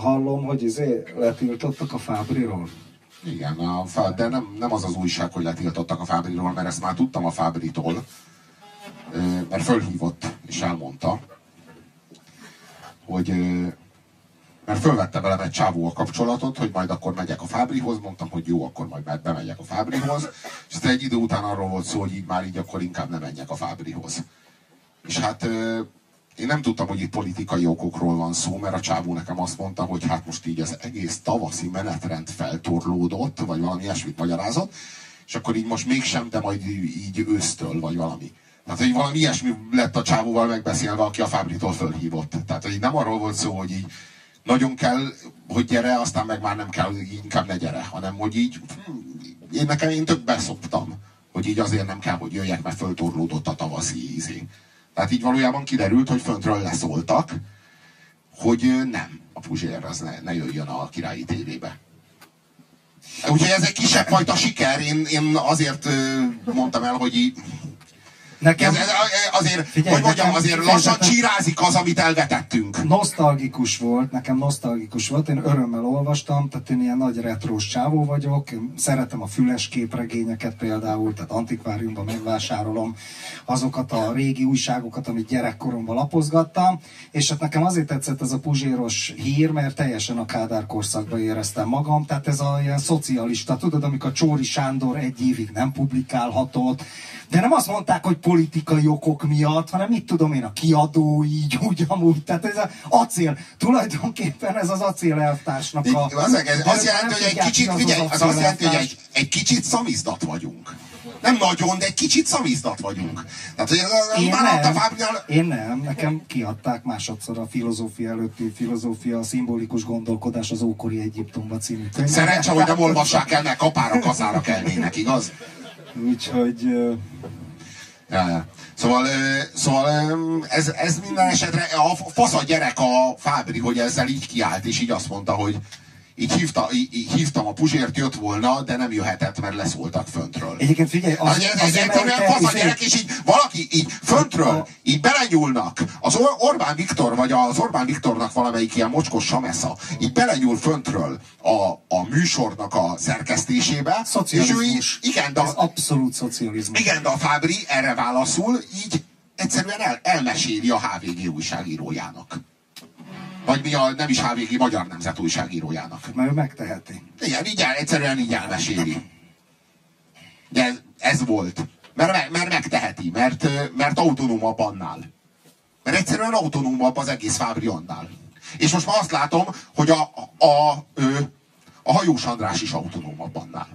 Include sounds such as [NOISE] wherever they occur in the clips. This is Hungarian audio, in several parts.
Hallom, hogy izé letiltottak a Fábriról. Igen, a, de nem, nem az az újság, hogy letiltottak a Fábriról, mert ezt már tudtam a Fábritól, mert fölhívott és elmondta, hogy mert fölvette velem egy csávó a kapcsolatot, hogy majd akkor megyek a Fábrihoz, mondtam, hogy jó, akkor majd bemegyek a Fábrihoz, és egy idő után arról volt szó, hogy így már így akkor inkább nem menjek a Fábrihoz. És hát én nem tudtam, hogy itt politikai okokról van szó, mert a csávó nekem azt mondta, hogy hát most így az egész tavaszi menetrend feltorlódott, vagy valami ilyesmit magyarázott, és akkor így most mégsem, de majd így ősztől, vagy valami. Tehát, hogy valami ilyesmi lett a csávóval megbeszélve, aki a Fábritól fölhívott. Tehát, hogy nem arról volt szó, hogy így nagyon kell, hogy gyere, aztán meg már nem kell, hogy inkább ne gyere, hanem hogy így, hm, én nekem én tök beszoptam, hogy így azért nem kell, hogy jöjjek, mert föltorlódott a tavaszi ízé. Tehát így valójában kiderült, hogy föntről leszóltak, hogy nem, a Puzsér az ne, ne jöjjön a királyi tévébe. Úgyhogy ez egy kisebb fajta siker, én, én azért mondtam el, hogy Nekem, ez, ez, azért, figyelj, hogy mondjam, azért lassan csírázik az, amit elvetettünk. Nosztalgikus volt, nekem nosztalgikus volt, én örömmel olvastam, tehát én ilyen nagy retrós csávó vagyok, én szeretem a füles képregényeket például, tehát antikváriumban megvásárolom azokat a régi újságokat, amit gyerekkoromban lapozgattam, és hát nekem azért tetszett ez a puzséros hír, mert teljesen a Kádár korszakban éreztem magam, tehát ez a ilyen szocialista, tudod, amikor Csóri Sándor egy évig nem publikálhatott, de nem azt mondták, hogy politikai okok miatt, hanem mit tudom én, a kiadó így, [LAUGHS] úgy amúgy. Tehát ez az acél, tulajdonképpen ez az acél elvtársnak a... Az, az, az jelenti, hogy egy kicsit, figyelj, az azt jelenti, hogy egy, egy kicsit szamizdat vagyunk. Nem nagyon, de egy kicsit szamizdat vagyunk. Tehát, hogy én, nem, Fábrián... én nem, nekem kiadták másodszor a filozófia előtti filozófia, a szimbolikus gondolkodás az ókori Egyiptomba című könyv. Szerencsé, hogy nem olvassák el, mert kapára kazára kelnének, igaz? Úgyhogy... Ja, ja. Szóval, szóval ez, ez minden esetre a fasz a gyerek a Fábri, hogy ezzel így kiállt, és így azt mondta, hogy így, hívta, így, hívtam a Puzsért, jött volna, de nem jöhetett, mert leszóltak föntről. Egyébként figyelj, az, az, az, az egyszerűen fasz a gyerek, és így valaki így föntről, így belenyúlnak. Az Orbán Viktor, vagy az Orbán Viktornak valamelyik ilyen mocskos samesza, így belenyúl föntről a, a műsornak a szerkesztésébe. Szocializmus. És ő így, igen, de, Ez abszolút szocializmus. Igen, de a Fábri erre válaszul, így egyszerűen el, elmeséli a HVG újságírójának. Vagy mi a nem is HVG Magyar Nemzet újságírójának. Mert ő megteheti. Igen, így el, egyszerűen így elmeséli. De ez, ez volt. Mert, mert megteheti, mert, mert autonómabb annál. Mert egyszerűen autonómabb az egész Fábri annál. És most már azt látom, hogy a, a, a, a hajós András is autonómabb annál.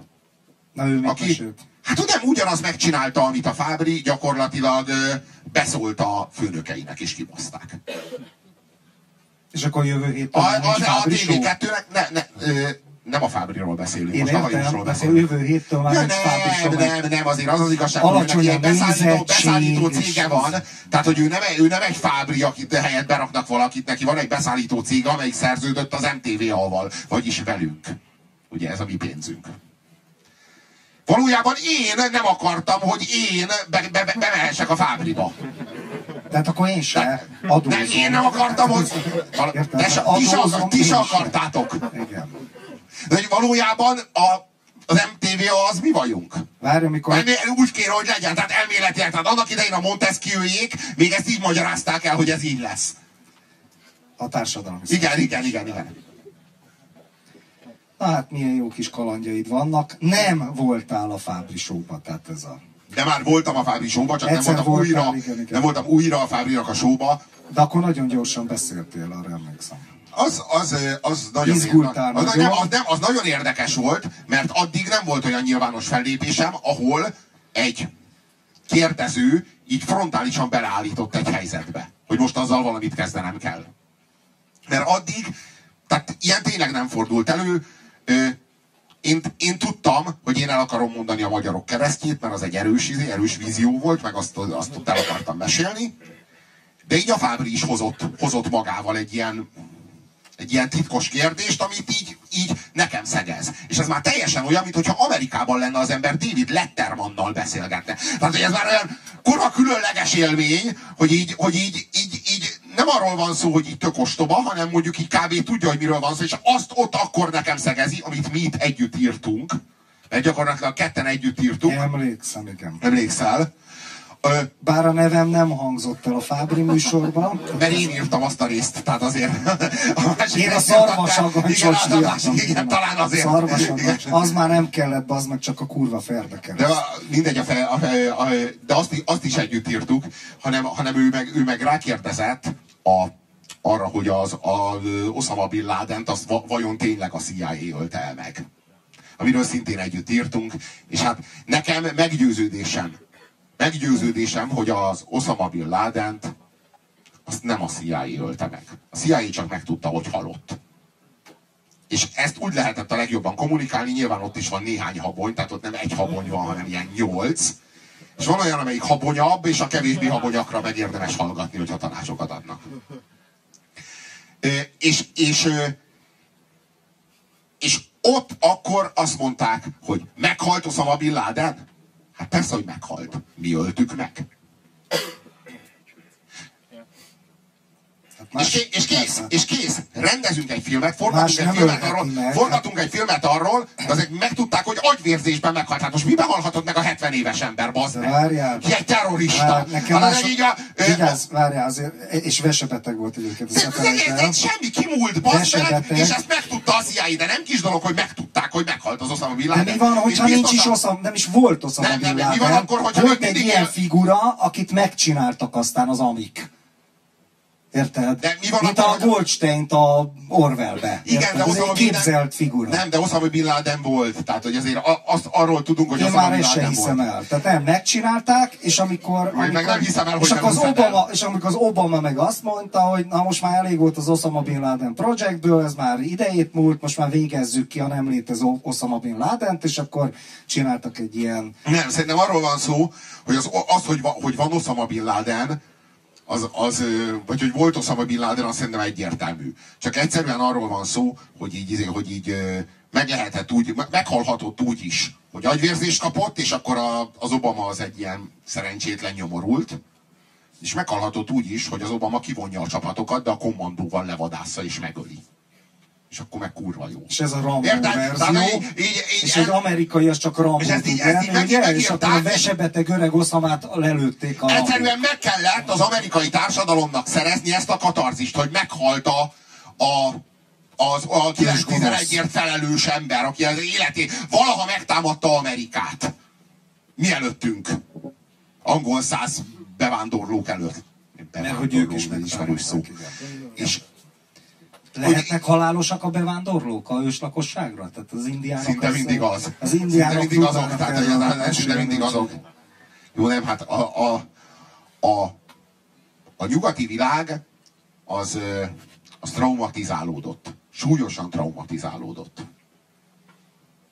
Na ő Aki, Hát nem ugyanaz megcsinálta, amit a Fábri gyakorlatilag beszólt a főnökeinek, és kibaszták. És akkor jövő héten a, a, a, a TV2-nek ne, ne, ö, nem a Fábriról beszélünk, Én most értem, a hajósról beszélünk. jövő héttől már ja, nem, nem, nem, nem, azért az az igazság, hogy neki ilyen beszállító, beszállító cége van. Tehát, hogy ő nem, ő nem egy Fábri, akit helyett beraknak valakit, neki van egy beszállító cége, amelyik szerződött az MTV-val, vagyis velünk. Ugye ez a mi pénzünk. Valójában én nem akartam, hogy én be, be, be, bemehessek a Fábriba. Tehát akkor én se adózom. De én nem akartam. Érted? De ti, se, ti se akartátok. Igen. De hogy valójában a, az MTV az mi vagyunk. Várj, amikor... Úgy kéne, hogy legyen, tehát elméletileg. Tehát annak idején a Montesquieu-jék még ezt így magyarázták el, hogy ez így lesz. A társadalom. Igen, igen, igen, igen. Na hát milyen jó kis kalandjaid vannak. Nem voltál a Fábri tehát ez a... De már voltam a Fábri showba, csak nem voltam, voltál, újra, igen, igen. nem voltam újra a Fábrinak a showba. De akkor nagyon gyorsan beszéltél, arra emlékszem. Az, az, az, nagyon, Izgultál, az, nagyon, az, nem, az nagyon érdekes volt, mert addig nem volt olyan nyilvános fellépésem, ahol egy kérdező így frontálisan beleállított egy helyzetbe, hogy most azzal valamit kezdenem kell. Mert addig, tehát ilyen tényleg nem fordult elő, én, én tudtam, hogy én el akarom mondani a magyarok keresztjét, mert az egy erős, izé, erős vízió volt, meg azt, azt ott el akartam mesélni. De így a Fábri is hozott, hozott magával egy ilyen, egy ilyen titkos kérdést, amit így, így nekem szegez. És ez már teljesen olyan, mintha Amerikában lenne az ember David Lettermannal beszélgetne. Tehát, hogy ez már olyan kurva különleges élmény, hogy így, hogy így, így, így nem arról van szó, hogy itt tök ostoba, hanem mondjuk így kb. tudja, hogy miről van szó, és azt ott akkor nekem szegezi, amit mi itt együtt írtunk, mert gyakorlatilag ketten együtt írtuk. Emlékszem, igen. Emlékszel? Bár a nevem nem hangzott el a Fábri műsorban. mert én írtam azt a részt, tehát azért. A Én a Igen, az a másik, igen, talán azért. Szarvasagoncs. Az már nem kellett, az meg csak a kurva ferdeken. De a- mindegy, a fe, a fe, a, de azt, azt is együtt írtuk, hanem, hanem ő, meg, ő meg rákérdezett a, arra, hogy az a, Osama Bin Ladent azt va, vajon tényleg a CIA ölte el meg. Amiről szintén együtt írtunk, és hát nekem meggyőződésem, meggyőződésem, hogy az Osama Bin Ladent azt nem a CIA ölte meg. A CIA csak megtudta, hogy halott. És ezt úgy lehetett a legjobban kommunikálni, nyilván ott is van néhány habony, tehát ott nem egy habony van, hanem ilyen nyolc. És van olyan, amelyik habonyabb, és a kevésbé habonyakra meg érdemes hallgatni, hogyha tanácsokat adnak. És, és, és ott akkor azt mondták, hogy meghalt Osama Bin Laden? Hát persze, hogy meghalt. Mi öltük meg. Hát És, és kész, és kész. Rendezünk egy filmet, Más forgatunk egy filmet arról, forgatunk egy filmet arról, de azért megtudták, hogy agyvérzésben meghalt. Hát most miben halhatott meg a 70 éves ember, bazd De meg? várjál. Ki egy terrorista. Vár, nekem Hát más... az így a, Vigyázz, várjál, azért, és vesebeteg volt egyébként. de ez semmi kimúlt, bazd meg, és ezt megtudta a CIA, de nem kis dolog, hogy megtudták, hogy meghalt az Osama Bin De Laden. mi van, hogyha nincs is Osama, nem is volt Osama Bin nem, mi van Laden. akkor, hogyha Volt egy ilyen figura, akit megcsináltak aztán az amik. Érted? De mi van Mint a hogy- Goldstein-t a Orwellbe. Igen, Érted? de Ez egy képzelt figura. Nem, de Osama Bin Laden volt. Tehát, hogy azért a- azt arról tudunk, hogy Én Osama már Bin ezt se Laden hiszem volt. el. Tehát nem, megcsinálták, és amikor... Én amikor meg nem hiszem el, hogy és akkor, az Obama, el. és amikor az Obama meg azt mondta, hogy na most már elég volt az Osama Bin Laden projektből, ez már idejét múlt, most már végezzük ki a nem létező Osama Bin Ladent, és akkor csináltak egy ilyen... Nem, szerintem arról van szó, hogy az, az hogy, va, hogy van Osama Bin Laden, az, az, vagy hogy volt Osama Bin Laden, az szerintem egyértelmű. Csak egyszerűen arról van szó, hogy így, izé, hogy így meg lehetett úgy, me- meghalhatott úgy is, hogy agyvérzést kapott, és akkor a, az Obama az egy ilyen szerencsétlen nyomorult, és meghalhatott úgy is, hogy az Obama kivonja a csapatokat, de a kommandóval levadásza és megöli. És akkor meg kurva jó. És ez a Rambo Érted? verzió. Így- így- és el- egy amerikai, az csak Rambo És ezt így- ezt így meg- ugye? És akkor a vesebeteg öreg Oszamát lelőtték a. Egyszerűen meg kellett az amerikai társadalomnak szerezni ezt a katarzist, hogy meghalt a, a az, a 911-ért felelős ember, aki az életét valaha megtámadta Amerikát. Mielőttünk. Angol száz bevándorlók előtt. Mert hogy ők is Bevándorló, ismerős szó. És Lehetnek halálosak a bevándorlók a őslakosságra? Tehát az indiánok... szinte az- mindig az. Az indiánok szinte mindig azok. Tehát, az- szinte mindig azok. Jó, nem, hát a, a, a, a nyugati világ az, az traumatizálódott. Súlyosan traumatizálódott.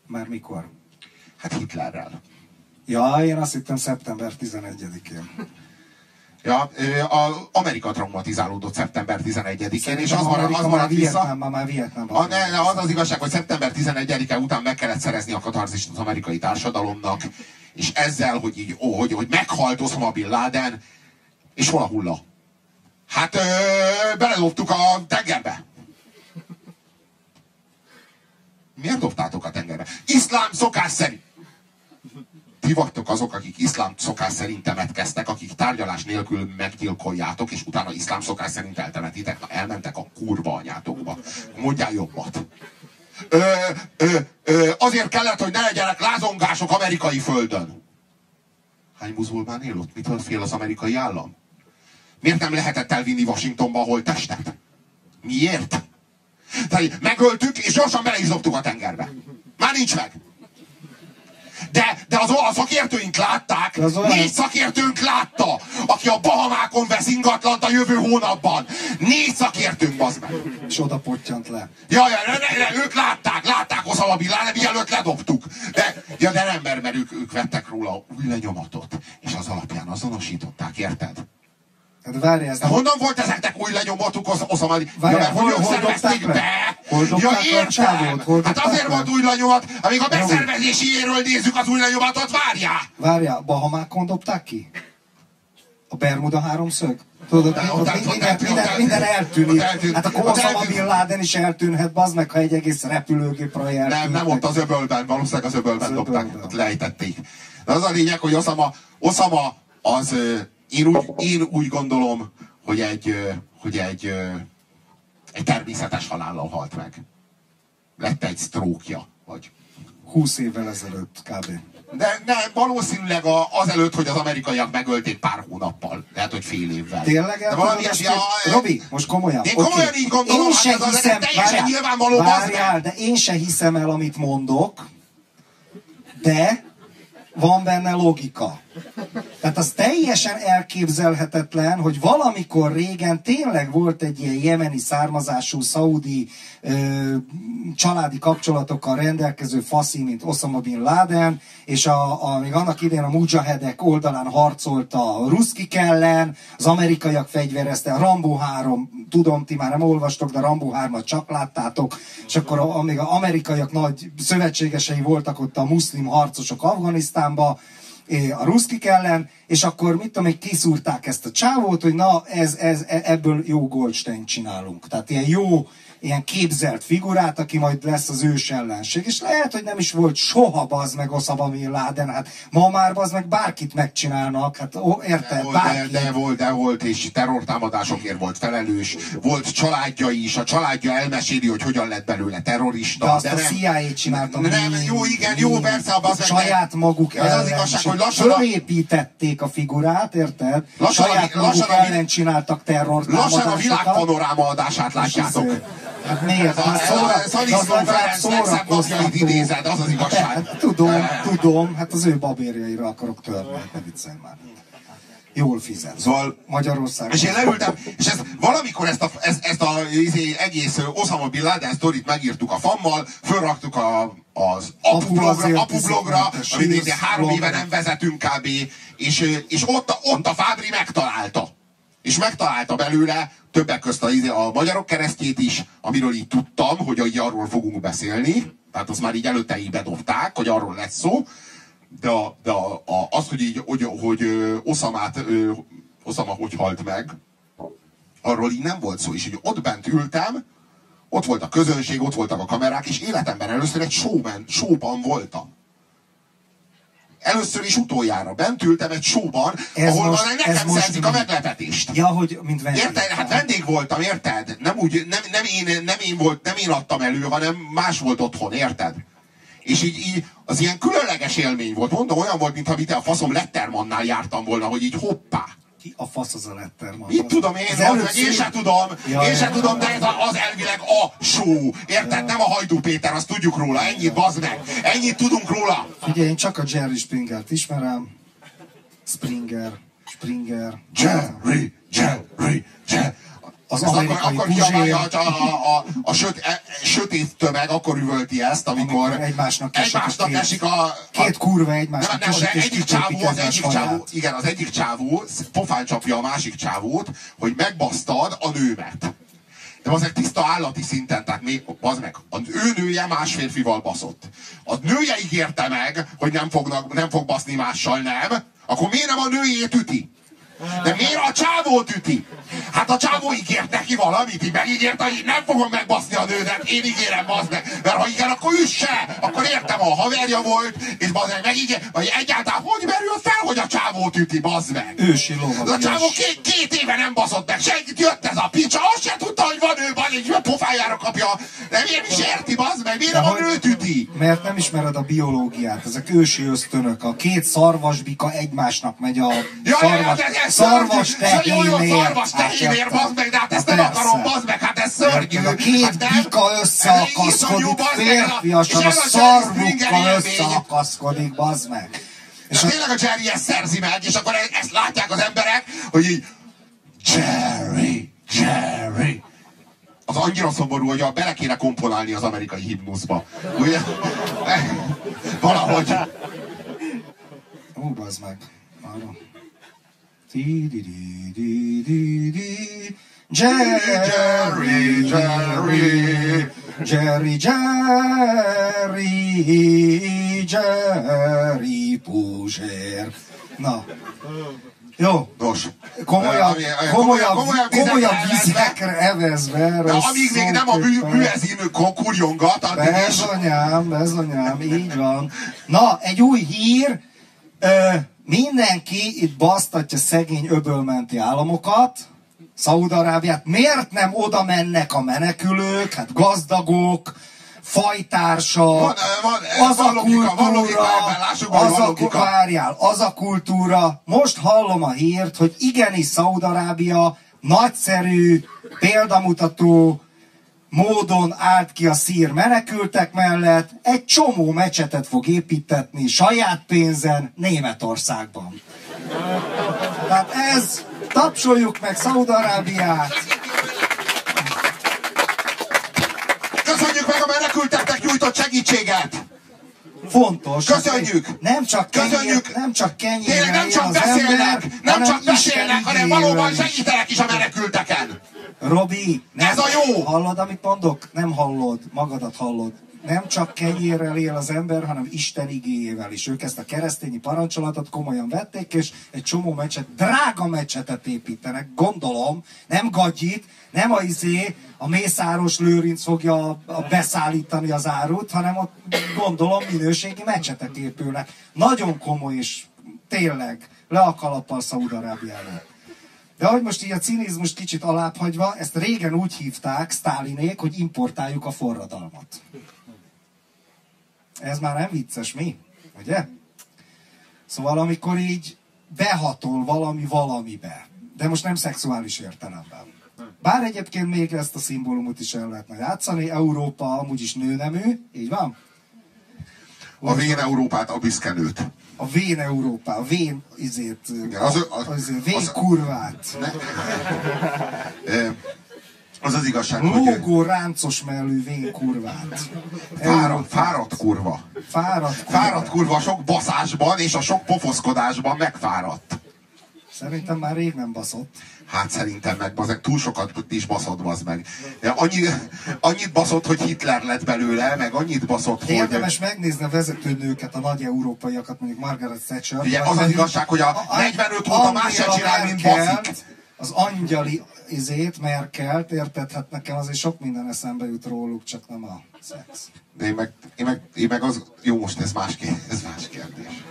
Már mikor? Hát Hitlerrel. Ja, én azt hittem szeptember 11-én. Ja, a Amerika traumatizálódott szeptember 11-én, és az, Szerintem mar, Amerika az már maradt vissza. Vietnámban, már Vietnámban. A, ne, ne, az az igazság, hogy szeptember 11-e után meg kellett szerezni a katarzist az amerikai társadalomnak, és ezzel, hogy így, ó, hogy, hogy meghalt Osama Bin Laden, és hol a hulla? Hát ö, beledobtuk a tengerbe. Miért dobtátok a tengerbe? Iszlám szokás szerint. Ti vagytok azok, akik iszlám szokás szerint temetkeztek, akik tárgyalás nélkül meggyilkoljátok, és utána iszlám szokás szerint eltemetitek. Na, elmentek a kurva anyátokba. Mondjál jobbat. Ö, ö, ö, azért kellett, hogy ne legyenek lázongások amerikai földön. Hány muzulmán él ott? Mitől fél az amerikai állam? Miért nem lehetett elvinni Washingtonba a holttestet? Miért? Tehát megöltük, és gyorsan bele is dobtuk a tengerbe. Már nincs meg. De, de az, a szakértőink látták, az olyan- négy szakértőnk látta, aki a Bahamákon vesz ingatlant a jövő hónapban. Négy szakértőnk, bazd meg. És oda pottyant le. Ja, ja, ne, ne, ne, ők látták, látták Osama Bin Laden, mielőtt ledobtuk. De, ja, de nem, mert, mert ők, ők vettek róla új lenyomatot, és az alapján azonosították, érted? Hát várj, ez De honnan volt ezeknek új lenyomatuk az Osama Bin Várjál, mert hol- hol szervezték be? Hol dobták le a értem. csávót? Hol Hát azért volt új lenyomat, amíg a beszervezéséről nézzük az új lenyomatot, várjál! Várjál, Bahamákon dobták ki? A Bermuda háromszög? Tudod, ott, ott ott, minden, minden, minden eltűnik. eltűnt, Hát akkor Osama. Bin Laden is eltűnhet, bazd meg, ha egy egész repülőgépről eltűnt. Nem, nem ott az öbölben, valószínűleg az öbölben dobták, ott lejtették. De az a lényeg, hogy Osama, Osama az, én úgy, én úgy gondolom, hogy egy, hogy egy, egy természetes halállal halt meg. Lett egy sztrókja, vagy 20 évvel ezelőtt kb. de nem, valószínűleg a, azelőtt, hogy az amerikaiak megölték pár hónappal. Lehet, hogy fél évvel. Tényleg De valami ilyesmi, hogy- a- Robi, most komolyan. Én komolyan így gondolom, én hát se az hiszem, teljesen várjál, nyilvánvaló, várjál, de én se hiszem el, amit mondok, de van benne logika. Tehát az teljesen elképzelhetetlen, hogy valamikor régen tényleg volt egy ilyen jemeni származású, szaudi ö, családi kapcsolatokkal rendelkező faszi, mint Osama Bin Laden, és a, a, még annak idején a mujahedek oldalán harcolt a ruszkik ellen, az amerikaiak fegyverezte, a Rambo 3, tudom, ti már nem olvastok, de Rambo 3-at csak láttátok, és akkor a, amíg az amerikaiak nagy szövetségesei voltak ott a muszlim harcosok Afganisztánba, a ruszkik ellen, és akkor mit tudom, hogy kiszúrták ezt a csávót, hogy na, ez, ez, e- ebből jó Goldstein csinálunk. Tehát ilyen jó, ilyen képzelt figurát, aki majd lesz az ős ellenség. És lehet, hogy nem is volt soha bazd meg Osama Bin Laden, hát ma már bazd meg bárkit megcsinálnak, hát ó, De érted, volt, de, bárki. de volt, de volt, és terrortámadásokért volt felelős, volt családja is, a családja elmeséli, hogy hogyan lett belőle terrorista. De azt a nem- CIA csinálta. Nem, mind, jó, igen, jó, persze, az meg- Saját maguk Az az ellen. igazság, hogy lassan a- Fölépítették a figurát, érted? Lassan a- Saját maguk lassan a világ- ellen csináltak terrortámadásokat. Lassan a világ panoráma adását látjátok. Hát Hát Szaniszló az legalább Ferenc napjait idézed, az az igazság. Hát, tudom, tudom, hát az ő babérjaira akarok törni, hát ne viccelj már. Jól fizet. Szóval- Magyarország. És én leültem, és ezt, valamikor ezt a, ezt, ezt a izé, egész Osama Bin Laden sztorit megírtuk a fammal, fölraktuk a, az Apu apublogra, azért apublogra iszik, amit három éve nem vezetünk kb. És, és ott, a- ott a Fábri megtalálta. És megtalálta belőle többek közt a, izé, a magyarok keresztjét is, amiről így tudtam, hogy így arról fogunk beszélni. Tehát azt már így előtte így bedobták, hogy arról lesz szó. De, a, de a, a, az, hogy így, hogy, hogy Oszamát, Oszama hogy halt meg, arról így nem volt szó. És így ott bent ültem, ott volt a közönség, ott voltak a kamerák, és életemben először egy showman, showban voltam. Először is utoljára bent ültem egy showban, Ez ahol most- ez nekem most szerzik a meglepetést. Ja, hogy mint vendég. Érted? Hát vendég voltam, érted? Nem, úgy, nem, nem, én, nem, én volt, nem én adtam elő, hanem más volt otthon, érted? És így, így az ilyen különleges élmény volt. Mondom, olyan volt, mintha a faszom Lettermannál jártam volna, hogy így hoppá. Ki a fasz az a Letterman? Mit tudom én, Az először- én se tudom, Ja, én se ja. tudom, de ez az elvileg a show. Érted? Nem a Hajdú Péter, azt tudjuk róla, ennyit bazd meg. Ennyit tudunk róla. Ugye én csak a Jerry Springert ismerem. Springer, Springer. Jerry, Jerry, Jerry. Az Ezt amerikai akkor, akkor a, a, a, a söt, e, sötét tömeg, akkor üvölti ezt, amikor, Amikor egymásnak esik a egymásnak két- esik a, a Két kurva egymásnak nem, nem, egyik csávó, az egyik csávó, igen, az egyik csávó pofán csapja a másik csávót, hogy megbasztad a nőmet. De az egy tiszta állati szinten, tehát még, az meg, az ő nője más férfival baszott. A nője ígérte meg, hogy nem, fognak, nem fog baszni mással, nem? Akkor miért nem a nőjét üti? De miért a csávót üti? Hát a csávó ígért neki valamit, így megígérte, hogy nem fogom megbaszni a nődet, én ígérem, bazd meg. Mert ha igen, akkor üsse! Akkor értem, a haverja volt, és bazd meg, megígér, vagy egyáltalán hogy merül fel, hogy a csávót üti, bazd meg? Ősi lovag. A csávó két, két éve nem baszott meg, senkit jött ez a picsa, azt se tudta, hogy van ő, bazd egy pofájára kapja. De miért is érti, bazd meg, miért a nőt üti? Mert nem ismered a biológiát, ezek ősi ösztönök. A két szarvasbika egymásnak megy a Ja, ja, ja, szarvas, de ez szarvas tehénér. szarvas tehénér, Hát, bazd meg, de hát ezt hát nem akarom, bazd meg, hát ez szörnyű. Érted, a két Hát Ez összeakaszkodik, férfiasan a szarvukkal összeakaszkodik, bazd meg. És a, tényleg a Jerry ezt szerzi meg, és akkor e- ezt látják az emberek, hogy így Jerry, Jerry. Az annyira szomorú, hogy a bele kéne komponálni az amerikai himnuszba. Ugye? Valahogy. Ó, bazd meg. Arra. Jerry, Jerry, Jerry. Jerry, Jerry, Jerry Puzsér. Na, Jó. Nos. Komolyabb, ami- komolyabb, komolyabb komolyabb vizekre evezve. De amíg még nem a mű, szóképpen. műezin konkurjongat, addig is. Bezonyám, bezonyám, így van. Na, egy új hír. Ö, mindenki itt basztatja szegény öbölmenti államokat, Szaúd-Arábiát. Miért nem oda mennek a menekülők? Hát gazdagok, fajtársak, Van, van, az van a logika, van logika kultúra, ebben, lássuk, hogy az van a, logika. várjál, az a kultúra. Most hallom a hírt, hogy igenis Szaúd-Arábia nagyszerű, példamutató módon állt ki a szír menekültek mellett, egy csomó mecsetet fog építetni saját pénzen Németországban. Tehát ez, tapsoljuk meg Szaúd-Arábiát, Köszönjük meg a menekülteknek nyújtott segítséget! fontos. Köszönjük! Nem csak kenyér, Köszönjük! nem csak kenyér, Tényleg nem csak beszélnek, ember, nem csak beszélnek, hanem valóban segítenek is a menekülteken! Robi, nem, Ez a jó! Hallod, amit mondok? Nem hallod, magadat hallod. Nem csak kenyérrel él az ember, hanem Isten igéjével is. Ők ezt a keresztényi parancsolatot komolyan vették, és egy csomó meccset, drága meccsetet építenek, gondolom, nem gagyit, nem a izé, a Mészáros Lőrinc fogja a- beszállítani az árut, hanem ott gondolom minőségi meccsetek épülnek. Nagyon komoly és tényleg le a kalappal Szaúd-Arábiáról. De hogy most így a cinizmus kicsit alábbhagyva, ezt régen úgy hívták, Sztálinék, hogy importáljuk a forradalmat. Ez már nem vicces, mi? Ugye? Szóval amikor így behatol valami valamibe, de most nem szexuális értelemben. Bár egyébként még ezt a szimbólumot is el lehetne játszani, Európa amúgy is nőnemű, így van? A vén Európát, a büszkenőt. A vén Európa, a vén izét, az- az, az- az, vén az- kurvát. Ö, Az az igazság, hogy Lógó ráncos mellű vén kurvát. fáradt, fáradt kurva. Fáradt kurva. Fáradt kurva a sok baszásban és a sok pofoszkodásban megfáradt. Szerintem már rég nem baszott. Hát szerintem meg bazeg, túl sokat is baszott bazd meg. Annyi, annyit baszott, hogy Hitler lett belőle, meg annyit baszott, De hogy... érdemes megnézni a vezetőnőket, a nagy európaiakat, mondjuk Margaret Thatcher. Ugye az az igazság, hogy a 45 óta más se csinál, mint baszik. Az angyali izét, Merkelt, érted? Hát nekem azért sok minden eszembe jut róluk, csak nem a szex. De én meg, én meg, én meg az... Jó, most ez más, kérdés, ez más kérdés.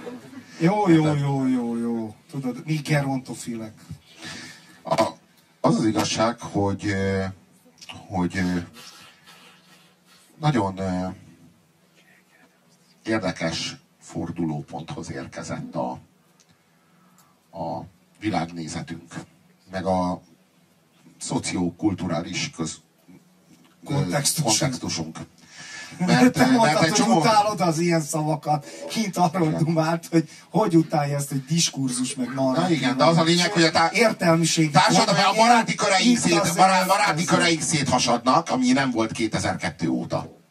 Jó, jó, jó, jó, jó. Tudod, mi gerontofilek. A, az az igazság, hogy, ö, hogy ö, nagyon ö, érdekes fordulóponthoz érkezett a, a világnézetünk, meg a szociokulturális köz, Kontextusunk. kontextusunk. Mert, Te mondtad, mert egy csomó, utálod az ilyen szavakat. Kint arról dumált, hogy hogy utálja ezt, hogy diskurzus meg narratíva. Na igen, de az a lényeg, hogy a tá- Értelmiség. Társadalmi, a baráti köreink, szét, bará, baráti köreink széthasadnak, ami nem volt 2002 óta.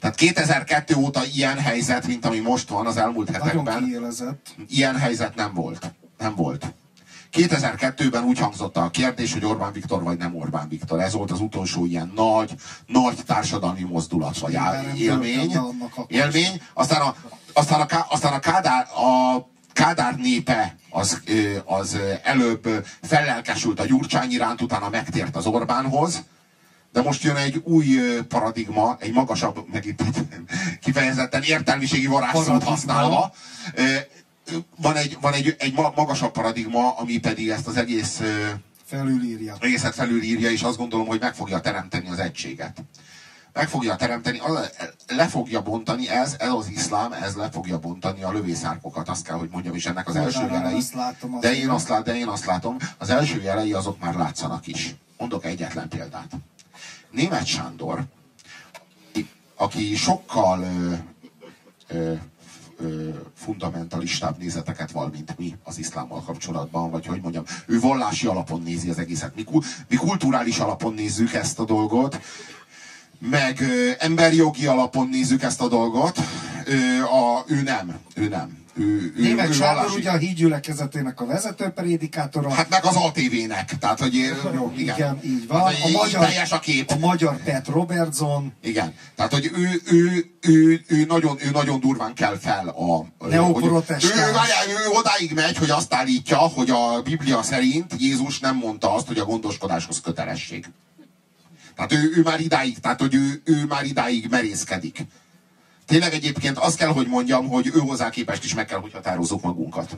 Tehát 2002 óta ilyen helyzet, mint ami most van az elmúlt Nagyon hetekben, kiélezett. ilyen helyzet nem volt. Nem volt. 2002-ben úgy hangzott a kérdés, hogy Orbán Viktor vagy nem Orbán Viktor. Ez volt az utolsó ilyen nagy, nagy társadalmi mozdulat, vagy élmény. Élmény. Aztán a, aztán a, aztán a Kádár, a Kádár népe az, az előbb fellelkesült a Gyurcsány iránt, utána megtért az Orbánhoz. De most jön egy új paradigma, egy magasabb, meg itt [LAUGHS] kifejezetten értelmiségi varázsszót használva. Van egy, van egy, egy ma- magasabb paradigma, ami pedig ezt az egész Felülírja. egészet felülírja, és azt gondolom, hogy meg fogja teremteni az egységet. Meg fogja teremteni, az- le fogja bontani, ez, ez az iszlám, ez le fogja bontani a lövészárkokat, azt kell, hogy mondjam, és ennek az első jelei. látom, de, én azt lát, de én azt látom, az első jelei azok már látszanak is. Mondok egyetlen példát. Német Sándor, aki sokkal ö, ö, fundamentalistább nézeteket val, mint mi az iszlámmal kapcsolatban, vagy hogy mondjam, ő vallási alapon nézi az egészet. Mi, mi kulturális alapon nézzük ezt a dolgot, meg ö, emberi jogi alapon nézzük ezt a dolgot, a, ő nem, ő nem. Ő, ő, Német ő Sándor ugye a hídgyülekezetének a vezető prédikátora. Hát meg az ATV-nek, tehát hogy Jó, igen, igen, így van. Hát, hogy így teljes a kép. a magyar Pet Robertson, Igen, tehát hogy ő, ő, ő, ő, nagyon, ő nagyon durván kell fel a... Neoprotestáns. Ő, várjál, ő odáig megy, hogy azt állítja, hogy a Biblia szerint Jézus nem mondta azt, hogy a gondoskodáshoz kötelesség. Tehát ő, ő már idáig, tehát hogy ő, ő már idáig merészkedik. Tényleg egyébként azt kell, hogy mondjam, hogy ő hozzá képest is meg kell, hogy határozzuk magunkat.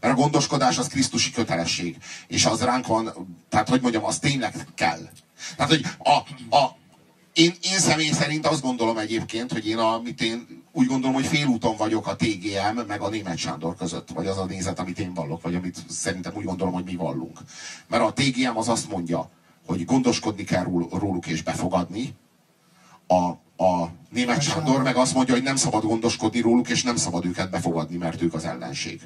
Mert a gondoskodás az Krisztusi kötelesség. És az ránk van, tehát hogy mondjam, az tényleg kell. Tehát, hogy a, a, én, én személy szerint azt gondolom egyébként, hogy én, a, mit én úgy gondolom, hogy félúton vagyok a TGM meg a német Sándor között, vagy az a nézet, amit én vallok, vagy amit szerintem úgy gondolom, hogy mi vallunk. Mert a TGM az azt mondja, hogy gondoskodni kell ról- róluk és befogadni, a, a német Sándor meg azt mondja, hogy nem szabad gondoskodni róluk, és nem szabad őket befogadni, mert ők az ellenség.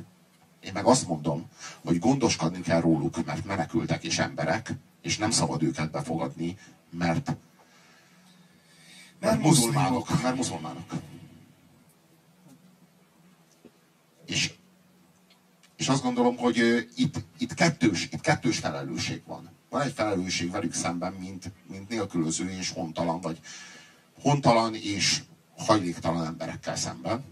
Én meg azt mondom, hogy gondoskodni kell róluk, mert menekültek és emberek, és nem szabad őket befogadni, mert, mert muzulmánok. Mert muzulmánok. És, és azt gondolom, hogy itt, itt, kettős, itt kettős felelősség van. Van egy felelősség velük szemben, mint, mint nélkülöző és hontalan, vagy hontalan és hajléktalan emberekkel szemben.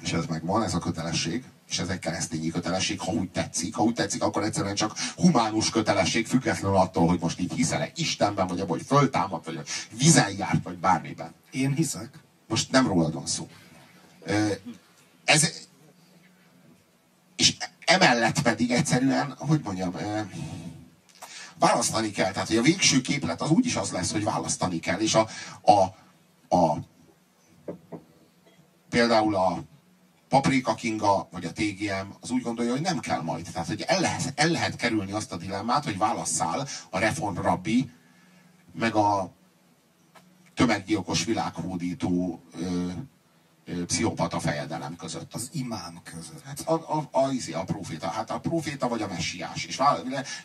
És ez megvan, ez a kötelesség, és ez egy keresztényi kötelesség, ha úgy tetszik. Ha úgy tetszik, akkor egyszerűen csak humánus kötelesség, függetlenül attól, hogy most így hiszel-e Istenben, vagy abban, hogy föltámad, vagy vizen járt, vagy bármiben. én hiszek. Most nem rólad van szó. Ez, és emellett pedig egyszerűen, hogy mondjam, választani kell. Tehát, hogy a végső képlet az úgyis az lesz, hogy választani kell. És a, a, a például a Paprika Kinga, vagy a TGM, az úgy gondolja, hogy nem kell majd. Tehát, hogy el lehet, el lehet kerülni azt a dilemmát, hogy válasszál a reform rabbi, meg a tömeggyilkos világhódító ö, pszichopata fejedelem között. Az imám között. Hát a, a, a, izé, a proféta, hát a proféta vagy a messiás. És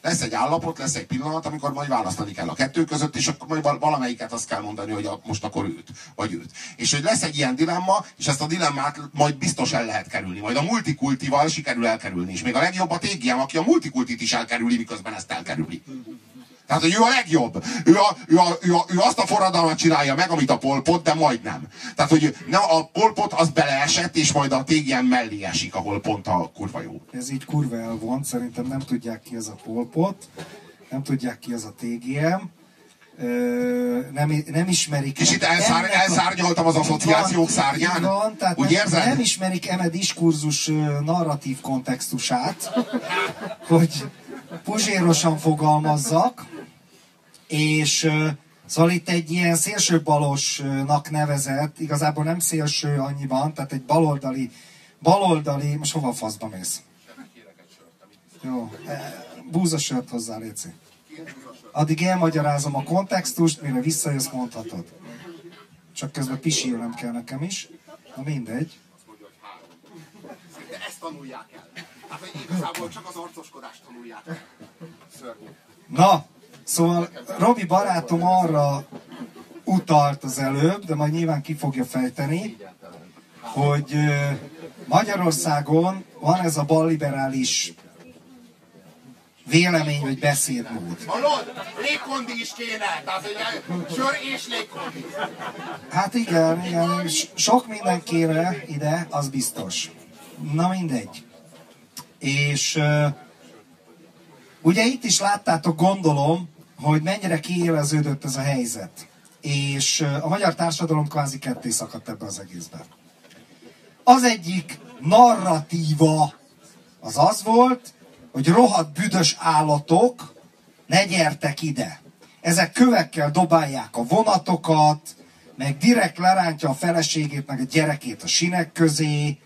lesz egy állapot, lesz egy pillanat, amikor majd választani kell a kettő között, és akkor majd val- valamelyiket azt kell mondani, hogy a, most akkor őt, vagy őt. És hogy lesz egy ilyen dilemma, és ezt a dilemmát majd biztos el lehet kerülni. Majd a multikultival sikerül elkerülni. És még a legjobb a TGM, aki a multikultit is elkerüli, miközben ezt elkerüli. Tehát, hogy ő a legjobb. Ő, a, ő, a, ő, a, ő azt a forradalmat csinálja meg, amit a polpot, de majdnem. Tehát, hogy ne, a polpot az beleesett, és majd a TGM mellé esik, ahol pont a kurva jó. Ez így kurva elvont, szerintem nem tudják ki ez a polpot, nem tudják ki ez a TGM, ö, nem, nem ismerik. És itt elszár, ennek elszárnyaltam az asszociációk Van, szárnyán? Van, tehát Úgy nem, érzed? nem ismerik eme diskurzus narratív kontextusát, hogy puzsérosan fogalmazzak, és szóval itt egy ilyen szélsőbalosnak nevezett, igazából nem szélső annyiban, tehát egy baloldali, baloldali, most hova a faszba mész? Jó, e, búzasört hozzá, Léci. Addig elmagyarázom a kontextust, mire visszajössz, mondhatod. Csak közben pisilnem kell nekem is. Na mindegy. De ezt tanulják el. Hát igazából csak az arcoskodást tanulják el. Szörnyű. Na, szóval Robi barátom arra utalt az előbb, de majd nyilván ki fogja fejteni, hogy Magyarországon van ez a balliberális vélemény vagy beszédmód. Hallod? Légkondi is kéne. Tehát, hogy sör és légkondi. Hát igen, igen, sok minden kéne ide, az biztos. Na mindegy. És uh, ugye itt is láttátok, gondolom, hogy mennyire kiéleződött ez a helyzet. És a magyar társadalom kvázi ketté szakadt ebbe az egészbe. Az egyik narratíva az az volt, hogy rohadt büdös állatok, ne gyertek ide. Ezek kövekkel dobálják a vonatokat, meg direkt lerántja a feleségét, meg a gyerekét a sinek közé,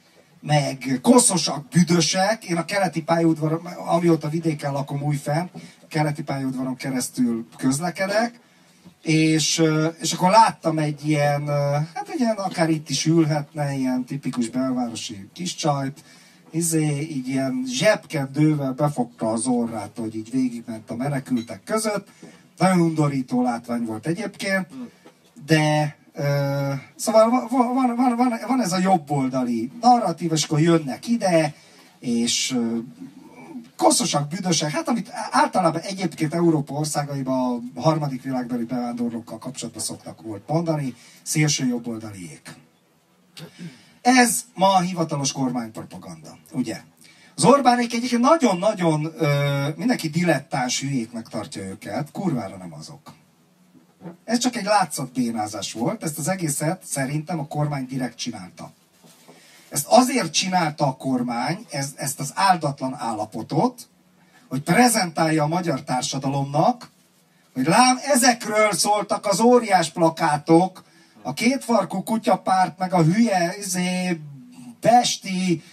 meg koszosak, büdösek. Én a keleti pályaudvaron, amióta vidéken lakom újfenn, keleti pályaudvaron keresztül közlekedek, és, és akkor láttam egy ilyen, hát egy ilyen, akár itt is ülhetne, ilyen tipikus belvárosi kis csajt, izé, így ilyen zsebkendővel befogta az orrát, hogy így végigment a menekültek között. Nagyon undorító látvány volt egyébként, de Szóval van, van, van, van, van ez a jobboldali narratív, és akkor jönnek ide, és koszosak, büdösek, hát amit általában egyébként Európa országaiban a harmadik világbeli bevándorlókkal kapcsolatban szoktak volt mondani, szélső jobboldaliék. Ez ma a hivatalos kormánypropaganda, ugye? Az Orbánék egyébként nagyon-nagyon mindenki dilettáns hülyéknek tartja őket, kurvára nem azok. Ez csak egy látszatbénázás volt, ezt az egészet szerintem a kormány direkt csinálta. Ezt azért csinálta a kormány, ez, ezt az áldatlan állapotot, hogy prezentálja a magyar társadalomnak, hogy lám, ezekről szóltak az óriás plakátok, a kétfarkú kutyapárt, meg a hülye, izé, besti,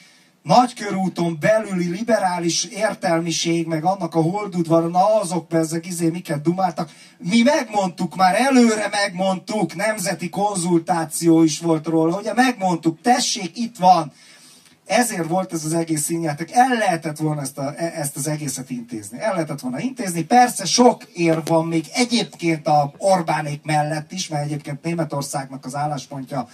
nagykörúton belüli liberális értelmiség, meg annak a holdudvar, na azok ezek izé miket dumáltak. Mi megmondtuk már, előre megmondtuk, nemzeti konzultáció is volt róla, ugye megmondtuk, tessék, itt van. Ezért volt ez az egész színjáték. El lehetett volna ezt, a, e, ezt az egészet intézni. El lehetett volna intézni. Persze sok ér van még egyébként a Orbánék mellett is, mert egyébként Németországnak az álláspontja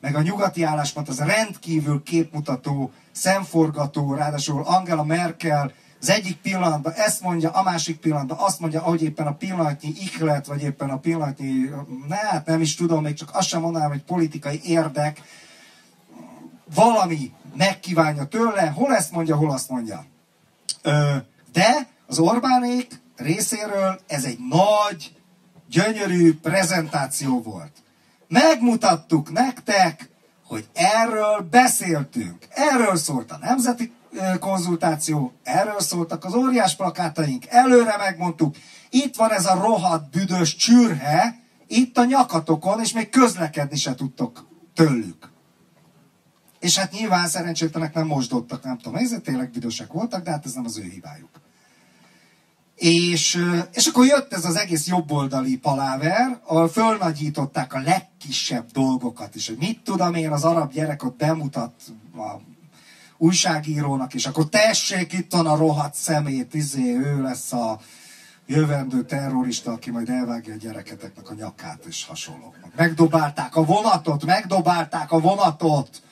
meg a nyugati álláspont az rendkívül képmutató, szemforgató, ráadásul Angela Merkel az egyik pillanatban ezt mondja, a másik pillanatban azt mondja, ahogy éppen a pillanatnyi iklet, vagy éppen a pillanatnyi, ne, hát nem is tudom, még csak azt sem mondanám, hogy politikai érdek, valami megkívánja tőle, hol ezt mondja, hol azt mondja. De az Orbánék részéről ez egy nagy, gyönyörű prezentáció volt. Megmutattuk nektek, hogy erről beszéltünk. Erről szólt a nemzeti konzultáció, erről szóltak az óriás plakátaink, előre megmondtuk, itt van ez a rohadt büdös csürhe, itt a nyakatokon, és még közlekedni se tudtok tőlük. És hát nyilván szerencsétlenek nem mosdottak, nem tudom, ezért tényleg büdösek voltak, de hát ez nem az ő hibájuk. És, és akkor jött ez az egész jobboldali paláver, ahol fölnagyították a legkisebb dolgokat is, hogy mit tudom én, az arab gyerek ott bemutat a újságírónak, és akkor tessék, itt van a rohadt szemét, izé, ő lesz a jövendő terrorista, aki majd elvágja a gyereketeknek a nyakát, és hasonlók. Megdobálták a vonatot, megdobálták a vonatot,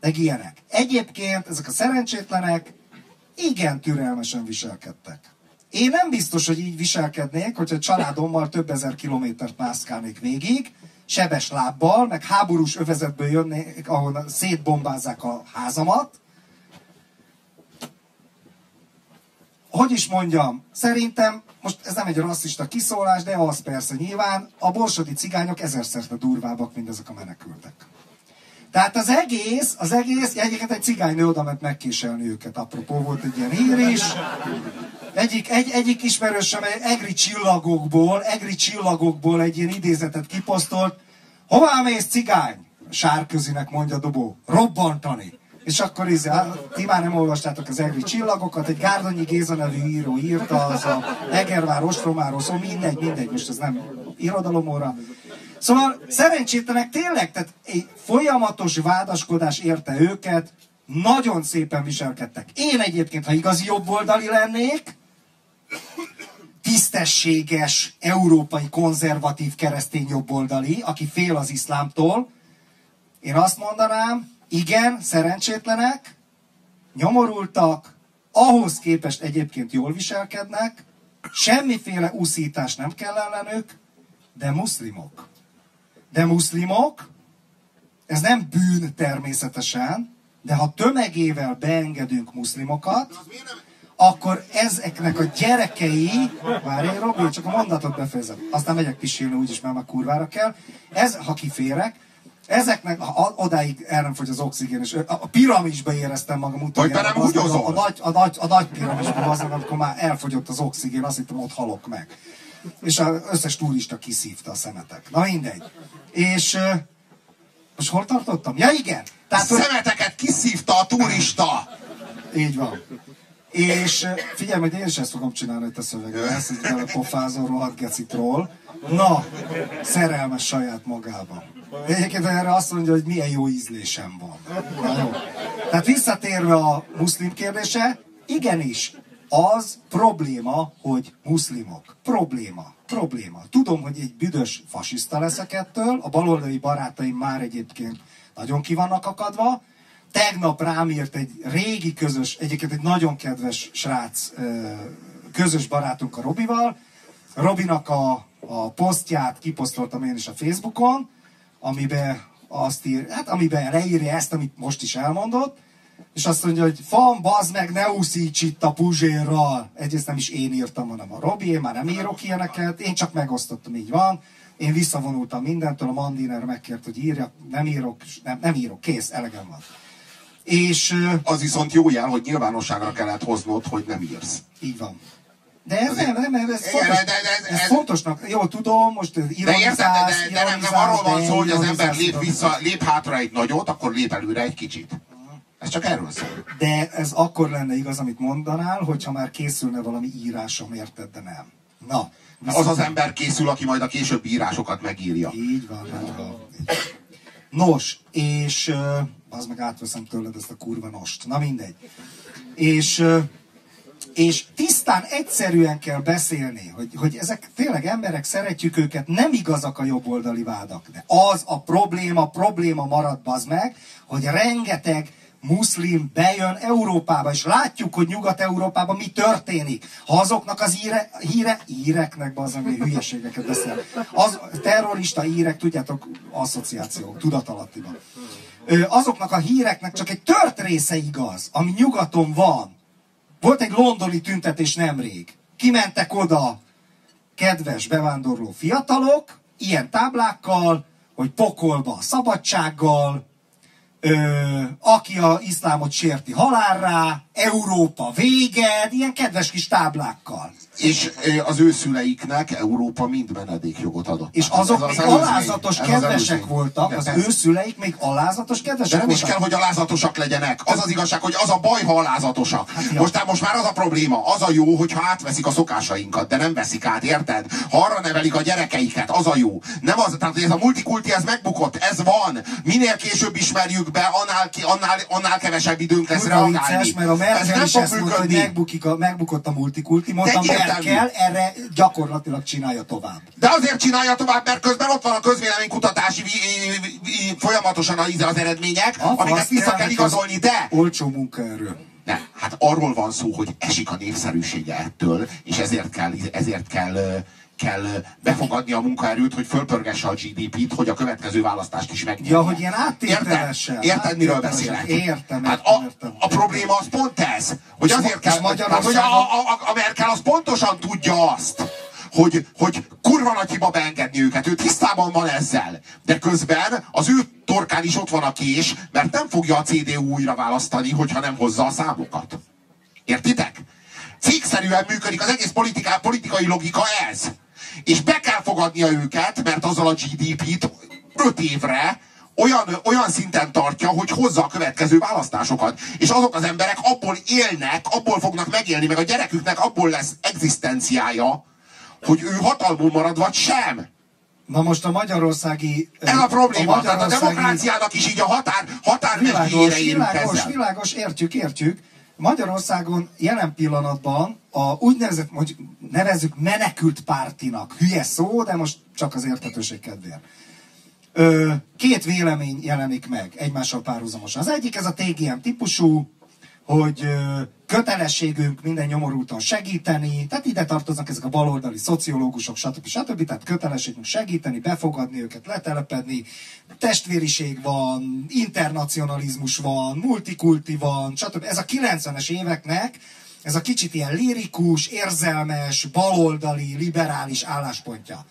meg ilyenek. Egyébként ezek a szerencsétlenek igen türelmesen viselkedtek. Én nem biztos, hogy így viselkednék, hogyha családommal több ezer kilométert mászkálnék végig, sebes lábbal, meg háborús övezetből jönnék, ahol szétbombázzák a házamat. Hogy is mondjam, szerintem, most ez nem egy rasszista kiszólás, de az persze nyilván, a borsodi cigányok ezerszerte durvábbak, mint ezek a menekültek. Tehát az egész, az egész, egyébként egy cigánynő oda ment megkéselni őket, apropó volt egy ilyen hír is. Egyik, egy, egyik ismerősöm egri csillagokból, egri csillagokból egy ilyen idézetet kiposztolt. Hová mész cigány? Sárközinek mondja Dobó. Robbantani. És akkor izé, ti már nem olvastátok az egri csillagokat, egy Gárdonyi Géza nevű író írta, az a Egervár ostromáról, szóval mindegy, mindegy, most ez nem irodalomóra. Szóval szerencsétlenek tényleg, tehát egy folyamatos vádaskodás érte őket, nagyon szépen viselkedtek. Én egyébként, ha igazi jobboldali lennék, tisztességes, európai, konzervatív, keresztény jobboldali, aki fél az iszlámtól, én azt mondanám, igen, szerencsétlenek, nyomorultak, ahhoz képest egyébként jól viselkednek, semmiféle úszítás nem kell ellenük, de muszlimok. De muszlimok, ez nem bűn természetesen, de ha tömegével beengedünk muszlimokat, akkor ezeknek a gyerekei, várj, Robi, csak a mondatot befejezem, aztán megyek pisilni, úgyis már már kurvára kell, ez, ha kiférek, ezeknek, ha odáig el nem fogy az oxigén, és a piramisba éreztem magam utoljára. Hogy nem a, a, nagy, a, nagy, a nagy piramisban az, amikor már elfogyott az oxigén, azt hittem, ott halok meg. És az összes turista kiszívta a szemetek. Na mindegy. És most hol tartottam? Ja igen! Tehát, a szemeteket kiszívta a turista! Így van. És figyelj, hogy én is ezt fogom csinálni, hogy te szövegre lesz, hogy vele pofázol rohadt gecitról. Na, szerelmes saját magába. Egyébként erre azt mondja, hogy milyen jó ízlésem van. Na, jó. Tehát visszatérve a muszlim kérdése, igenis, az probléma, hogy muszlimok. Probléma. probléma. Tudom, hogy egy büdös fasiszta leszek ettől, a baloldali barátaim már egyébként nagyon ki vannak akadva. Tegnap rám írt egy régi közös, egyébként egy nagyon kedves srác, közös barátunk a Robival. Robinak a, a posztját kiposztoltam én is a Facebookon, amiben azt ír, hát amiben leírja ezt, amit most is elmondott, és azt mondja, hogy fan, bazd meg, ne úszíts itt a puzsérral. Egyrészt nem is én írtam, hanem a Robi, én már nem írok ilyeneket, én csak megosztottam, így van. Én visszavonultam mindentől, a Mandiner megkért, hogy írja, nem írok, nem, nem írok, kész, elegem van. És, az viszont jó jel, hogy nyilvánosságra kellett hoznod, hogy nem írsz. Így van. De ez nem, nem, nem, ez, fontos, de, de, de, ez, ez fontosnak, jó, tudom, most de érted, de, de, de nem, nem arról van szó, hogy az ember lép, vissza, lép hátra egy nagyot, akkor lép előre egy kicsit. Ez csak erről szól. De ez akkor lenne igaz, amit mondanál, hogyha már készülne valami írásom, érted, de nem. Na. Viszont... Az az ember készül, aki majd a későbbi írásokat megírja. Így van, így van. Nos, és az meg átveszem tőled ezt a kurva nost. Na mindegy. És és tisztán, egyszerűen kell beszélni, hogy, hogy ezek tényleg emberek, szeretjük őket, nem igazak a jobboldali vádak. De az a probléma, probléma marad az meg, hogy rengeteg muszlim bejön Európába, és látjuk, hogy Nyugat-Európában mi történik. Ha azoknak az íre, híre, íreknek, az, ami hülyeségeket beszél, az terrorista írek, tudjátok, asszociáció, tudatalattiban. Azoknak a híreknek csak egy tört része igaz, ami nyugaton van. Volt egy londoni tüntetés nemrég. Kimentek oda kedves bevándorló fiatalok, ilyen táblákkal, hogy pokolba szabadsággal, ö, aki a iszlámot sérti halálra, Európa véged, ilyen kedves kis táblákkal. És az ő szüleiknek Európa mind menedékjogot adott. És azok ez még az alázatos előzmény. kedvesek az voltak, az ő szüleik még alázatos kedvesek De nem voltak. is kell, hogy alázatosak legyenek. Az az igazság, hogy az a baj, ha alázatosak. Hát, most, most már az a probléma, az a jó, hogyha átviszik a szokásainkat, de nem veszik át, érted? Ha arra nevelik a gyerekeiket, az a jó. Nem az, tehát ez a multikulti, ez megbukott, ez van. Minél később ismerjük be, annál, annál, annál kevesebb időnk lesz reagálni. Vicces, mert a Merkel is ezt mondta, hogy megbukik a, megbukott a multikulti, mondtam, Merkel erre gyakorlatilag csinálja tovább. De azért csinálja tovább, mert közben ott van a közvéleménykutatási folyamatosan az eredmények, a amiket vissza kell igazolni, de... Olcsó munkaerő. Ne, hát arról van szó, hogy esik a népszerűsége ettől, és ezért kell, ezért kell kell befogadni a munkaerőt, hogy fölpörgesse a GDP-t, hogy a következő választást is megnyerje. Ja, hogy ilyen áttételesen. Érted, érted miről beszélek? Értem, hát a, értem. A probléma az pont ez, hogy azért kell, hát, hogy a, a, a, a Merkel az pontosan tudja azt, hogy, hogy kurva nagy hiba beengedni őket, ő tisztában van ezzel. De közben az ő torkán is ott van a kés, mert nem fogja a CDU újra választani, hogyha nem hozza a számokat. Értitek? Cégszerűen működik az egész politiká, politikai logika ez. És be kell fogadnia őket, mert azzal a GDP-t öt évre olyan, olyan szinten tartja, hogy hozza a következő választásokat. És azok az emberek abból élnek, abból fognak megélni, meg a gyereküknek abból lesz egzisztenciája, hogy ő hatalmon marad, vagy sem. Na most a magyarországi... Ez a probléma, a, magyarországi... tehát a demokráciának is így a határ, érünk világos, ezzel. világos, értjük, értjük. Magyarországon jelen pillanatban a úgynevezett, hogy nevezzük menekült pártinak, hülye szó, de most csak az értetőség kedvéért. Két vélemény jelenik meg egymással párhuzamosan. Az egyik ez a TGM típusú, hogy kötelességünk minden nyomorúton segíteni, tehát ide tartoznak ezek a baloldali szociológusok, stb. stb. Tehát kötelességünk segíteni, befogadni őket, letelepedni, testvériség van, internacionalizmus van, multikulti van, stb. Ez a 90-es éveknek ez a kicsit ilyen lirikus, érzelmes, baloldali, liberális álláspontja.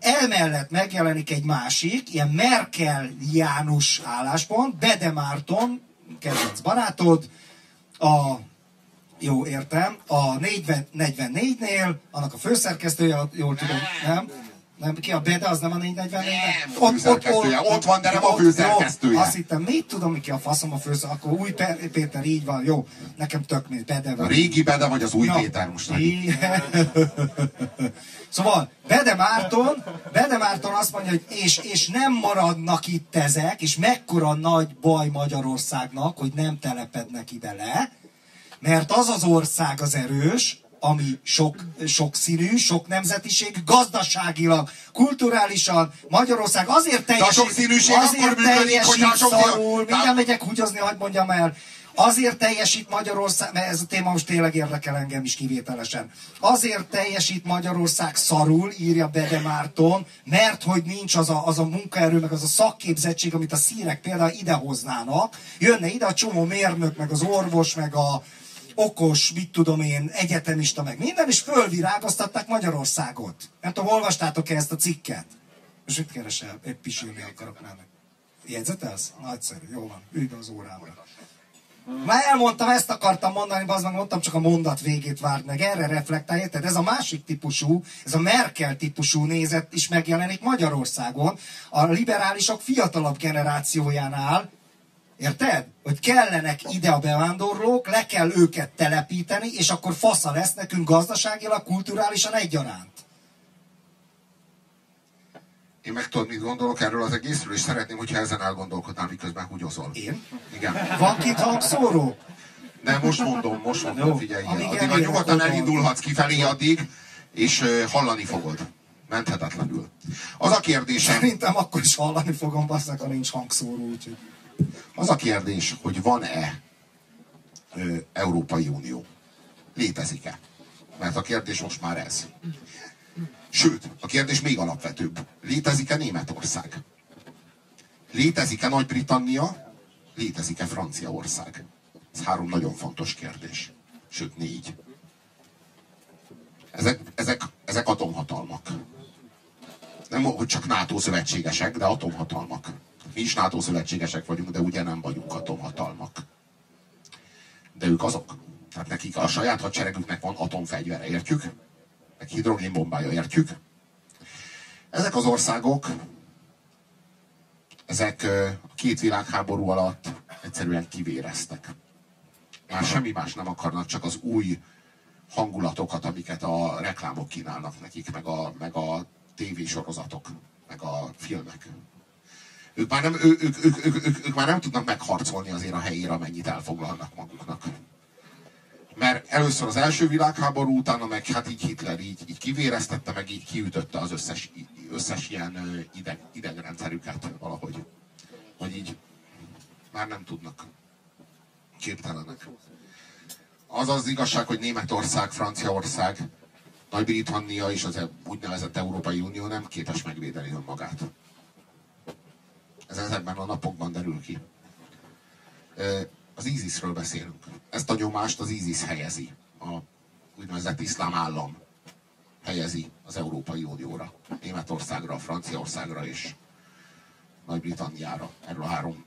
Emellett megjelenik egy másik, ilyen Merkel János álláspont, Bede Márton, kedvenc barátod, a jó, értem, a 44-nél, annak a főszerkesztője, jól tudom, nem? Nem, ki a Bede, az nem a 444 Nem, ott, ott, ott, ott van, de nem a főszerkesztője. Jó, azt hittem, mit tudom, ki a faszom a főszerkesztője, akkor új Péter, így van, jó, nekem tök még Bede van. A régi Bede, vagy az új Na, Péter most? [LAUGHS] Szóval Bede Márton, Bede Márton azt mondja, hogy és, és nem maradnak itt ezek, és mekkora nagy baj Magyarországnak, hogy nem telepednek ide le, mert az az ország az erős, ami sok, sokszínű, sok nemzetiség, gazdaságilag, kulturálisan, Magyarország azért teljesít, azért teljesít szarul, mindjárt megyek húgyozni, hagyd mondjam el, Azért teljesít Magyarország, mert ez a téma most tényleg érdekel engem is kivételesen. Azért teljesít Magyarország szarul, írja Bede Márton, mert hogy nincs az a, az a munkaerő, meg az a szakképzettség, amit a szírek például idehoznának. Jönne ide a csomó mérnök, meg az orvos, meg a okos, mit tudom én, egyetemista, meg minden, és fölvirágoztatták Magyarországot. Nem tudom, olvastátok-e ezt a cikket? Most mit keresel? Egy pisírni akarok már. Jegyzetelsz? Nagyszerű, jó van, ülj az órámra. Már elmondtam, ezt akartam mondani, az meg mondtam, csak a mondat végét várt meg. Erre reflektálj, érted? Ez a másik típusú, ez a Merkel típusú nézet is megjelenik Magyarországon. A liberálisok fiatalabb generációjánál, Érted? Hogy kellenek ide a bevándorlók, le kell őket telepíteni, és akkor fasza lesz nekünk gazdaságilag, kulturálisan egyaránt. Én meg tudod, mit gondolok erről az egészről, és szeretném, hogyha ezen elgondolkodnál, miközben húgyozol. Én? Igen. Van két hangszóró? Nem, most mondom, most mondom, Jó, figyelj. Addig a nyugodtan elindulhatsz kifelé addig, és hallani fogod. Menthetetlenül. Az a kérdésem... Szerintem akkor is hallani fogom, basszak, ha nincs hangszóró, úgyhogy... Az a kérdés, hogy van-e Európai Unió? Létezik-e? Mert a kérdés most már ez. Sőt, a kérdés még alapvetőbb. Létezik-e Németország? Létezik-e Nagy-Britannia? Létezik-e Franciaország? Ez három nagyon fontos kérdés. Sőt, négy. Ezek, ezek, ezek atomhatalmak. Nem, hogy csak NATO szövetségesek, de atomhatalmak. Mi is NATO szövetségesek vagyunk, de ugye nem vagyunk atomhatalmak. De ők azok. Tehát nekik a saját hadseregüknek van atomfegyvere, értjük? meg hidrogénbombája, értjük? Ezek az országok, ezek a két világháború alatt egyszerűen kivéreztek. Már semmi más nem akarnak, csak az új hangulatokat, amiket a reklámok kínálnak nekik, meg a, meg a tévésorozatok, meg a filmek. Ők már, nem, ők, ők, ők, ők, ők, ők már nem tudnak megharcolni azért a helyére, amennyit elfoglalnak maguknak mert először az első világháború, utána meg hát így Hitler így, így kivéreztette, meg így kiütötte az összes, összes ilyen ideg, idegrendszerüket valahogy. Hogy így már nem tudnak. Képtelenek. Az az igazság, hogy Németország, Franciaország, Nagy-Britannia és az e- úgynevezett Európai Unió nem képes megvédeni önmagát. Ez ezekben a napokban derül ki az ISIS-ről beszélünk. Ezt a nyomást az ISIS helyezi. A úgynevezett iszlám állam helyezi az Európai Unióra. Németországra, Franciaországra és Nagy-Britanniára. Erről a három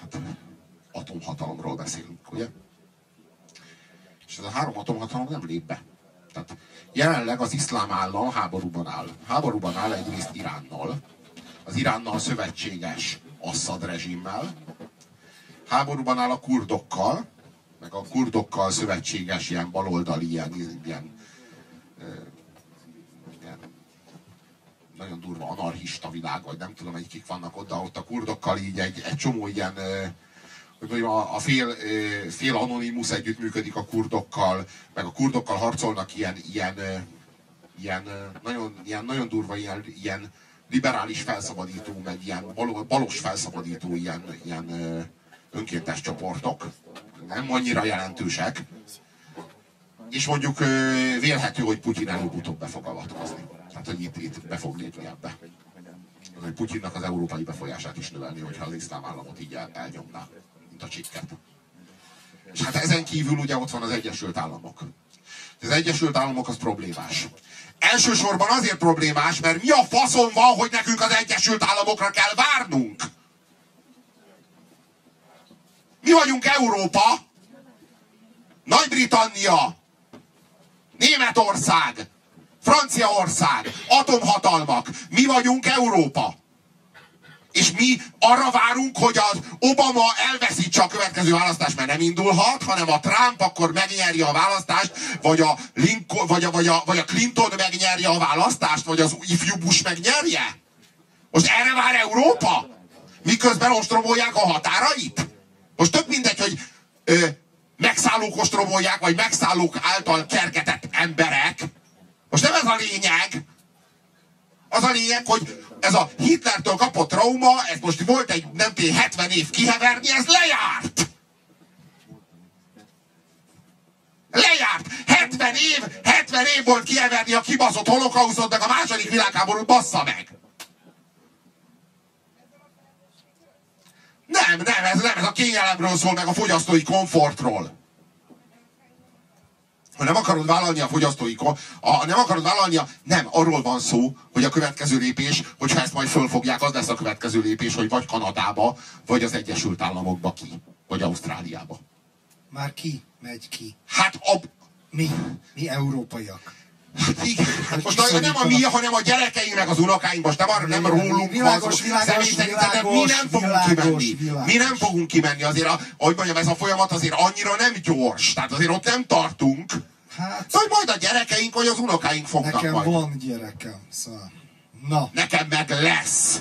hát, atomhatalomról beszélünk, ugye? És ez a három atomhatalom nem lép be. Tehát jelenleg az iszlám állam háborúban áll. Háborúban áll egyrészt Iránnal, az Iránnal szövetséges Assad rezsimmel, háborúban áll a kurdokkal, meg a kurdokkal szövetséges ilyen baloldali, ilyen, ilyen, ilyen nagyon durva anarchista világ, vagy nem tudom, hogy kik vannak oda, ott a kurdokkal így egy, egy csomó ilyen, hogy mondjam, a, a fél, fél anonimus együttműködik a kurdokkal, meg a kurdokkal harcolnak ilyen, ilyen, ilyen, nagyon, ilyen nagyon durva, ilyen, ilyen liberális felszabadító, meg ilyen balos felszabadító ilyen, ilyen önkéntes csoportok, nem annyira jelentősek, és mondjuk vélhető, hogy Putyin előbb-utóbb be fog avatkozni. Tehát, hogy itt, itt be fog lépni ebbe. Hogy Putyinnak az európai befolyását is növelni, hogyha az iszlám államot így el, elnyomná, mint a csikket. És hát ezen kívül ugye ott van az Egyesült Államok. Az Egyesült Államok az problémás. Elsősorban azért problémás, mert mi a faszon van, hogy nekünk az Egyesült Államokra kell várnunk? Mi vagyunk Európa, Nagy-Britannia, Németország, Franciaország, atomhatalmak. Mi vagyunk Európa. És mi arra várunk, hogy az Obama elveszítse a következő választást, mert nem indulhat, hanem a Trump akkor megnyerje a választást, vagy a, Lincoln, vagy a, vagy a, vagy a Clinton megnyerje a választást, vagy az ifjú Bush megnyerje? Most erre vár Európa? Miközben ostromolják a határait? Most tök mindegy, hogy ö, megszállók ostromolják, vagy megszállók által kergetett emberek. Most nem ez a lényeg. Az a lényeg, hogy ez a Hitlertől kapott trauma, ez most volt egy, nem tudom, 70 év kiheverni, ez lejárt! Lejárt! 70 év, 70 év volt kiheverni a kibaszott holokausztot, a második világháborút bassza meg! Nem, nem, ez nem, ez a kényelemről szól, meg a fogyasztói komfortról. Ha nem akarod vállalni a fogyasztói, a, nem akarod vállalni a, nem, arról van szó, hogy a következő lépés, hogyha ezt majd fölfogják, az lesz a következő lépés, hogy vagy Kanadába, vagy az Egyesült Államokba ki, vagy Ausztráliába. Már ki megy ki? Hát a... Mi? Mi európaiak. Hát most nem a mi, hanem a gyerekeink, meg az unokáink, most nem, nem rólunk világos, világos, világos, mi nem fogunk világos, kimenni. Világos. Mi nem fogunk kimenni, azért, a, ahogy mondjam, ez a folyamat azért annyira nem gyors, tehát azért ott nem tartunk. Hát, hogy majd a gyerekeink, vagy az unokáink fognak nekem majd. van gyerekem, szóval. Na. Nekem meg lesz.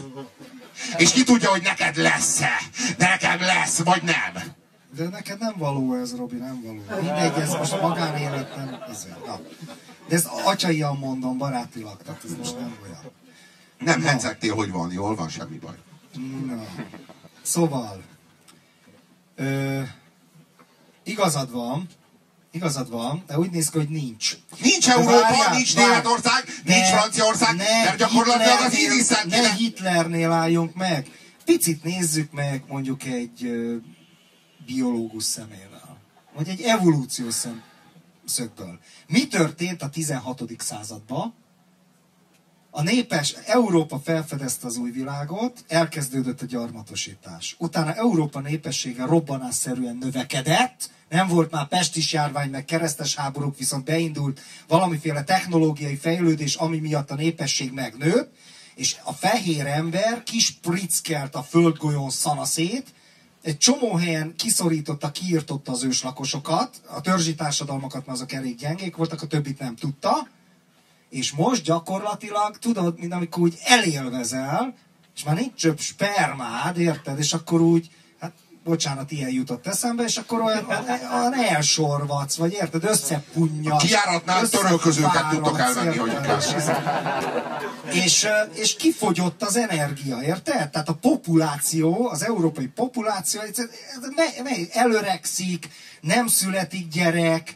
És ki tudja, hogy neked lesz-e? Nekem lesz, vagy nem. De neked nem való ez, Robi, nem való. Mindegy, ez most magánélet nem. Ezért, na. De ezt atyaian mondom, barátilag, tehát ez most nem olyan. Nem hecegtél, hogy van, jól van, semmi baj. Na. Szóval, ö, igazad van, igazad van, de úgy néz ki, hogy nincs. Nincs Európa, várjál, nincs várjál, Németország, ne, nincs Franciaország, ne mert gyakorlatilag az isis Ne Hitlernél álljunk meg. Picit nézzük meg mondjuk egy ö, biológus szemével. Vagy egy evolúciós szem, szögből. Mi történt a 16. században? A népes, Európa felfedezte az új világot, elkezdődött a gyarmatosítás. Utána Európa népessége robbanásszerűen növekedett, nem volt már pestis járvány, meg keresztes háborúk, viszont beindult valamiféle technológiai fejlődés, ami miatt a népesség megnőtt, és a fehér ember kisprickelt a földgolyón szanaszét, egy csomó helyen kiszorította, kiirtotta az őslakosokat, a törzsi társadalmakat már azok elég gyengék voltak, a többit nem tudta, és most gyakorlatilag, tudod, mint amikor úgy elélvezel, és már nincs több spermád, érted, és akkor úgy bocsánat, ilyen jutott eszembe, és akkor olyan, olyan elsorvadsz, vagy érted, összepunnyad. A kiáratnál törölközőket tudtok elvenni, hogy és, és kifogyott az energia, érted? Tehát a populáció, az európai populáció előrekszik, nem születik gyerek,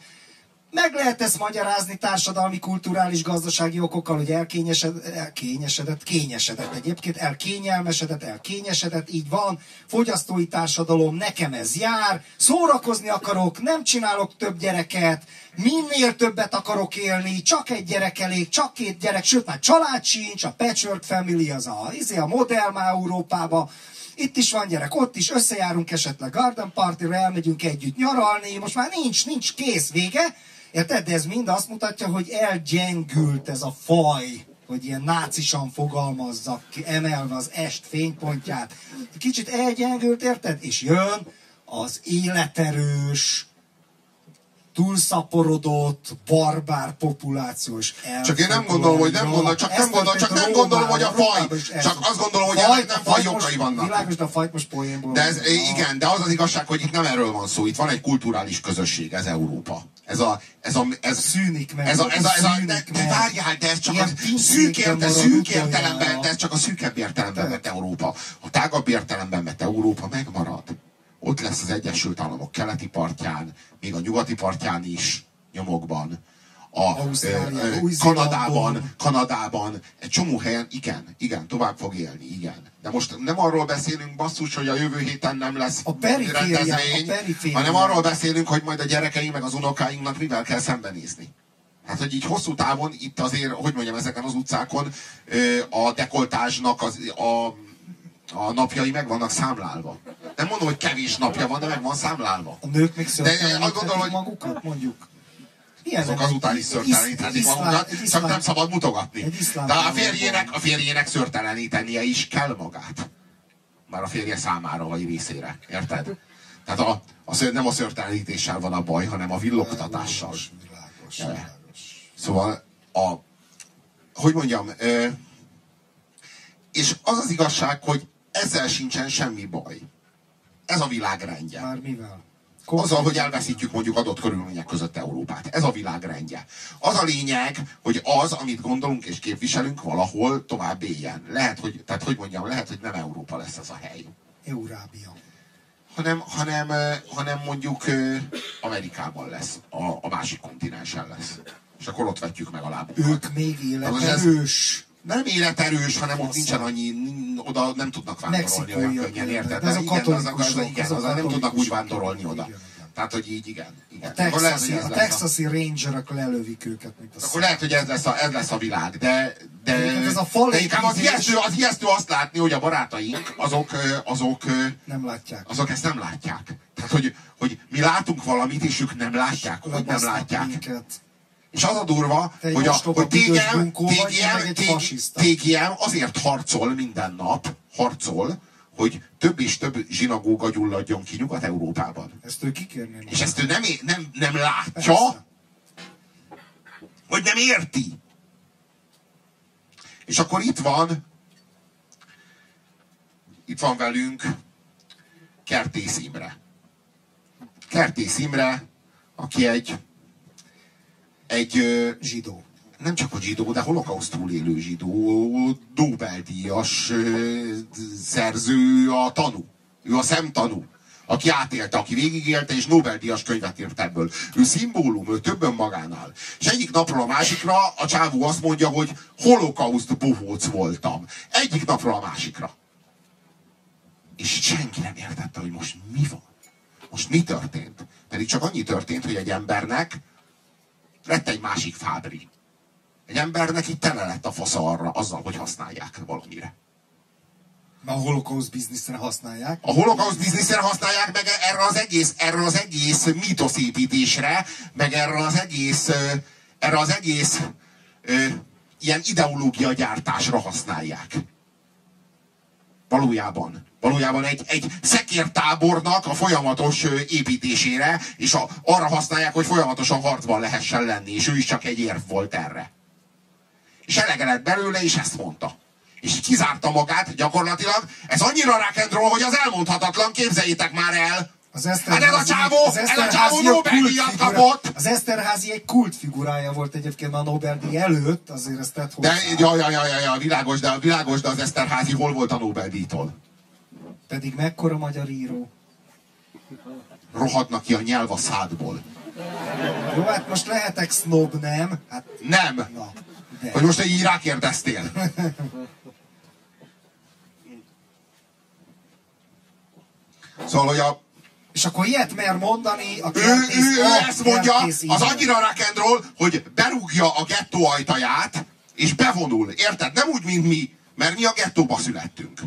meg lehet ezt magyarázni társadalmi, kulturális, gazdasági okokkal, hogy elkényesedett, elkényesedett, kényesedett egyébként, elkényelmesedett, elkényesedett, így van, fogyasztói társadalom, nekem ez jár, szórakozni akarok, nem csinálok több gyereket, minél többet akarok élni, csak egy gyerek elég, csak két gyerek, sőt már család sincs, a patchwork family az a, izé a modell már Európába, itt is van gyerek, ott is összejárunk esetleg garden party elmegyünk együtt nyaralni, most már nincs, nincs kész vége, Érted? De ez mind azt mutatja, hogy elgyengült ez a faj, hogy ilyen nácisan fogalmazzak, emelve az est fénypontját. Kicsit elgyengült, érted? És jön az életerős, túlszaporodott, barbár populációs Csak én nem gondolom, hogy nem gondolom, csak nem gondolom, csak nem gondolom, hogy a faj, csak azt gondolom, hogy ennek nem fajjogai vannak. Világos, de a fajt most poénból. De ez, igen, de az az igazság, hogy itt nem erről van szó, itt van egy kulturális közösség, ez Európa. Ez a, ez a, ez, szűnik meg. Ez a, ez a, ez a, de, de várjál, de ez csak a szűk, érte, szűk értelemben, de ez csak a szűkebb értelemben vett Európa. A tágabb értelemben vett Európa megmarad ott lesz az Egyesült Államok keleti partján, még a nyugati partján is, nyomokban, a Kanadában, Kanadában, egy csomó helyen, igen, igen, tovább fog élni, igen. De most nem arról beszélünk, basszus, hogy a jövő héten nem lesz a rendezvény, a hanem arról beszélünk, hogy majd a gyerekeink meg az unokáinknak mivel kell szembenézni. Hát, hogy így hosszú távon itt azért, hogy mondjam, ezeken az utcákon a dekoltázsnak az, a a napjai meg vannak számlálva. Nem mondom, hogy kevés napja van, de meg van számlálva. A nők még szörteleníthetik hogy... magukat, mondjuk? Azok azután is szörteleníthetik magukat, csak nem szabad mutogatni. De a férjének, a férjének szörtelenítenie is kell magát. Már a férje számára vagy részére. Érted? Tehát a, a, nem a szörtelenítéssel van a baj, hanem a villogtatással. Szóval a, hogy mondjam, és az az igazság, hogy ezzel sincsen semmi baj. Ez a világrendje. Már mivel? Azzal, hogy elveszítjük mondjuk adott körülmények között Európát. Ez a világrendje. Az a lényeg, hogy az, amit gondolunk és képviselünk, valahol tovább éljen. Lehet, hogy, tehát hogy mondjam, lehet, hogy nem Európa lesz ez a hely. Eurábia. Hanem, hanem, hanem mondjuk Amerikában lesz, a, a másik kontinensen lesz. És akkor ott vetjük meg a lábukat. Ők még életerős nem életerős, hanem ott nincsen annyi, oda nem tudnak vándorolni olyan könnyen, érted? Ez a az, igen, az, nem tudnak úgy vándorolni oda. Tehát, hogy így igen. igen. A texasi, lehet, a texasi rangerek lelövik őket, mint a Akkor lehet, hogy ez lesz a, ez lesz a világ, de, de, ez a de inkább az ijesztő, az ijesztő azt látni, hogy a barátaink, azok, azok, nem látják. azok ezt nem látják. Tehát, hogy, hogy mi látunk valamit, és ők nem látják, hogy nem látják. Minket. És az a durva, Te hogy, a, hogy TGM, TGM, TGM azért harcol minden nap, harcol, hogy több és több zsinagóga gyulladjon ki Nyugat-Európában. Ezt ő kikérné. És ezt ő nem, nem, nem látja, Persze. hogy nem érti. És akkor itt van, itt van velünk Kertész Imre. Kertész Imre, aki egy egy zsidó. Nem csak a zsidó, de holokausztról élő zsidó, Nobel-díjas szerző a tanú. Ő a szemtanú aki átélte, aki végigélte, és Nobel-díjas könyvet írt ebből. Ő szimbólum, ő többen magánál. És egyik napról a másikra a csávó azt mondja, hogy holokauszt bohóc voltam. Egyik napról a másikra. És senki nem értette, hogy most mi van. Most mi történt? Pedig csak annyi történt, hogy egy embernek lett egy másik fábri. Egy embernek itt tele lett a fasza arra, azzal, hogy használják valamire. A holokauszt bizniszre használják. A holokauszt bizniszre használják, meg erre az egész, erre az egész mítoszépítésre, meg erre az egész, erre az egész ö, ilyen ideológia gyártásra használják. Valójában. Valójában egy, egy szekértábornak a folyamatos építésére, és a, arra használják, hogy folyamatosan harcban lehessen lenni, és ő is csak egy érv volt erre. És elege lett belőle, és ezt mondta. És kizárta magát gyakorlatilag. Ez annyira roll, hogy az elmondhatatlan, képzeljétek már el! Az hát ez a csávó, az ez a csávó Nobel-díjat kapott! Az Eszterházi egy kultfigurája volt egyébként a Nobel-díj előtt, azért ezt tett hozzá. De, ja, ja, ja, ja, ja, világos, de, világos, de az Eszterházi hol volt a Nobel-díjtól? Pedig mekkora magyar író? Rohadnak ki a nyelv a szádból. Jó, hát most lehetek snob, nem? Hát, nem. Na, de. Hogy most egy így rákérdeztél. szóval, hogy a és akkor ilyet mer mondani a ő, ő, ő ezt mondja, az annyira rock'n'roll, hogy berúgja a gettó ajtaját, és bevonul. Érted? Nem úgy, mint mi, mert mi a gettóba születtünk.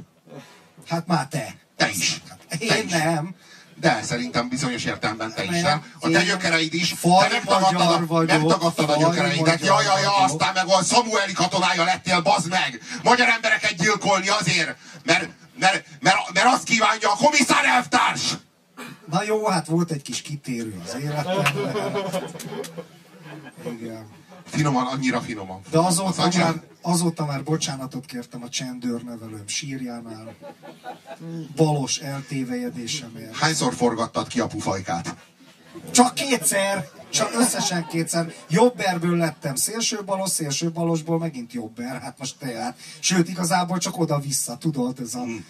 Hát már te. Te is. Hát én te is. nem. De szerintem bizonyos értelemben te is nem. A te gyökereid is. Te megtagadtad, a, megtagadtad a gyökereidet. Ja, ja, ja, aztán meg a Samueli katonája lettél, bazd meg! Magyar embereket gyilkolni azért, mert, mert, mert, mert azt kívánja a komisszár elvtárs! Na jó, hát volt egy kis kitérő az életemben. Igen. Finoman, annyira finoman. De azóta, az már, azóta már bocsánatot kértem a csendőrnevelőm sírjánál. Balos eltévejedésemért. Hányszor forgattad ki a pufajkát? Csak kétszer! Csak összesen kétszer. Jobberből lettem szélső balos, szélső balosból megint jobber. Hát most te hát. Sőt, igazából csak oda-vissza, tudod, ez a... Hmm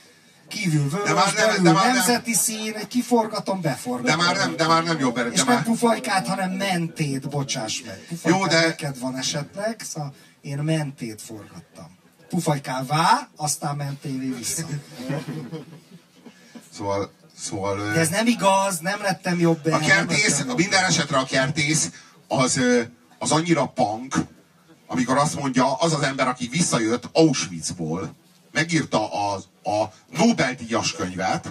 kívül vörös, de már nem, de már nemzeti nem. szín, kiforgatom, beforgatom. De már nem, de már nem jobb erő. És nem már... pufajkát, hanem mentét, bocsáss meg. Pufajkát Jó, de... neked van esetleg, szóval én mentét forgattam. Pufajkává, aztán mentévé vissza. Szóval, szóval... De ez nem igaz, nem lettem jobb. A kertész, a minden esetre a kertész, az, az annyira punk, amikor azt mondja, az az ember, aki visszajött Auschwitzból, megírta az, a Nobel-díjas könyvet,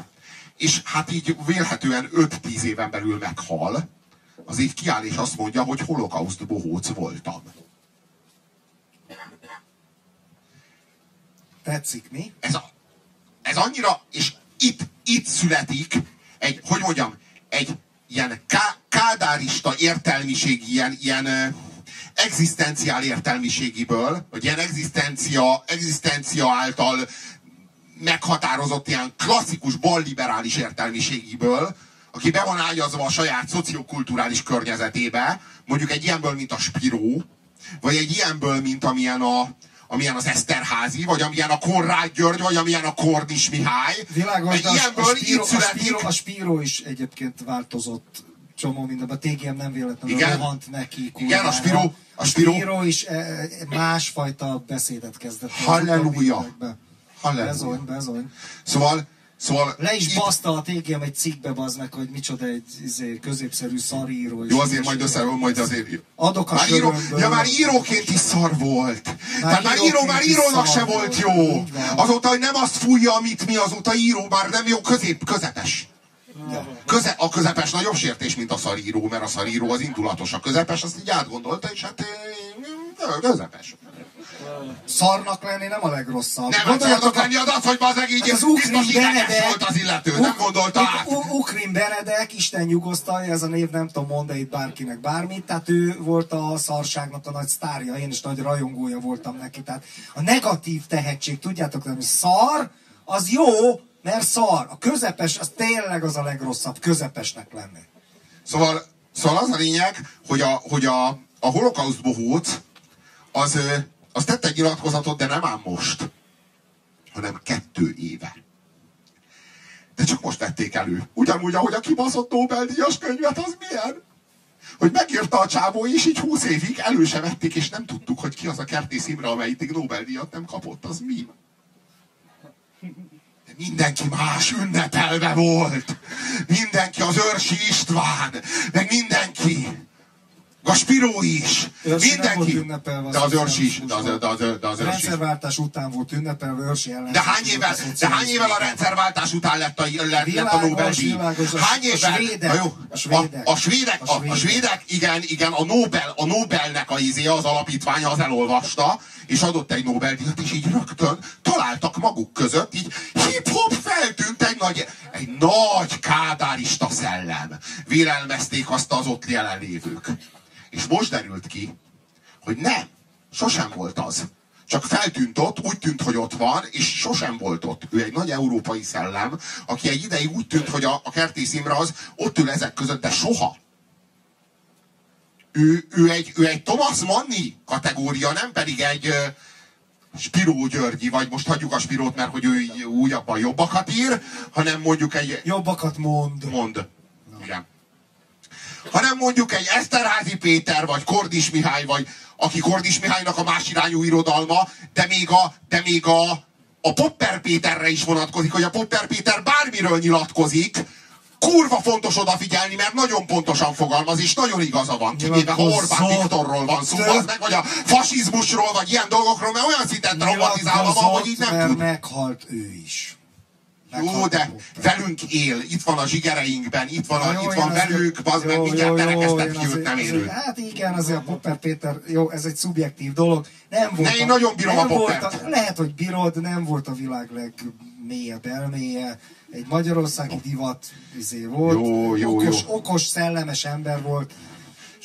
és hát így vélhetően 5-10 éven belül meghal, az így kiáll és azt mondja, hogy holokauszt bohóc voltam. Tetszik, mi? Ez, a, ez annyira, és itt, itt születik egy, hogy mondjam, egy ilyen ká, kádárista értelmiség, ilyen, ilyen egzisztenciál értelmiségiből, vagy ilyen egzisztencia, egzisztencia által meghatározott ilyen klasszikus balliberális értelmiségiből aki be van ágyazva a saját szociokulturális környezetébe, mondjuk egy ilyenből, mint a Spiró, vagy egy ilyenből, mint amilyen a, amilyen az Eszterházi, vagy amilyen a Konrád György, vagy amilyen a Kordis Mihály. Világos, de ilyenből a, Spiro, a, Spiro, a Spiro is egyébként változott csomó mindenben. A TGM nem véletlenül Igen? rohant neki. Kurvára. Igen, a Spiro, a Spiro. Spiro is e, e, másfajta beszédet kezdett. Halleluja! Halleluja. Bezony, bezony. Szóval Szóval Le is baszta a TGM egy cikkbe, bazd meg, hogy micsoda egy izé, középszerű szaríró. Jó, azért majd össze, majd azért... Adok a már író, Ja, már íróként is szar volt. Már Tehát már író, már írónak se volt jó. Azóta, hogy nem azt fújja, amit mi, azóta író már nem jó, közép, közepes. Köze, a közepes nagyobb sértés, mint a szaríró, mert a szaríró az indulatos. A közepes azt így átgondolta, és hát közepes. Szarnak lenni nem a legrosszabb. Nem, Gondoljatok lenni az az, hogy bazeg így hát az Ukrin Benedek, volt az illető, nem gondolta át. Ukrin Benedek, Isten nyugosztalja, ez a név nem tudom mondani itt bárkinek bármit, tehát ő volt a szarságnak a nagy sztárja, én is nagy rajongója voltam neki. Tehát a negatív tehetség, tudjátok, hogy szar, az jó, mert szar. A közepes, az tényleg az a legrosszabb, közepesnek lenni. Szóval, szóval az a lényeg, hogy a, hogy a, a holokauszt bohóc, az, az tette egy nyilatkozatot, de nem ám most, hanem kettő éve. De csak most vették elő. Ugyanúgy, ahogy a kibaszott Nobel-díjas könyvet, az milyen? Hogy megírta a csávó, és így húsz évig elő se vették, és nem tudtuk, hogy ki az a Kertész Imre, amelyik Nobel-díjat nem kapott. Az mi? De mindenki más ünnepelve volt. Mindenki az Őrsi István, meg mindenki. Gaspiró is! Őrsi mindenki! de az őrsi is. De az, de az, de az őrsi rendszerváltás után volt ünnepelve őrsi ellen. De hány évvel, de hány évvel a rendszerváltás után lett a, lett, lett a Nobel-díj? Hány évvel? A svédek, jó, a, svédek, a, a, svédek, a, a, a svédek, igen, igen, a Nobel, a Nobelnek a izé, az alapítványa az elolvasta, és adott egy Nobel-díjat, és így rögtön találtak maguk között, így hip-hop feltűnt egy nagy, egy nagy kádárista szellem. Vélelmezték azt az ott jelenlévők. És most derült ki, hogy nem, sosem volt az. Csak feltűnt ott, úgy tűnt, hogy ott van, és sosem volt ott. Ő egy nagy európai szellem, aki egy ideig úgy tűnt, hogy a, a Kertész Imre az ott ül ezek között, de soha. Ő, ő, egy, ő egy Thomas Manni kategória, nem pedig egy uh, Spiró Györgyi, vagy most hagyjuk a Spirót, mert hogy ő újabban jobbakat ír, hanem mondjuk egy... Jobbakat mond. Mond. Igen hanem mondjuk egy Eszterházi Péter, vagy Kordis Mihály, vagy aki Kordis Mihálynak a más irányú irodalma, de még a, de még a, a Popper Péterre is vonatkozik, hogy a Popper Péter bármiről nyilatkozik, kurva fontos odafigyelni, mert nagyon pontosan fogalmaz, és nagyon igaza van, kivéve ha Orbán Viktorról van szó, az meg, vagy a fasizmusról, vagy ilyen dolgokról, mert olyan szinten traumatizálva van, hogy így nem tud. meghalt ő is. Jó, de velünk él, itt van a zsigereinkben, itt van, a, jó, itt van velük, az meg mindjárt terekeztet ki őt, nem érő. Hát igen, azért a Popper Péter, jó, ez egy szubjektív dolog. Nem volt ne, én a, nagyon bírom a Poppert. A, lehet, hogy bírod, nem volt a világ legmélyebb elméje. Egy magyarországi divat izé volt. Jó, jó, okos, jó. okos, szellemes ember volt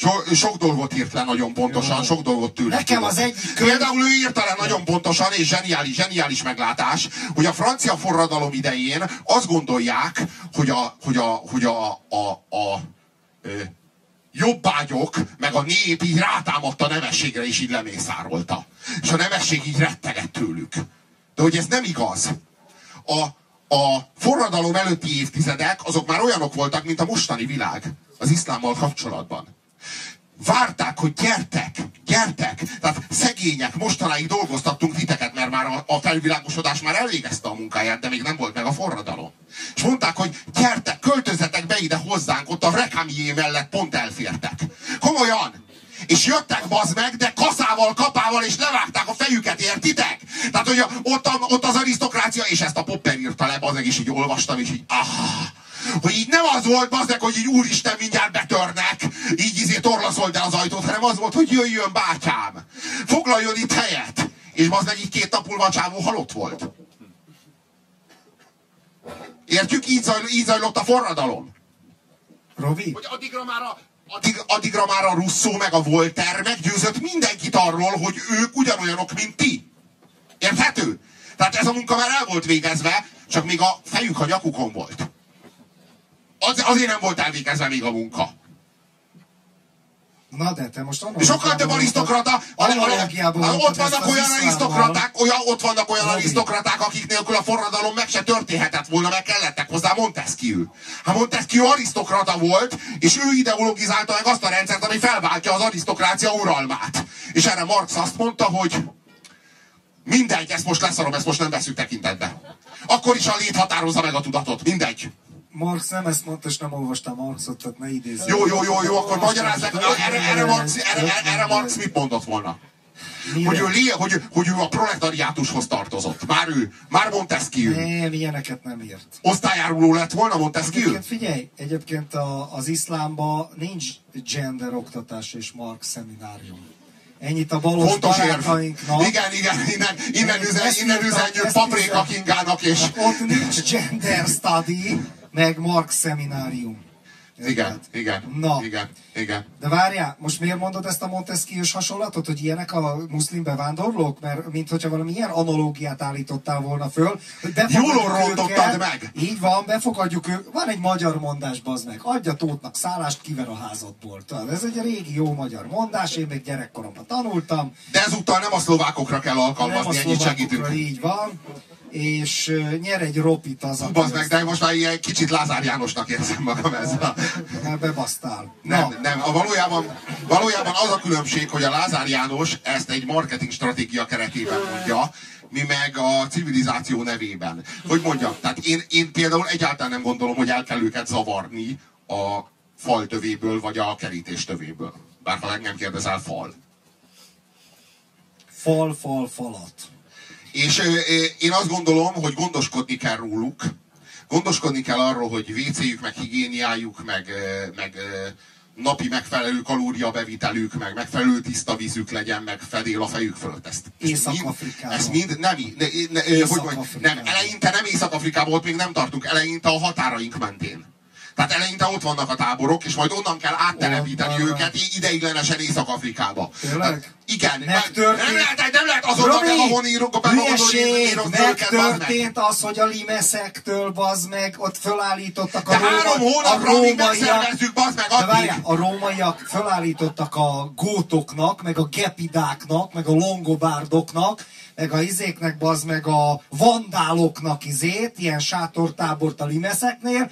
So, sok dolgot írt le nagyon pontosan, Jó. sok dolgot tőle. Nekem az egy könyv... Például ő írta le nagyon pontosan, és zseniális, zseniális meglátás, hogy a francia forradalom idején azt gondolják, hogy a, hogy a, hogy a, a, a, a jobbágyok, meg a nép így rátámadta a nemességre, és így lemészárolta. És a nemesség így rettegett tőlük. De hogy ez nem igaz. A, a forradalom előtti évtizedek, azok már olyanok voltak, mint a mostani világ az iszlámmal kapcsolatban várták, hogy gyertek, gyertek. Tehát szegények, mostanáig dolgoztattunk titeket, mert már a, felvilágosodás már elvégezte a munkáját, de még nem volt meg a forradalom. És mondták, hogy gyertek, költözzetek be ide hozzánk, ott a rekamié mellett pont elfértek. Komolyan! És jöttek bazd meg, de kaszával, kapával, és levágták a fejüket, értitek? Tehát, hogy ott, ott az arisztokrácia, és ezt a Popper írta le, bazd meg, és így olvastam, és így, ah, hogy így nem az volt, bazdek, hogy így úristen mindjárt betörnek, így izé torlaszold el az ajtót, hanem az volt, hogy jöjjön bátyám, foglaljon itt helyet. És bazdek így két nap múlva a csávó halott volt. Értjük? Így, zajl, így zajlott a forradalom. Robi? Hogy addigra már a, addig, addigra már a Russzó meg a Volter meggyőzött mindenkit arról, hogy ők ugyanolyanok, mint ti. Érthető? Tehát ez a munka már el volt végezve, csak még a fejük a nyakukon volt. Az, azért nem volt elvégezve még a munka. Na de te most annak Sokkal több arisztokrata, ott vannak olyan arisztokraták, olyan, ott vannak olyan arisztokraták, akik nélkül a forradalom meg se történhetett volna, meg kellettek hozzá Montesquieu. Hát Montesquieu arisztokrata volt, és ő ideologizálta meg azt a rendszert, ami felváltja az arisztokrácia uralmát. És erre Marx azt mondta, hogy mindegy, ezt most leszarom, ezt most nem veszük tekintetbe. Akkor is a lét határozza meg a tudatot, mindegy. Marx nem ezt mondta, és nem olvastam Marxot, tehát ne idézzük. Jó, jó, jó, jó, akkor magyarázz meg, erre, erre, Marx, erre, erre Marx mit mondott volna? Hogy ő, lé, hogy, hogy ő a proletariátushoz tartozott. Már ő, már Montesquieu. Nem, ilyeneket nem írt. Osztályáruló lett volna Montesquieu? Egyébként figyelj, egyébként a, az iszlámban nincs gender oktatás és Marx szeminárium. Ennyit a balos Fontos barátainknak. Igen, igen, innen, innen, üzen, innen üzenjük Paprika Kingának és... Ott nincs gender study, meg Marx szeminárium. Igen, igen, Na. igen, igen. De várjál, most miért mondod ezt a montesquieu hasonlatot, hogy ilyenek a muszlim bevándorlók? Mert mint hogyha valami ilyen analógiát állítottál volna föl, Jól rontottad meg! Így van, befogadjuk ők. Van egy magyar mondás, bazd meg. Adja tótnak szállást, kiver a házadból. Tehát ez egy régi jó magyar mondás, én még gyerekkoromban tanultam. De ezúttal nem a szlovákokra kell alkalmazni, ennyit segítünk. Így van és nyer egy ropit az, a meg, de most már ilyen kicsit Lázár Jánosnak érzem magam ezzel. Hát bebasztál. Nem, nem, a valójában, valójában az a különbség, hogy a Lázár János ezt egy marketing stratégia keretében mondja, mi meg a civilizáció nevében. Hogy mondjam, tehát én, én például egyáltalán nem gondolom, hogy el kell őket zavarni a fal tövéből, vagy a kerítés tövéből. Bár ha engem kérdezel, fal. Fal, fal, falat. És én azt gondolom, hogy gondoskodni kell róluk, gondoskodni kell arról, hogy WC-jük, meg higiéniájuk, meg, meg napi megfelelő kalóriabevitelük, meg megfelelő tiszta vízük legyen, meg fedél a fejük fölött. Ezt, Észak-Afrikában. Ezt mind, nem, ne, ne, hogy mondj, nem, eleinte nem Észak-Afrikában, ott még nem tartunk, eleinte a határaink mentén. Tehát eleinte ott vannak a táborok, és majd onnan kell áttelepíteni onnan. őket ideiglenesen Észak-Afrikába. Igen, megtörtént. Nem lehet, nem lehet azonnal bevonni Megtörtént az, hogy a limeszektől, bazd meg, ott fölállítottak a, de három hónapra, a rómaiak, bazd meg, de várjál, a rómaiak fölállítottak a gótoknak, meg a gepidáknak, meg a longobárdoknak, meg a izéknek, bazd meg a vandáloknak izét, ilyen sátortábort a limeszeknél,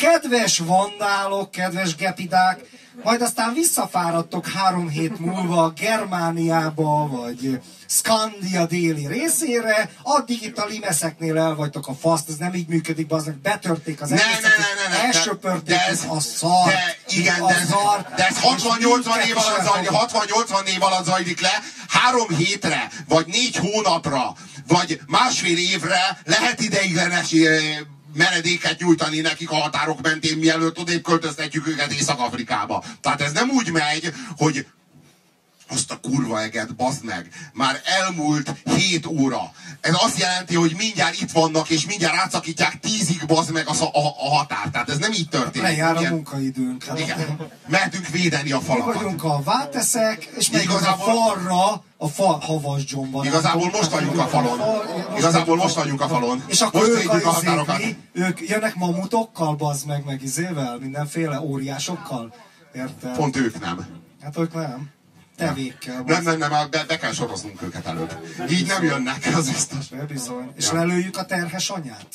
kedves vandálok, kedves gepidák, majd aztán visszafáradtok három hét múlva Germániába, vagy Skandia déli részére, addig itt a limeszeknél el vagytok a faszt, ez nem így működik, azok betörték az egészet, ne, ne, ne, ne, elsöpörték ez, a szar, de, igen, de, szar, de ez 60-80 év alatt zajlik, 60-80 év alatt zajlik le, három hétre, vagy négy hónapra, vagy másfél évre lehet ideiglenes menedéket nyújtani nekik a határok mentén, mielőtt odébb költöztetjük őket Észak-Afrikába. Tehát ez nem úgy megy, hogy azt a kurva eget, bazd meg, már elmúlt 7 óra. Ez azt jelenti, hogy mindjárt itt vannak, és mindjárt átszakítják tízig, bazd meg a, a, a határ. Tehát ez nem így történik. Lejár a munkaidőnk. Igen. Mehetünk védeni a falakat. Mi vagyunk a váteszek, és megyünk igazából... a falra, a fal havas gyomban. Igazából most vagyunk a falon. Igazából most vagyunk a falon. És akkor most ők, a határokat. ők jönnek mamutokkal, bazd meg, meg izével, mindenféle óriásokkal. Érted? Pont ők nem. Hát ők nem tevékkel. Nem, nem, nem, be, be kell soroznunk őket előbb. Így nem jönnek, az biztos. Bizony. És lelőjük a terhes anyát?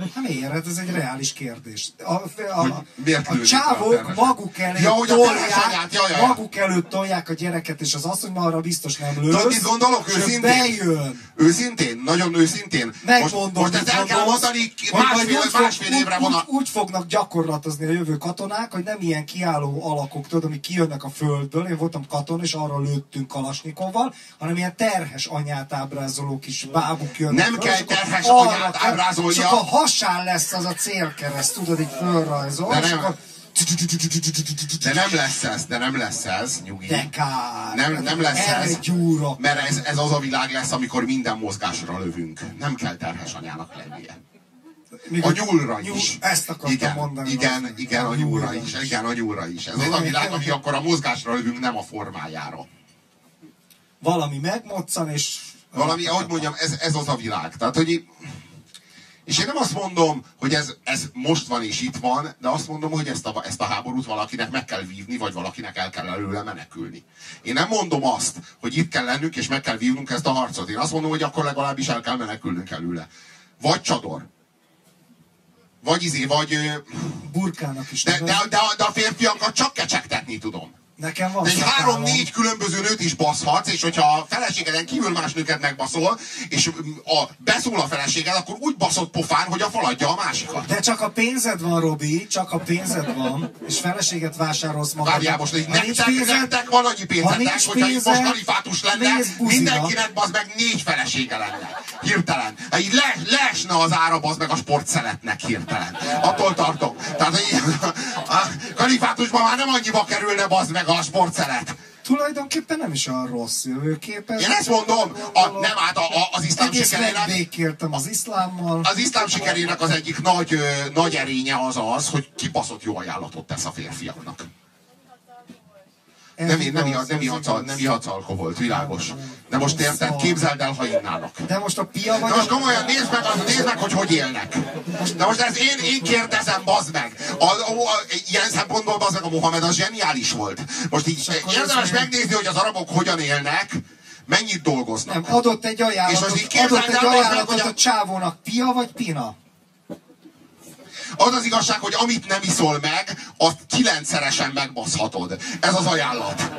Hát miért? Hát ez egy reális kérdés. A, a, a, a csávók maguk előtt ja, hogy tolják, ja, ja, maguk előtt tolják a gyereket, és az asszony arra biztos nem lősz. Tudod, mit gondolok? Őszintén. Bejön. Őszintén, nagyon őszintén. Megmondom, most, most ezt el kell mondani másfél, úgy, másfél évre úgy, úgy, úgy, fognak gyakorlatozni a jövő katonák, hogy nem ilyen kiálló alakok, tudod, amik kijönnek a földből. Én voltam katon, és arra lőttünk Kalasnikovval, hanem ilyen terhes anyát ábrázoló kis bábuk jönnek. Nem kell terhes anyát ábrázolnia hasán lesz az a célkereszt, tudod, így fölrajzol. De nem, de nem lesz ez, de nem lesz ez, nyugi. De kár. Nem, nem lesz ez, gyúra. mert ez, ez az a világ lesz, amikor minden mozgásra lövünk. Nem kell terhes anyának lennie. Még a nyúlra nyúl, is. Ezt akartam igen, mondani. Igen, igen, a nyúlra is. Igen, a nyúlra is. Ez az a világ, ami akkor a mozgásra lövünk, nem a formájára. Valami megmoccan, és... Valami, ahogy mondjam, ez, ez az a világ. Tehát, hogy És én nem azt mondom, hogy ez, ez most van és itt van, de azt mondom, hogy ezt a, ezt a háborút valakinek meg kell vívni, vagy valakinek el kell előle menekülni. Én nem mondom azt, hogy itt kell lennünk, és meg kell vívnunk ezt a harcot. Én azt mondom, hogy akkor legalábbis el kell menekülnünk előle. Vagy csador. Vagy izé, vagy... Burkának is. De, de, de, de a férfiakat csak kecsegtetni tudom. Nekem van De egy három-négy különböző nőt is baszhatsz, és hogyha a feleségeden kívül más nőket megbaszol, és a, beszól a feleséged, akkor úgy baszott pofán, hogy a faladja a másikat. De csak a pénzed van, Robi, csak a pénzed van, és feleséget vásárolsz magad. Várjál most, hogy nektek, pénzed, nektek van annyi pénzetek, hogyha itt most kalifátus lenne, mindenkinek az meg négy felesége lenne. Hirtelen. Így le, leesne az ára, az meg a sportszeletnek hirtelen. Attól tartok. Tehát, hogy a kalifátusban már nem annyiba kerülne, az meg a sportszelet. Tulajdonképpen nem is olyan rossz jövőkép. Én ezt mondom, a, nem át a, a, az iszlám Egész sikerének... az iszlámmal. Az iszlám sikerének az egyik nagy, ö, nagy erénye az az, hogy kibaszott jó ajánlatot tesz a férfiaknak. Nem, nem, nem, nem, ihatsz, nem ihatsz alkoholt, világos. De most érted, képzeld el, ha innának. De most a pia vagy... De most komolyan, nézd meg, nézd meg, hogy hogy élnek. De most ez én, én kérdezem, bazd meg. A, a, a, ilyen szempontból bazd meg a Mohamed az zseniális volt. Most így érdemes megnézni, hogy az arabok hogyan élnek, mennyit dolgoznak. Nem, adott egy ajánlatot, és így adott egy ajánlatot meg, a csávónak, pia vagy pina? Az az igazság, hogy amit nem iszol meg, azt kilencszeresen megbaszhatod. Ez az ajánlat.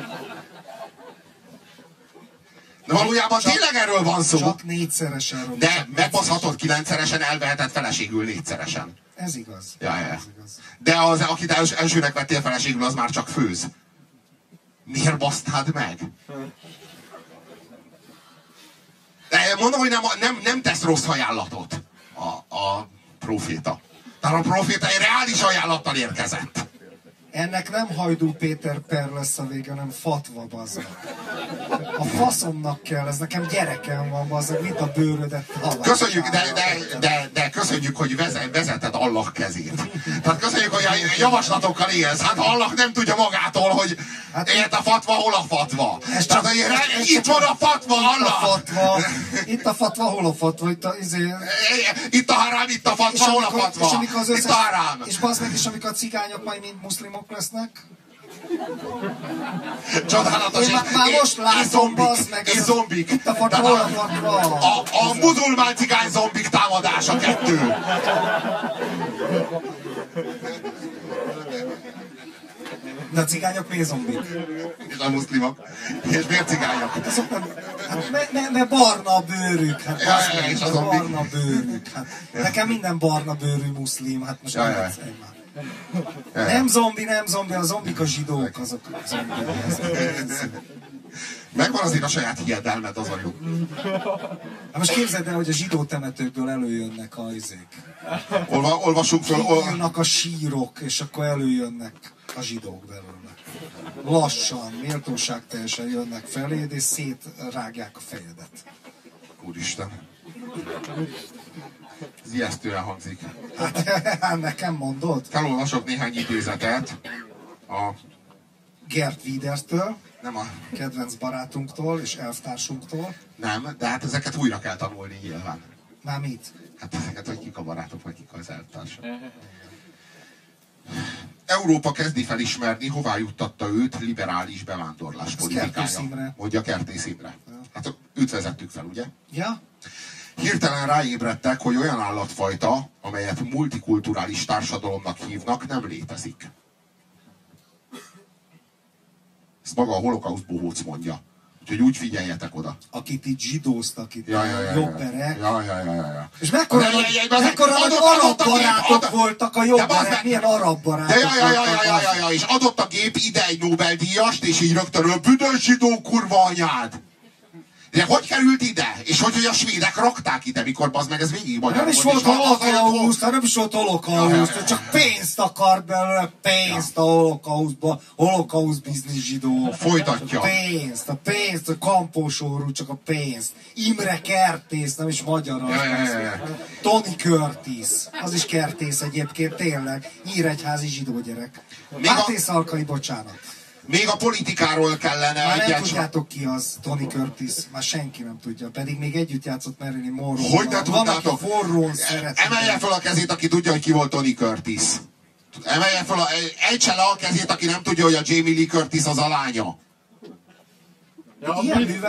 De valójában csak, tényleg erről van szó. Csak négyszeresen. De megbaszhatod kilencszeresen, elveheted feleségül négyszeresen. Ez igaz. Ja, ja. Ez igaz. De az, akit els, elsőnek vettél feleségül, az már csak főz. Miért basztád meg? De mondom, hogy nem, nem, nem tesz rossz ajánlatot a, a proféta. Tehát a proféta egy reális ajánlattal érkezett. Ennek nem Hajdú Péter per lesz a vége, hanem fatva, bazd A faszomnak kell, ez nekem gyerekem van, bazd mit a bőrödet Köszönjük, de, de, de, de, köszönjük, hogy vezeted Allah kezét. Tehát köszönjük, hogy a javaslatokkal élsz. Hát Allah nem tudja magától, hogy hát, ért a fatva, hol a fatva. Ez Tehát, hogy ez itt van a fatva, Allah! A fatva, itt a fatva, hol a fatva? Itt a, izé... Itt a harám, itt a fatva, hol a fatva? És amikor az összes, itt a harám. És bazd meg, és amikor a cigányok majd mind muszlimok számok lesznek. Csodálatos. Én már, már most látom, bazd meg. És zombik. Itt a fatról a fatra. A, a muzulmán cigány zombik támadása kettő. De a cigányok miért zombik? És a muszlimok. És miért cigányok? Hát azok nem, hát mert ne, ne barna bőrük. Hát ja, ja, és a barna bőrük. Hát, nekem minden barna bőrű muszlim. Hát most ja, nem ja. már. Nem zombi, nem zombi, a zombik a zsidók, azok a zombik. Megvan azért a saját hiedelmed az a jó. Hát most képzeld el, hogy a zsidó temetőkből előjönnek a izék. Olva, olvasunk föl. Ol... a sírok, és akkor előjönnek a zsidók belőle. Lassan, méltóság teljesen jönnek feléd, és szétrágják a fejedet. Úristen. Ez ijesztően hangzik. [LAUGHS] Hát, nekem mondod? Felolvasok néhány idézetet a... Gert Wiedertől, nem a... kedvenc barátunktól és elvtársunktól. Nem, de hát ezeket újra kell tanulni nyilván. Már mit? Hát ezeket, hogy kik a barátok, vagy kik az elvtársak. Európa kezdi felismerni, hová juttatta őt liberális bevándorlás politikája. Mondja Kertész Imre. Hát őt vezettük fel, ugye? Ja hirtelen ráébredtek, hogy olyan állatfajta, amelyet multikulturális társadalomnak hívnak, nem létezik. Ezt maga a holokauszt bohóc mondja. Úgyhogy úgy figyeljetek oda. Akit itt zsidóztak itt ja, ja, ja, jobberek. Ja, ja, ja, ja, ja. És mekkora, ja, ja, ja, mekkora adott, arab barátok ad, voltak a jobberek, milyen arab barátok ja, ja, ja, ja, ja, ja, ja, és adott a gép ide egy Nobel-díjast, és így rögtön, büdös zsidó kurva anyád! De hogy került ide? És hogy, hogy a svédek rakták ide, mikor az meg ez végig magyar Nem is volt holokauszt, nem is volt holokauszt, csak pénzt akart belőle, pénzt a holokauszba, holokausz biznisz zsidó. Folytatja. A pénzt, a pénzt, a kampósorú, csak a pénzt. Imre Kertész, nem is magyar az. Ja, ja, ja, ja. Tony Curtis, az is Kertész egyébként, tényleg. Nyíregyházi zsidó gyerek. Máté Szalkai, bocsánat. Még a politikáról kellene Már nem egyet... tudjátok ki az Tony Curtis, már senki nem tudja, pedig még együtt játszott Marilyn Monroe. Hogy ne tudnátok? forrón. Emelje fel a kezét, aki tudja, hogy ki volt Tony Curtis. Emelje fel a... Ejtse le a kezét, aki nem tudja, hogy a Jamie Lee Curtis az a lánya. Ilyen mit-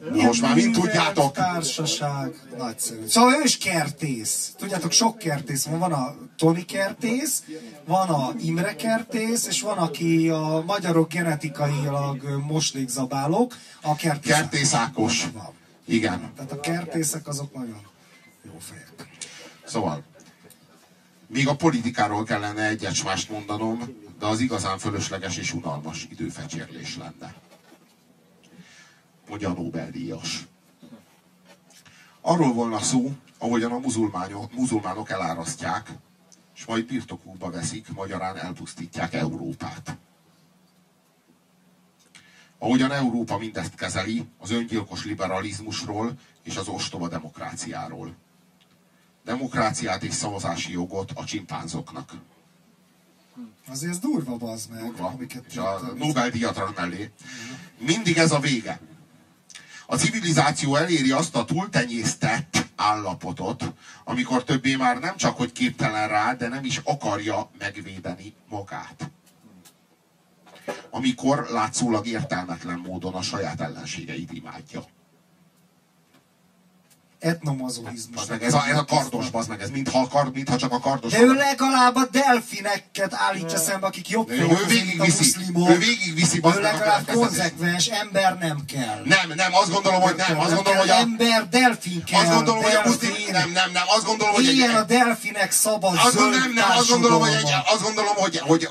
műveltek Most már mind tudjátok. Társaság. Nagyszerű. Szóval ő is kertész. Tudjátok, sok kertész van. Van a Tony kertész, van a Imre kertész, és van, aki a magyarok genetikailag moslékzabálók, a kertész. Kertész Ákos. Van. Igen. Tehát a kertészek azok nagyon jó fejek. Szóval, még a politikáról kellene egyet mást mondanom, de az igazán fölösleges és unalmas időfecsérlés lenne. A Nobel-díjas. Arról volna szó, ahogyan a muzulmánok, muzulmánok elárasztják, és majd birtokukba veszik, magyarán elpusztítják Európát. Ahogyan Európa mindezt kezeli, az öngyilkos liberalizmusról és az ostoba demokráciáról demokráciát és szavazási jogot a csimpánzoknak. Azért ez durva, bazd meg, Durva. amiket És a Nobel-díjat mellé. Mindig ez a vége. A civilizáció eléri azt a túltenyésztett állapotot, amikor többé már nem csak, hogy képtelen rá, de nem is akarja megvédeni magát. Amikor látszólag értelmetlen módon a saját ellenségeit imádja. Etnomazohizmus. Az meg ez a, ez a kardos, az meg ez mintha, a kard, mintha csak a kardos. De ő legalább a delfineket állítja szembe, akik jobb Ő a végigviszi, muszlimok. ő végigviszi, bazd Ő legalább konzekvens, ember nem kell. Nem, nem, azt gondolom, hogy nem. Azt gondolom, hogy a, ember, delfin kell. azt gondolom, hogy a muszlim, nem, nem, nem, azt gondolom, hogy egy, Ilyen a delfinek szabad azt gondolom, nem, nem, azt gondolom, hogy egy, azt gondolom, hogy, hogy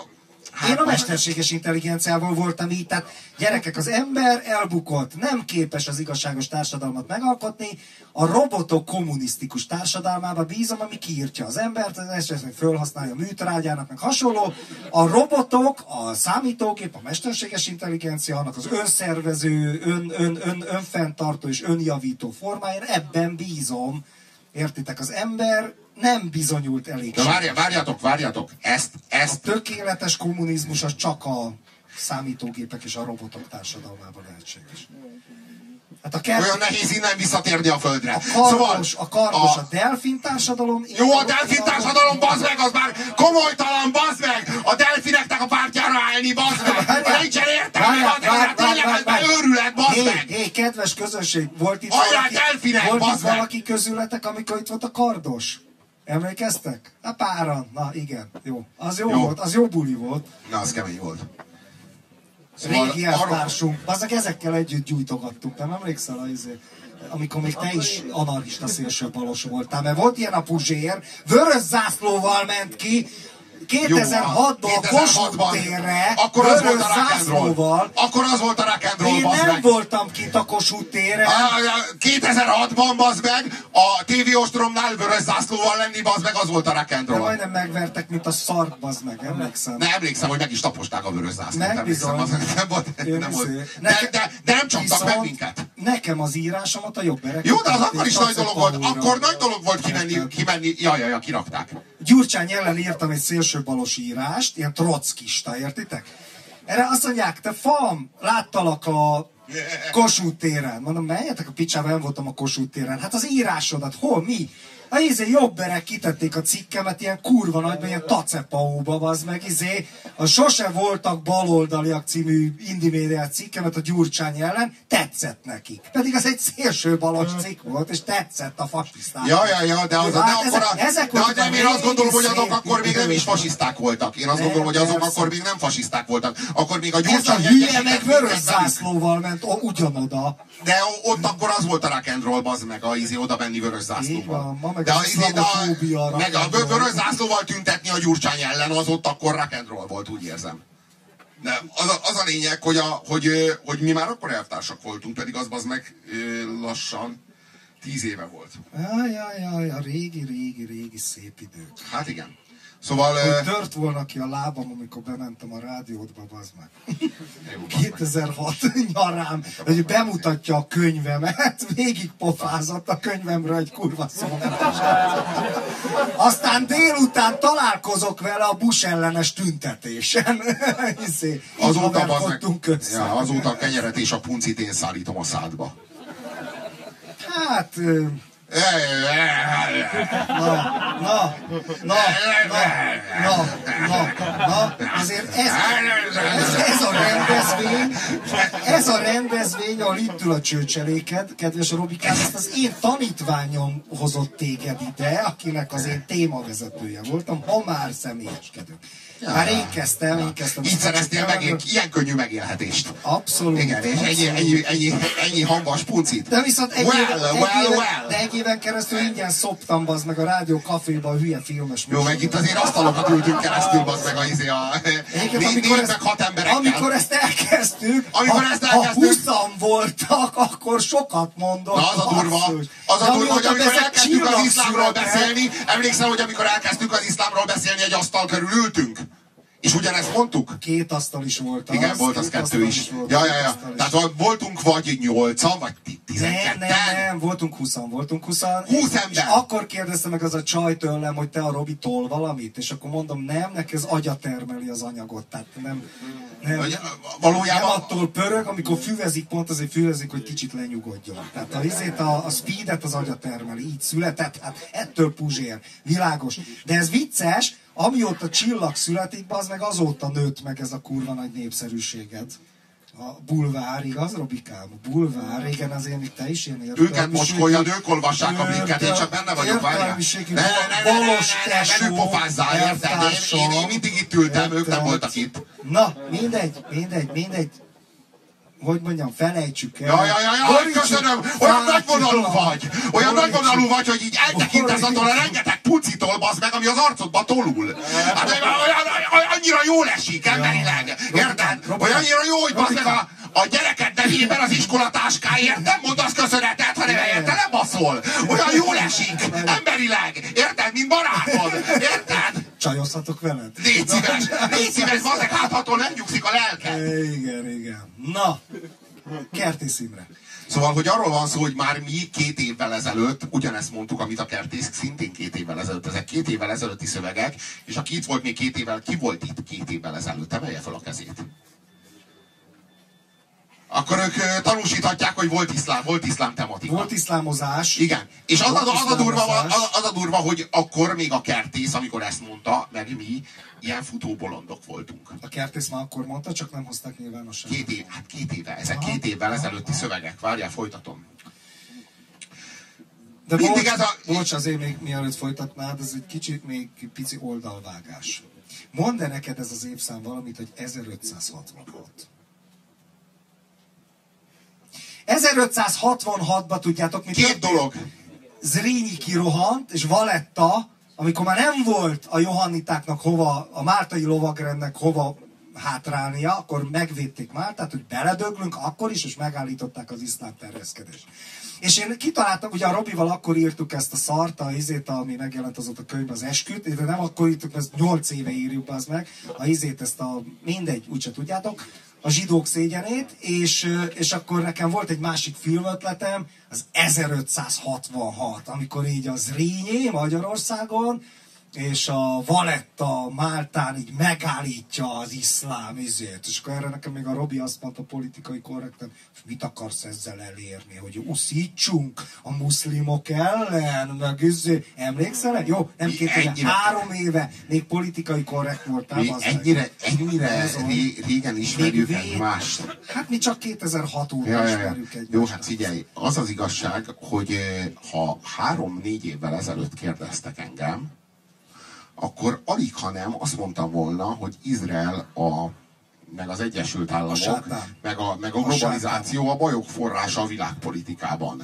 hát, Én a mesterséges intelligenciával voltam így, tehát gyerekek, az ember elbukott, nem képes az igazságos társadalmat megalkotni, a robotok kommunisztikus társadalmába bízom, ami kiírtja az embert, az esetleg fölhasználja a műtrágyának, meg hasonló. A robotok, a számítógép, a mesterséges intelligencia, annak az önszervező, ön, ön, ön, önfenntartó és önjavító formáján, ebben bízom. Értitek, az ember nem bizonyult elég. De várja, várjatok, várjatok, ezt, A ezt, tökéletes kommunizmus az csak a számítógépek és a robotok társadalmában lehetséges. Hát a, kert, olyan nehéz innen visszatérni a földre. a kardos, a, kardos, a, a, delfin társadalom... jó, a delfin társadalom, bazd meg, az már komolytalan, bazd meg! A delfineknek a pártjára állni, bazd meg! Nincsen értelme, bazd meg, hát tényleg, várj. őrület, bazd meg! hé, kedves közönség, volt itt Hajrá, valaki, delfinek, volt itt valaki közületek, amikor itt volt a kardos? Emlékeztek? Na páran, na igen, jó. Az jó, Jó. volt, az jó buli volt. Na, az kemény volt. Régi arról- elvtársunk, azok ezekkel együtt gyújtogattunk, nem emlékszel a izé? amikor még te is anarchista szélsőbalos voltál, mert volt ilyen a Puzsér, vörös zászlóval ment ki, 2006-ban a Kossuth térre, akkor az volt a zászlóval. Akkor az volt a rock and roll, Én nem meg. voltam kint a Kossuth téren. Á, 2006-ban, bazd meg, a TV Ostromnál vörös zászlóval lenni, bazd meg, az volt a rock and De roll. majdnem megvertek, mint a szark, bazd meg, emlékszem. Ne, emlékszem, hogy meg is taposták a vörös zászlót. Meg emlékszem, bizony. nem volt, nem volt. De, de, de nem csaptak meg minket. Nekem az írásomat a jobb erek. Jó, de az akkor is nagy dolog volt. Akkor nagy dolog volt kimenni, kimenni. Ja, ja, ja, kirakták. Gyurcsány ellen írtam egy szélsőbalos írást, ilyen trockista, értitek? Erre azt mondják, te fam, láttalak a [LAUGHS] Kossuth téren. Mondom, menjetek a picsába, nem voltam a Kossuth téren. Hát az írásodat, hol, mi? A izé jobberek kitették a cikkemet ilyen kurva nagyban, ilyen tacepaóba, az meg izé. A Sose voltak baloldaliak című indimédiát cikkemet a Gyurcsány ellen, tetszett nekik. Pedig az egy szélső balos cikk volt, és tetszett a fasisztáknak. Ja, ja, ja, de, az, de, Hát akkor ezek- ezek de, de én azt gondolom, hogy azok akkor még nem is fasiszták voltak. Én azt gondolom, hogy azok akkor még nem fasiszták voltak. Akkor még a Ez a Gyurcsány hülye meg vörös zászlóval ment ugyanoda. De ott akkor az volt a rock and roll, bazd meg, a izé oda menni vörös zászlóval. Meg de az a, a, rock meg a vörös zászlóval tüntetni a Gyurcsány ellen, az ott akkor rock volt, úgy érzem. De az a, az a lényeg, hogy, a, hogy, hogy mi már akkor elvtársak voltunk, pedig az bazd meg lassan tíz éve volt. Jaj, jaj, jaj, a régi, régi, régi szép idők. Hát igen. Szóval... Hogy tört volna ki a lábam, amikor bementem a rádiódba, bazd meg. [LAUGHS] 2006 [LAUGHS] nyarám, hogy bemutatja a könyvemet, [LAUGHS] végig pofázott a könyvemre egy kurva szó. Aztán délután találkozok vele a Bush ellenes tüntetésen. Hiszé, azóta, meg, ja, azóta a kenyeret és a puncit én szállítom a szádba. Hát Na, na, na, na, na, na, azért ez, ez, ez a rendezvény, ez a rendezvény, ahol itt ül a csőcseléked, kedves Robikám, ezt az én tanítványom hozott téged ide, akinek az én témavezetője voltam, ha már személyeskedünk. Ja. Már én kezdtem, én kezdtem. Így szereztél meg ilyen könnyű megélhetést. Abszolút. Igen, és ennyi, ennyi, ennyi, ennyi hambas puncit. De viszont egy, well, éve, well, egy, éve, well. de egy éven keresztül ingyen szoptam az meg a rádió kaféba a hülye filmes Jó, meg itt azért asztalokat ültünk keresztül, az meg a, izé a, Egyébként, amikor, ezt, hat emberekkel. amikor ezt elkezdtük, amikor ha, ezt elkezdtük, ha 20 voltak, akkor sokat mondott. Na az a durva, az a durva, hogy amikor elkezdtük az iszlámról beszélni, emlékszel, hogy amikor elkezdtük az iszlámról beszélni, egy asztal körül ültünk? És ugyanezt mondtuk? Két asztal is volt az. Igen, volt az kettő is. is volt, ja, ja, ja. Tehát voltunk vagy nyolcan, vagy tizenketten. Nem, nem, nem, voltunk huszan, voltunk huszan. Húsz ember! És akkor kérdezte meg az a csaj tőlem, hogy te a Robi tol valamit, és akkor mondom, nem, neki az agya termeli az anyagot, tehát nem, nem, valójában... nem attól pörög, amikor füvezik, pont azért füvezik, hogy kicsit lenyugodjon. Tehát a, izét, a, a speedet az agya termeli, így született, hát ettől puzsér, világos. De ez vicces, amióta csillag születik, az meg azóta nőtt meg ez a kurva nagy népszerűséged. A bulvár, igaz, Robikám? A bulvár, régen azért még te is ilyen értelmiségű. Őket mocskolja, ők olvassák a minket, én csak benne vagyok, várjál. Ne, ne, ne, ne, ne, ne, ne, pofázzál, érted? Én, én, én mindig itt ültem, ők nem voltak itt. Na, mindegy, mindegy, mindegy hogy mondjam, felejtsük el. Ja, ja, ja, ja köszönöm, olyan nagyvonalú vagy, olyan nagyvonalú vagy, hogy így eltekintesz attól a rengeteg pucitól, bazd meg, ami az arcodba tolul. Hát annyira jól esik emberileg, érted? Hogy annyira jó, hogy bazd meg a, a gyereket nevében az iskolatáskáért nem mondasz köszönetet, hanem nem baszol. Olyan jól esik, emberileg, érted, mint barátod, érted? Csajozhatok veled? Légy szíves, légy szíves, bazeg, hát nem nyugszik a lelke. Igen, igen. Na, Kertész Imre. Szóval, hogy arról van szó, hogy már mi két évvel ezelőtt ugyanezt mondtuk, amit a Kertész szintén két évvel ezelőtt. Ezek két évvel ezelőtti szövegek, és aki itt volt még két évvel, ki volt itt két évvel ezelőtt? Emelje fel a kezét akkor ők tanúsíthatják, hogy volt iszlám, volt iszlám tematika. Volt iszlámozás. Igen. És az, a, az, a durva, az, az a durva, hogy akkor még a kertész, amikor ezt mondta, meg mi, ilyen futóbolondok voltunk. A kertész már akkor mondta, csak nem hozták nyilvánosságra. Két év, hát két éve, ezek aha, két évvel ezelőtti aha. szövegek. Várjál, folytatom. De Mindig bocs, ez a... bocs, azért még mielőtt folytatnád, ez egy kicsit még pici oldalvágás. Mondd-e neked ez az évszám valamit, hogy 1566. 1566-ban tudjátok, mit Két dolog. Zrínyi kirohant, és Valetta, amikor már nem volt a Johannitáknak hova, a Máltai lovagrendnek hova hátrálnia, akkor megvédték Máltát, hogy beledöglünk akkor is, és megállították az iszlám terjeszkedést. És én kitaláltam, ugye a Robival akkor írtuk ezt a szart, a izét, ami megjelent az ott a könyvben, az esküt, de nem akkor írtuk, ezt 8 éve írjuk az meg, a izét, ezt a mindegy, úgyse tudjátok, a zsidók szégyenét, és, és akkor nekem volt egy másik filmötletem, az 1566, amikor így az Rényé Magyarországon, és a Valetta Máltán így megállítja az iszlám izét. És akkor erre nekem még a Robi azt mondta politikai korrekten, mit akarsz ezzel elérni, hogy uszítsunk a muszlimok ellen, meg izé. Emlékszel? Jó, nem két ennyire, három éve még politikai korrekt voltál. Mi ennyire, ennyire ré, régen ismerjük egymást. Hát mi csak 2006 óta ja, ismerjük egymást. Jó, hát figyelj, az az igazság, hogy eh, ha három-négy évvel ezelőtt kérdeztek engem, akkor alig, ha nem azt mondtam volna, hogy Izrael a meg az Egyesült Államok, a meg, a, meg a globalizáció a, a bajok forrása a világpolitikában.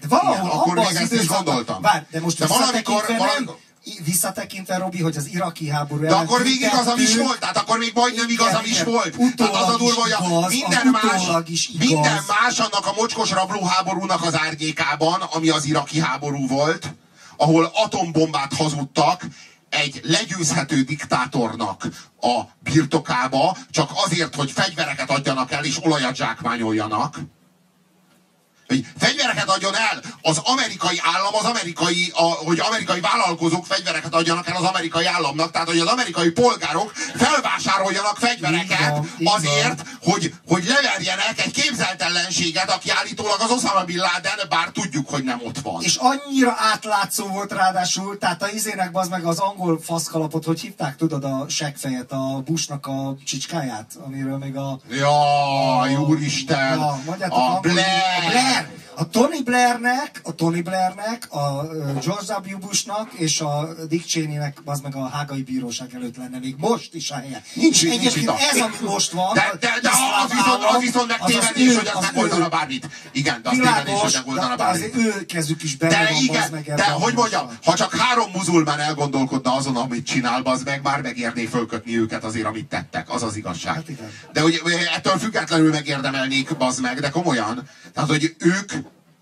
De valahol Igen, akkor még ezt is gondoltam. Bár, de most de valamikor, valamikor, visszatekintve, Robi, hogy az iraki háború De akkor még igazam is volt, tehát akkor még majdnem igazam is volt. Tehát az a durva, hogy a minden, más, is igaz. minden más annak a mocskos rablóháborúnak az árnyékában, ami az iraki háború volt, ahol atombombát hazudtak, egy legyőzhető diktátornak a birtokába, csak azért, hogy fegyvereket adjanak el és olajat zsákmányoljanak, hogy fegyvereket adjon el az amerikai állam, az amerikai, a, hogy amerikai vállalkozók fegyvereket adjanak el az amerikai államnak, tehát hogy az amerikai polgárok felvásároljanak fegyvereket van, azért, hogy, hogy leverjenek egy képzelt ellenséget, aki állítólag az Osama Bin Laden, bár tudjuk, hogy nem ott van. És annyira átlátszó volt ráadásul, tehát a izének az meg az angol faszkalapot, hogy hívták, tudod, a seggfejet, a Bushnak a csicskáját, amiről még a... Jaj, úristen! Ja, a Blair! A Blair Blair, a Amen. Tony Blairnek, a Tony Blairnek, a George W. Bushnak és a Dick Cheneynek az meg a hágai bíróság előtt lenne még most is a helye. Nincs, nincs itt ez, ami most van. De, de, de az, viszont, az viszont meg tévedés, hogy az megoldana bármit. Igen, de az tévedés, hogy megoldana bármit. De ő kezük is benne de van, igen, meg de hogy mondjam, ha csak három muzulmán elgondolkodna azon, amit csinál, az meg már megérné fölkötni őket azért, amit tettek. Az az igazság. Hát de hogy ettől függetlenül megérdemelnék, bazd meg, de komolyan. Tehát, hogy ők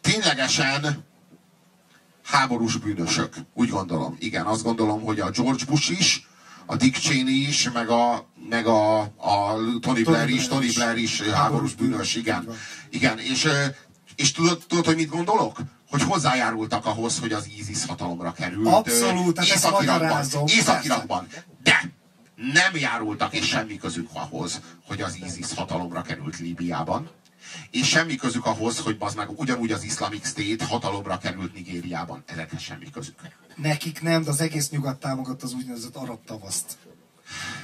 ténylegesen háborús bűnösök. Úgy gondolom. Igen, azt gondolom, hogy a George Bush is, a Dick Cheney is, meg a, meg a, a Tony Blair is, Tony Blair is háborús bűnös, igen. Igen, és, és tudod, tudod, hogy mit gondolok? Hogy hozzájárultak ahhoz, hogy az ISIS hatalomra került. Abszolút, Észak-Irakban. Észak-Irakban. De nem járultak, és semmi közük ahhoz, hogy az ISIS hatalomra került Líbiában és semmi közük ahhoz, hogy az meg ugyanúgy az Islamic State hatalomra került Nigériában. Ezekhez semmi közük. Nekik nem, de az egész nyugat támogatta az úgynevezett arab tavaszt.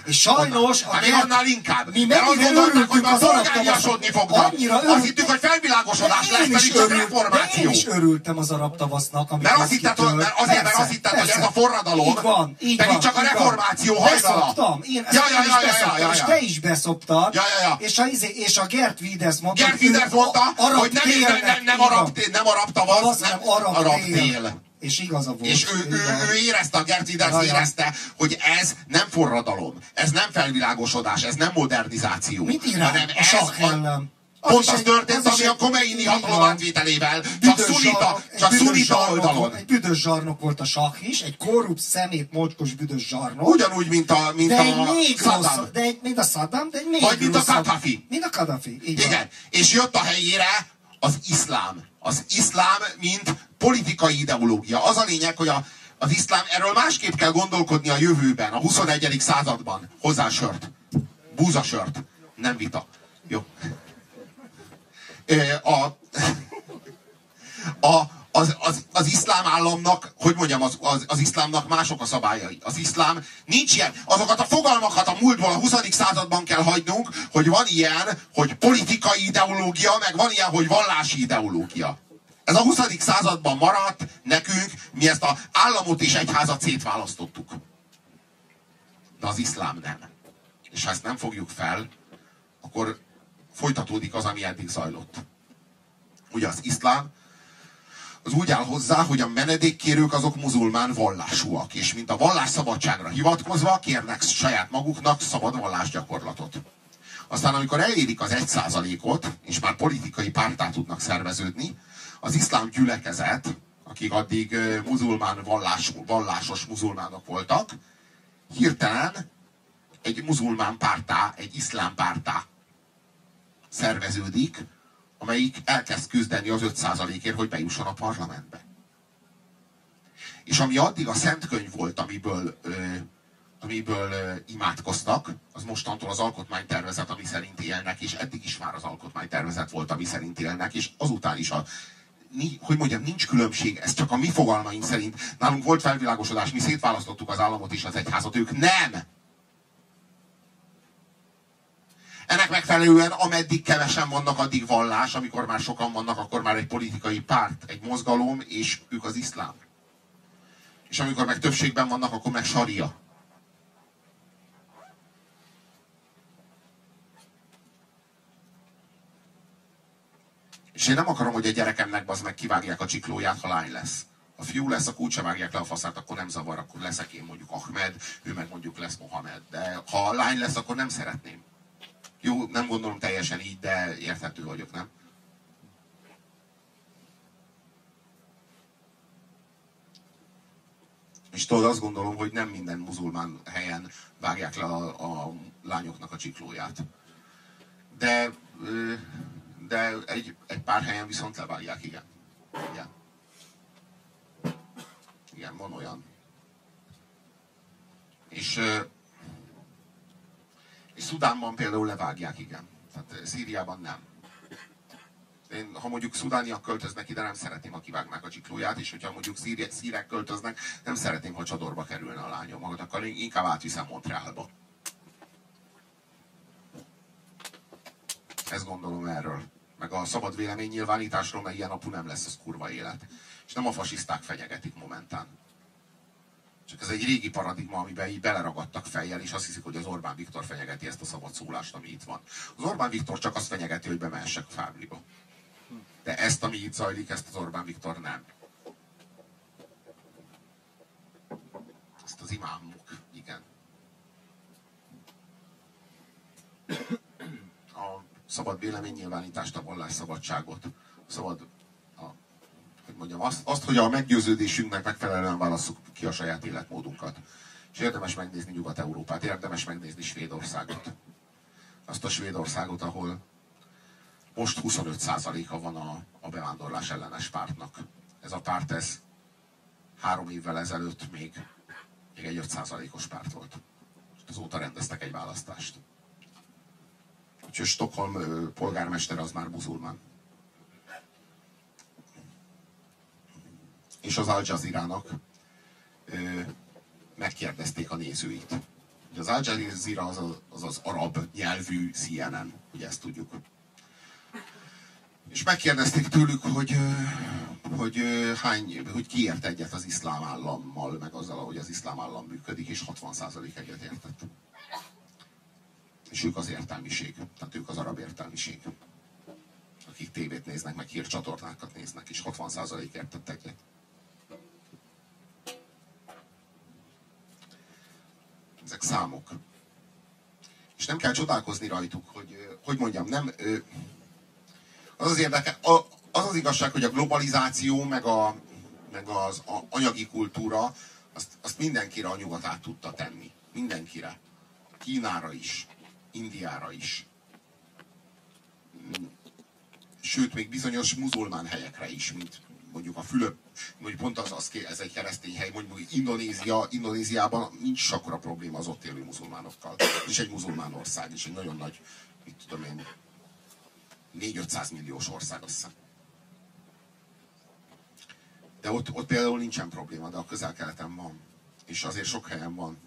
És sajnos... A hát még annál inkább. Mi mert azt gondolták, hogy már polgáriasodni fognak. Annyira örült... Azt hittük, hogy felvilágosodás lesz, pedig csak reformáció. Én is örültem az arab tavasznak, mert azt hitted, mert azért, mert azt hitted, hogy ez a forradalom, így van, így pedig van, csak a reformáció hajnala. Beszoptam. Én ja, ja, ja, ja, ja, ja, és te is beszoptad. Ja, ja, ja. És, a, izé- és a Gert Wieders mondta, Gert Wieders mondta, hogy nem, nem, nem, arab, nem arab tavasz, nem arab tél. És igaza volt. És ő, ő, ő érezte, a Gert Wilders érezte, hogy ez nem forradalom, ez nem felvilágosodás, ez nem modernizáció. Mit írál? Hanem a ez ellen. Pont az, az történt, az ami a Komeini hatalomátvételével, csak szunita, csak szunita oldalon. Egy büdös zsarnok volt a sah is, egy korrupt, szemét, mocskos büdös zsarnok. Ugyanúgy, mint a, mint de a még Saddam. Rossz, de egy, mint a Saddam, de egy még Vagy mint a Kadhafi. Mint a Kadhafi, Igen, és jött a helyére az iszlám. Az iszlám, mint politikai ideológia. Az a lényeg, hogy a, az iszlám, erről másképp kell gondolkodni a jövőben, a 21. században. Hozzá sört. Búzasört. Nem vita. Jó. A, a, az, az, az iszlám államnak, hogy mondjam, az, az, az iszlámnak mások a szabályai. Az iszlám nincs ilyen. Azokat a fogalmakat a múltból, a 20. században kell hagynunk, hogy van ilyen, hogy politikai ideológia, meg van ilyen, hogy vallási ideológia. Ez a 20. században maradt nekünk, mi ezt az államot és egyházat szétválasztottuk. De az iszlám nem. És ha ezt nem fogjuk fel, akkor folytatódik az, ami eddig zajlott. Ugye az iszlám az úgy áll hozzá, hogy a menedékkérők azok muzulmán vallásúak, és mint a vallásszabadságra hivatkozva kérnek saját maguknak szabad vallásgyakorlatot. Aztán amikor elérik az egy százalékot, és már politikai pártát tudnak szerveződni, az iszlám gyülekezet, akik addig muzulmán vallás, vallásos muzulmánok voltak, hirtelen egy muzulmán pártá, egy iszlám pártá szerveződik, amelyik elkezd küzdeni az 5%-ért, hogy bejusson a parlamentbe. És ami addig a Szent Könyv volt, amiből, ö, amiből ö, imádkoztak, az mostantól az alkotmánytervezet, ami szerint élnek, és eddig is már az alkotmánytervezet volt, ami szerint élnek, és azután is a, hogy mondjam, nincs különbség, ez csak a mi fogalmaink szerint. Nálunk volt felvilágosodás, mi szétválasztottuk az államot és az egyházat, ők nem! Ennek megfelelően, ameddig kevesen vannak, addig vallás, amikor már sokan vannak, akkor már egy politikai párt, egy mozgalom, és ők az iszlám. És amikor meg többségben vannak, akkor meg saria. És én nem akarom, hogy a gyerekemnek az meg kivágják a csiklóját, ha lány lesz. Ha fiú lesz, akkor úgyse vágják le a faszát, akkor nem zavar, akkor leszek én mondjuk Ahmed, ő meg mondjuk lesz Mohamed. De ha lány lesz, akkor nem szeretném. Jó, nem gondolom teljesen így, de érthető vagyok, nem? És tudod, azt gondolom, hogy nem minden muzulmán helyen vágják le a, a lányoknak a csiklóját. De, de egy, egy pár helyen viszont levágják, igen. Igen. Igen, van olyan. És, és Szudánban például levágják, igen. Tehát Szíriában nem. Én, ha mondjuk szudániak költöznek ide, nem szeretném, ha kivágnák a csiklóját, és hogyha mondjuk szíri, szírek költöznek, nem szeretném, ha csadorba kerülne a lányom. Akkor inkább átviszem Montrealba. Ezt gondolom erről. Meg a szabad véleménynyilvánításról, mert ilyen apu nem lesz, az kurva élet. És nem a fasiszták fenyegetik momentán. Csak ez egy régi paradigma, amiben így beleragadtak fejjel, és azt hiszik, hogy az Orbán Viktor fenyegeti ezt a szabad szólást, ami itt van. Az Orbán Viktor csak azt fenyegeti, hogy bemehessek fábriba. De ezt, ami itt zajlik, ezt az Orbán Viktor nem. Ezt az imámok, igen. Szabad véleménynyilvánítást, a vallásszabadságot, a szabad a, hogy mondjam, azt, azt, hogy a meggyőződésünknek megfelelően válasszuk ki a saját életmódunkat. És érdemes megnézni Nyugat-Európát, érdemes megnézni Svédországot. Azt a Svédországot, ahol most 25%-a van a, a bevándorlás ellenes pártnak. Ez a párt, ez három évvel ezelőtt még, még egy 5%-os párt volt. És azóta rendeztek egy választást. Úgyhogy Stockholm polgármester az már muzulmán. És az Al Jazeera-nak megkérdezték a nézőit. Az Al Jazeera az az, az arab nyelvű CNN, ugye ezt tudjuk. És megkérdezték tőlük, hogy, hogy hány, hogy ki ért egyet az iszlám állammal, meg azzal, hogy az iszlám állam működik, és 60% egyet értett. És ők az értelmiség, tehát ők az arab értelmiség. Akik tévét néznek, meg hírcsatornákat néznek, és 60% értett egyet. Ezek számok. És nem kell csodálkozni rajtuk, hogy, hogy mondjam, nem, az az érdeke, az az igazság, hogy a globalizáció, meg, a, meg az a anyagi kultúra, azt, azt mindenkire a nyugat tudta tenni. Mindenkire. Kínára is, Indiára is. Sőt, még bizonyos muzulmán helyekre is, mint mondjuk a Fülöp, mondjuk pont az, az ez egy keresztény hely, mondjuk Indonézia, Indonéziában nincs akkora probléma az ott élő muzulmánokkal. És egy muzulmán ország, és egy nagyon nagy, mit tudom én, 4-500 milliós ország, azt. De ott, ott például nincsen probléma, de a közel-keleten van. És azért sok helyen van.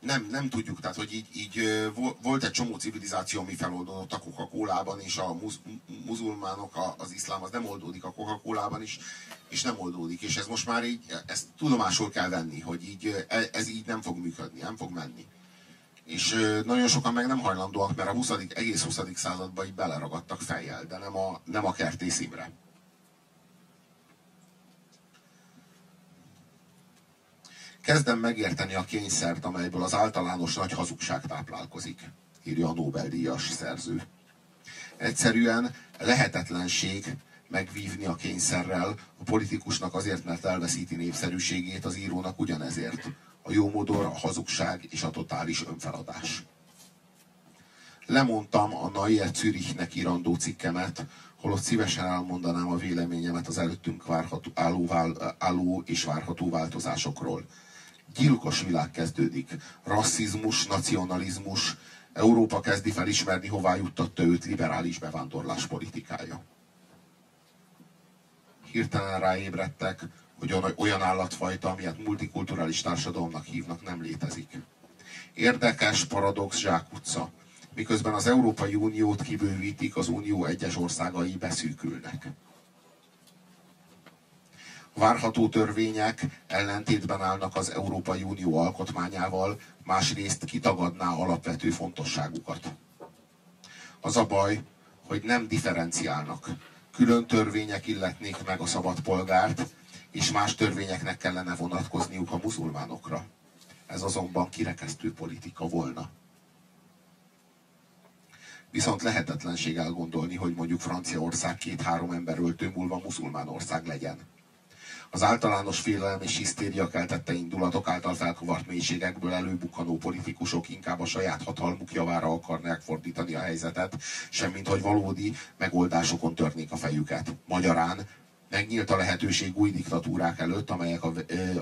Nem, nem tudjuk, tehát hogy így, így volt egy csomó civilizáció, ami feloldódott a Coca-Colában, és a muz, muzulmánok, az iszlám az nem oldódik a Coca-Colában is, és nem oldódik. És ez most már így, ezt tudomásul kell venni, hogy így, e, ez így nem fog működni, nem fog menni. És nagyon sokan meg nem hajlandóak, mert a 20. egész 20. században így beleragadtak fejjel, de nem a, nem a Kertész Kezdem megérteni a kényszert, amelyből az általános nagy hazugság táplálkozik, írja a Nobel-díjas szerző. Egyszerűen lehetetlenség megvívni a kényszerrel a politikusnak azért, mert elveszíti népszerűségét, az írónak ugyanezért a jómodor, a hazugság és a totális önfeladás. Lemondtam a Naie Zürichnek írandó cikkemet, holott szívesen elmondanám a véleményemet az előttünk várható, álló, álló és várható változásokról. Gyilkos világ kezdődik. Rasszizmus, nacionalizmus, Európa kezdi felismerni, hová juttatta őt liberális bevándorlás politikája. Hirtelen ráébredtek, hogy olyan állatfajta, amilyet multikulturális társadalomnak hívnak, nem létezik. Érdekes, paradox zsákutca. Miközben az Európai Uniót kibővítik, az Unió egyes országai beszűkülnek. Várható törvények ellentétben állnak az Európai Unió alkotmányával, másrészt kitagadná alapvető fontosságukat. Az a baj, hogy nem differenciálnak. Külön törvények illetnék meg a szabad polgárt, és más törvényeknek kellene vonatkozniuk a muzulmánokra. Ez azonban kirekesztő politika volna. Viszont lehetetlenség elgondolni, hogy mondjuk Franciaország két-három ember öltő múlva muzulmán ország legyen. Az általános félelem és hisztéria keltette indulatok által felkavart mélységekből előbukkanó politikusok inkább a saját hatalmuk javára akarnák fordítani a helyzetet, semmint hogy valódi megoldásokon törnék a fejüket. Magyarán megnyílt a lehetőség új diktatúrák előtt, amelyek a,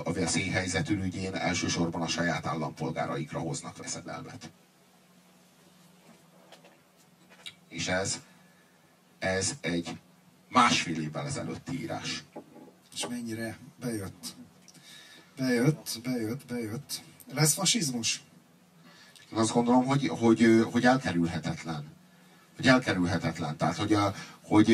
a veszélyhelyzet ürügyén elsősorban a saját állampolgáraikra hoznak veszedelmet. És ez, ez egy másfél évvel ezelőtti írás. És mennyire bejött. Bejött, bejött, bejött. Lesz fasizmus? Én azt gondolom, hogy, hogy, hogy elkerülhetetlen. Hogy elkerülhetetlen. Tehát, hogy, a, hogy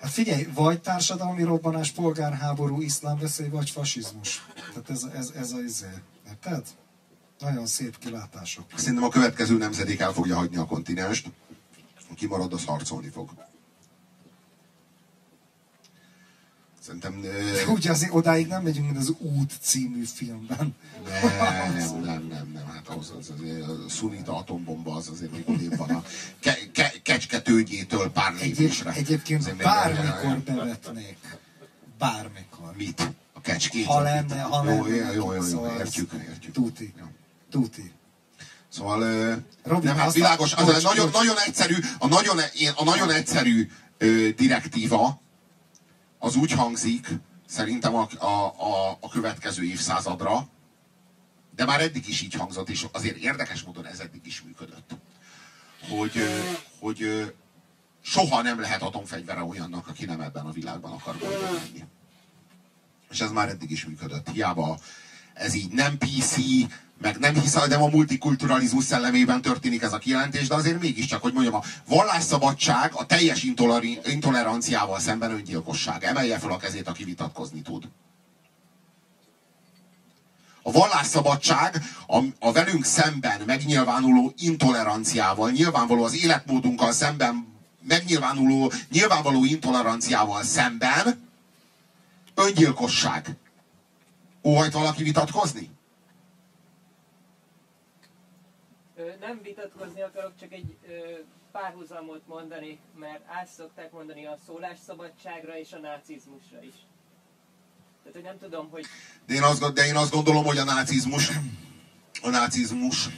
Hát figyelj, vagy társadalmi robbanás, polgárháború, iszlám veszély, vagy fasizmus. Tehát ez, ez, ez a izé. Érted? Nagyon szép kilátások. Szerintem a következő nemzedék el fogja hagyni a kontinenst. Ki marad, az harcolni fog. Szerintem... Úgy [LAUGHS] azért odáig nem megyünk, mint az Út című filmben. Nem, nem, nem, nem, nem. Hát ahhoz az azért a szunita atombomba az azért még odébb van a ke, ke, kecsketőgyétől pár lépésre. Egyéb, egyébként azért bármikor bevetnék. Bármikor. Mit? A kecskét? Ha lenne, ha lenne. Jó, jó, jó, jó, szóval értjük, értjük. Tuti. Jó. Tuti. Szóval Robi, nem, hát világos, az bocs, nagyon, nagyon egyszerű, a nagyon, a nagyon egyszerű ö, direktíva, az úgy hangzik, szerintem a, a, a, a következő évszázadra, de már eddig is így hangzott, és azért érdekes módon ez eddig is működött. Hogy, hogy soha nem lehet atomfegyvere olyannak, aki nem ebben a világban akar menni. És ez már eddig is működött. Hiába ez így nem PC, meg nem hiszem, nem a multikulturalizmus szellemében történik ez a kijelentés, de azért mégiscsak, hogy mondjam, a vallásszabadság a teljes intoleranciával szemben öngyilkosság. Emelje fel a kezét, aki vitatkozni tud. A vallásszabadság a, a velünk szemben megnyilvánuló intoleranciával, nyilvánvaló az életmódunkkal szemben megnyilvánuló, nyilvánvaló intoleranciával szemben öngyilkosság. Óhajt valaki vitatkozni? nem vitatkozni akarok, csak egy párhuzamot mondani, mert át szokták mondani a szólásszabadságra és a nácizmusra is. Tehát, hogy nem tudom, hogy... De én azt, de én azt gondolom, hogy a nácizmus, a nácizmus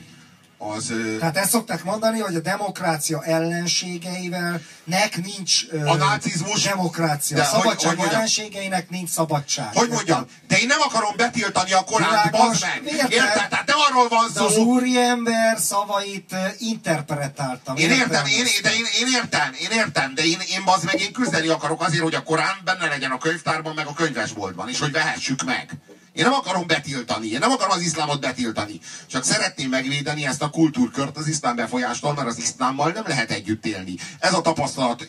az... Tehát ezt szokták mondani, hogy a demokrácia ellenségeivel nek nincs a nácizmus, demokrácia. a szabadság hogy, hogy ellenségeinek nincs szabadság. Hogy mondjam, de én nem akarom betiltani a Koránt, bazd meg! Érted? Tehát nem arról van szó... De az úriember szavait interpretáltam. Én értem, én, de én, én értem, én értem, de én, én bazd meg, én küzdeni akarok azért, hogy a Korán benne legyen a könyvtárban, meg a könyvesboltban, és hogy vehessük meg. Én nem akarom betiltani, én nem akarom az iszlámot betiltani. Csak szeretném megvédeni ezt a kultúrkört az iszlám befolyástól, mert az iszlámmal nem lehet együtt élni. Ez a tapasztalat,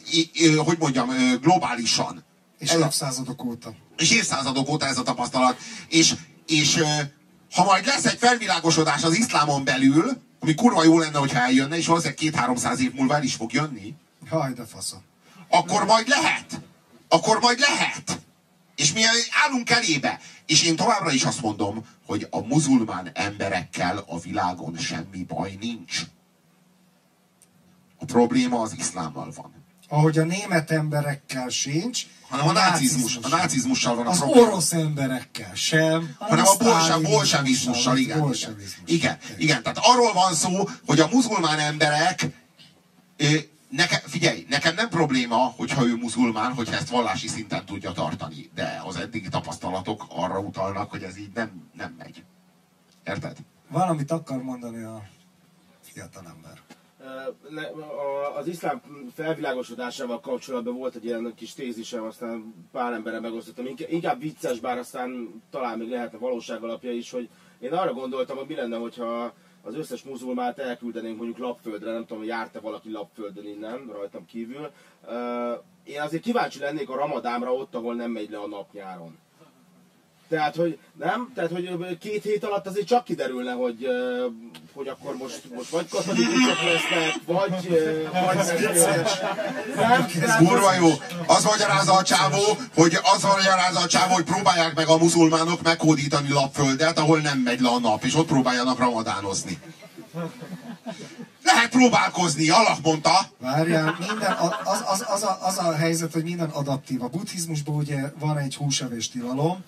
hogy mondjam, globálisan. És ez évszázadok óta. És évszázadok óta ez a tapasztalat. És, és ha majd lesz egy felvilágosodás az iszlámon belül, ami kurva jó lenne, hogyha eljönne, és valószínűleg két-háromszáz év múlva el is fog jönni. Haj, de faszom. Akkor majd lehet. Akkor majd lehet. És mi állunk elébe. És én továbbra is azt mondom, hogy a muzulmán emberekkel a világon semmi baj nincs. A probléma az iszlámmal van. Ahogy a német emberekkel sincs, hanem a, a nácizmus, a nácizmussal van a az probléma. Az orosz emberekkel sem, hanem, a bolsem, bolsevizmussal, igen. Bolsevizmus. Igen, igen, tehát arról van szó, hogy a muzulmán emberek Nekem, figyelj, nekem nem probléma, hogyha ő muzulmán, hogyha ezt vallási szinten tudja tartani. De az eddigi tapasztalatok arra utalnak, hogy ez így nem, nem megy. Érted? Valamit akar mondani a fiatalember. Az iszlám felvilágosodásával kapcsolatban volt egy ilyen kis tézisem, aztán pár emberre megosztottam. Inkább vicces, bár aztán talán még lehetne valóság alapja is, hogy én arra gondoltam, hogy mi lenne, hogyha az összes muzulmánt elküldenénk mondjuk lapföldre, nem tudom, járt-e valaki lapföldön innen, rajtam kívül. Én azért kíváncsi lennék a ramadámra ott, ahol nem megy le a nap nyáron. Tehát, hogy nem? Tehát, hogy két hét alatt azért csak kiderülne, hogy, hogy akkor most, most vagy katolikusok lesznek, vagy... vagy nem? Kurva jó! Az magyarázza a csávó, hogy az magyarázza a csávó, hogy próbálják meg a muzulmánok meghódítani lapföldet, ahol nem megy le a nap, és ott próbáljanak ramadánozni. lehet próbálkozni, Allah mondta. Várjál, minden, az, az, az, a, az a helyzet, hogy minden adaptív. A buddhizmusban ugye van egy húsevés tilalom,